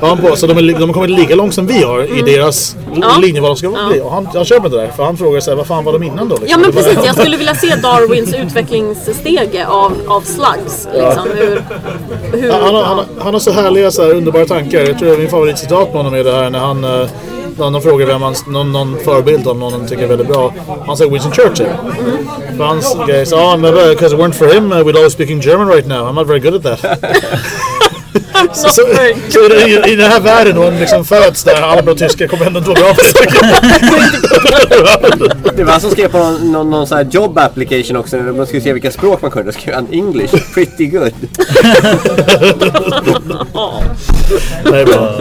Han på, så de, är, de har kommit lika långt som vi har i deras Mm. Ja. linje vad de ska bli. Och han, han köper inte det där, för han frågar sig vad fan var de innan då? Liksom? Ja men var- precis, jag skulle vilja se Darwins utvecklingsstege av, av slugs. Liksom, hur, hur, Han, han, har- han, har- han har så härliga, så här, underbara tankar. Jag tror att min favoritcitat på honom är det här när han eh, när de frågar vem han, någon, någon förebild om någon han tycker är väldigt bra. Han säger Winston Churchill. För hans grej är så, ah, oh, because it weren't for him uh, we'd all be speaking German right now. I'm not very good at that. så, så, så i, i den här världen och en liksom föds där alla tyskar kommer ändå inte vara bra det. var han som skrev på någon, någon, någon sån här job application också när man skulle se vilka språk man kunde. Då skrev han English, pretty good. Nej, bra.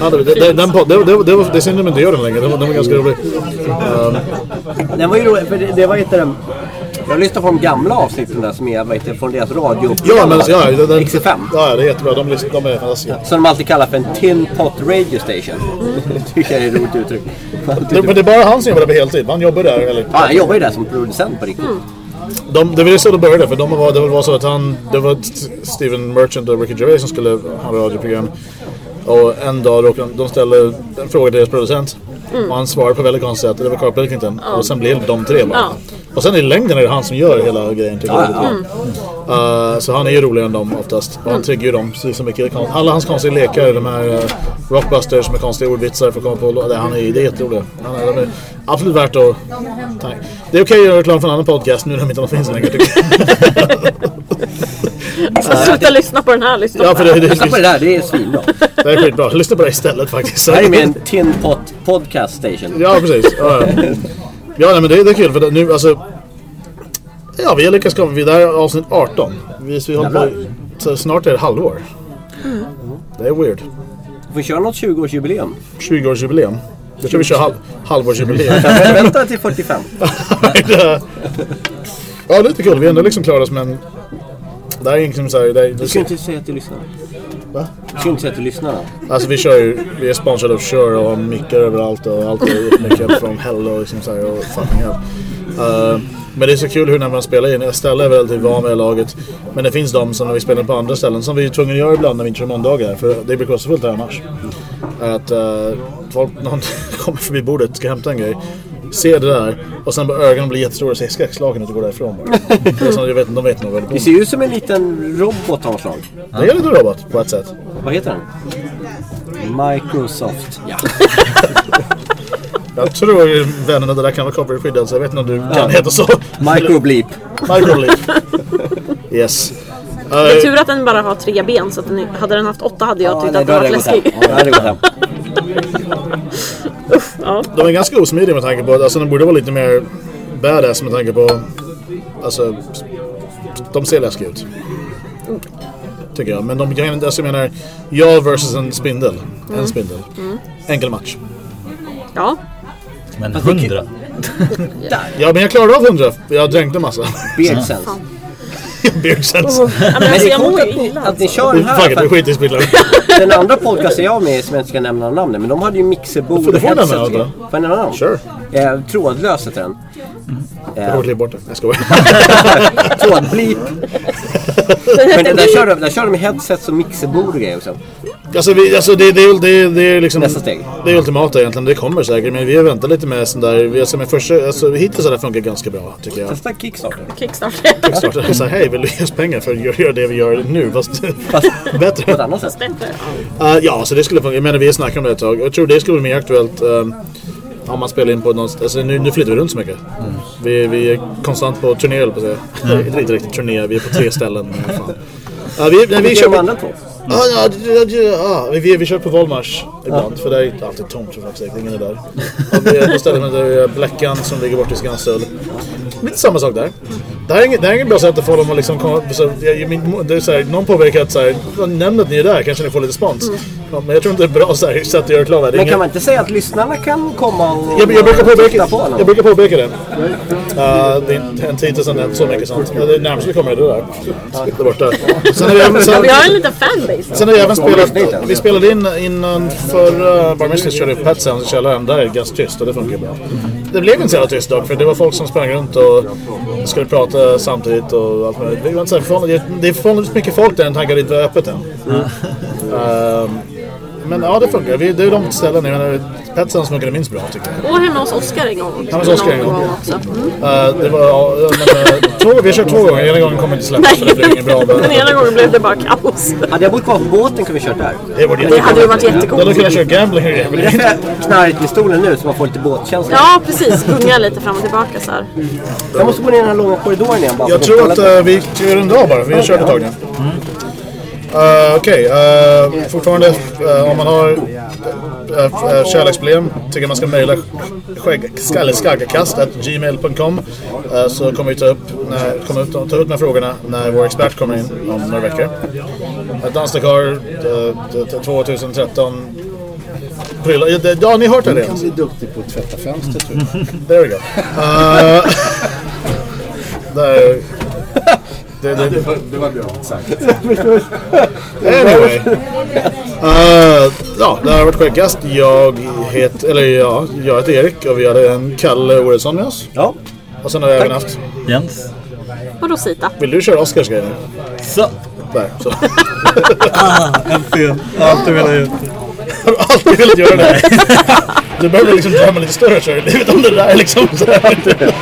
Ja, det, det, den, pod- det, det, det, var- det är synd att de inte gör den längre. Den var, den var ganska rolig. Um, Den var ju rolig, för det, det var inte den... Jag lyssnade på de gamla avsnitten där som är vad heter, från deras radio. ja, men ja, den, den, XFM. Ja, det är jättebra. De, de är fantastiska. Som de alltid kallar för en tin pot radio station. Det tycker jag är ett roligt uttryck. Det, men det är bara han som jobbar där på heltid. Han jobbar där. Eller, Ja, han jobbar ju där som producent på riktigt. de, det var ju så det började. För de var, det var så att han, det var St- Steven Merchant och Ricky Gervais som skulle ha radioprogram. Och en dag råkade de, de ställde en fråga till deras producent. Och han svarade på väldigt konstigt sätt. Det var Carl Pilkington. Och sen blev det de tre bara. Ja. Och sen i längden är det han som gör hela grejen. Tycker jag. Ja, ja. Uh, så han är ju roligare än dem oftast. Och han triggar ju dem så mycket. Alla hans konstiga lekar, de här uh, rockbusters med konstiga ordvitsar för att komma på. Det, han är, det är jätteroligt. Han är, de är absolut värt att... Tack. Det är okej att göra reklam för en annan podcast nu när de inte finns längre tycker jag. Så sluta lyssna på den här, lyssna Ja, på för det, det, Lyssna på det där, det är svinbra. det är skitbra. Lyssna på det istället faktiskt. Det här är med en tin pot podcast station. Ja, precis. Ja, ja. ja nej, men det, det är kul för det, nu alltså... Ja, vi har lyckats komma... Vi, det här är avsnitt 18. Vi, vi håller på, så snart är det ett halvår. Det är weird. Vi får köra något 20-årsjubileum. 20-årsjubileum. Jag tror vi kör halv, halvårsjubileum. Vänta till 45. ja, det är lite kul. Vi har ändå liksom klarat oss men... Det här är liksom så här, det är, Du ska inte säga till lyssnarna. Va? Du ska inte säga till lyssnarna. Alltså vi kör ju, vi är sponsrade av Shure och har mickar överallt och allt är uppmickat från Hell och liksom så här och fucking hell. Uh, men det är så kul hur när man spelar in, Stella är väldigt van med laget. Men det finns de som när vi spelar på andra ställen som vi är tvungna att göra ibland när vi inte kör måndagar. För det blir så fullt här annars. Att uh, folk, någon kommer förbi bordet, ska hämta en grej. Ser det där och sen bara ögonen blir jättestora och ser skräckslagen ut och går därifrån bara. Det är som, jag vet, de vet nog vad det Det ser ju ut som en liten robot av något slag. Det är lite robot på ett sätt. Vad heter den? Microsoft. Ja. Jag tror vännerna det där kan vara copyright-skyddat så jag vet inte om du kan heta så. Microbleep. Microleap. Yes. Det är tur att den bara har tre ben så att den, hade den haft åtta hade jag tyckt nej, att den det hem. läskig. Ja, då hade det gått hem. Ja. De är ganska osmidiga med tanke på att alltså, de borde vara lite mer badass med tanke på... Alltså, de ser läskiga ut. Tycker jag. Men de kan inte, alltså jag menar, jag versus en spindel. En spindel. Enkel match. ja. Men hundra? Ja, men jag klarade av hundra. Jag dränkte massa. Beard sense. Beard sense. Ja, men Men alltså, det är jag mår ju att ni, illa. att ni kör den här. Fuck it, vi att skiter i. Den andra podcasten jag med i, som jag inte ska nämna namnet, men de hade ju mixerbord Får du och headset. Får jag nämna dem? Sure. Eh, trådlös heter den. Jag får klippa bort det. Jag skojar. Trådblip. Men där, där, kör de, där kör de med headsets och mixerbord och grejer också. Alltså, vi, alltså det, det, det, det är liksom... Nästa steg. Det är ultimata egentligen. Det kommer säkert. Men vi har väntat lite med sån där... Vi, alltså, med första, alltså, hittills har det funkat ganska bra tycker jag. Testa Kickstarter. Kickstarter. Starta så här, hej vill du ge oss pengar för att göra- det vi gör nu fast Fast på ett bättre? annat sätt. Uh, ja, så det skulle funka. Jag menar vi har snackat om det ett tag. Jag tror det skulle bli mer aktuellt um, om man spelar in på någon... Alltså nu, nu flyttar vi runt så mycket. Vi, vi är konstant på turné på att säga. Inte riktigt turné, vi är på tre ställen. Fan. Uh, vi, vi är de andra två? Ja, ja, ja, ja, ja. Vi, vi, kör på Volmars ibland, för det är alltid tomt för fuck's sake, ingen är där. Och vi är på stället med Bläckan som ligger bort i Skanstull. Lite samma sak där. Det här är inget, det här är inget bra sätt att få dem att liksom komma... Så, jag, min, det är så här, någon påpekar att så här, nämn att ni är där, kanske ni får lite spons. Ja, men jag tror inte det är bra så här, sätt att göra reklam. Det är Men ingen- kan man inte säga att lyssnarna kan komma och jag, jag, brukar påpeka, titta på honom? jag brukar påpeka det. Uh, det är inte en tid sedan så mycket sånt. Ja, Det närmaste vi kommer är det där. Där borta. Sen har vi sen, Vi har en liten fanbase. Sen har vi även spelat, vi spelade in innan förra uh, Barmesters körde upp Pet Sounds i källaren. Där är det ganska tyst och det funkar bra. Det blev inte så jävla tyst dock för det var folk som sprang runt och skulle prata samtidigt och allt möjligt. Det var inte så här förhållandevis- Det är förhållandevis mycket folk där än tankar inte var öppet än. Ehm, men ja, det funkar. Vi, det är de ställen. Jag menar, Pet Sounds funkade minst bra tycker jag. Och hemma hos Oskar en gång. Hemma hos Oskar en gång. också. Mm. Uh, det var, ja, men, uh, två, vi har kört två gånger. Ena gången kommer inte släppas så det blev inget bra. Den Men, ena gången blev det bara kaos. Hade jag bott kvar på båten kunde vi kört där. det var Det hade ju varit Då hade kunnat köra gambling och grejer. men det är Därför inte- jag knarrar i stolen nu så man får lite båtkänsla. Ja, precis. Gunga lite fram och tillbaka så här. Jag måste gå ner i den här långa korridoren igen bara Jag för tror att uh, vi ska runda av bara. Vi har kört ett tag nu. Uh, Okej, uh, fortfarande uh, om man har uh, kärleksproblem tycker man ska mejla skaggakast.gmail.com uh, så kommer vi ta upp, när, kommer ut, ta upp de här frågorna när vår expert kommer in om några veckor. Uh, Dansdakar uh, 2013 Prylar. Ja, ni har hört det redan. bli duktig på att tvätta fönster tror jag. There we go. Där, det, det, Det var bra sagt. Anyway. Uh, ja, det här har varit Skäggkast. Jag heter, eller ja, jag heter Erik och vi hade en Kalle Oredsson med oss. Ja. Och sen har vi även haft, Jens? Och Rosita. vill du köra Oscars grej nu? Så! Där, så. Äntligen! Alltid velat ut. Har du alltid velat göra det? Du behöver liksom drömma lite större så jag vet om det där liksom. Så här.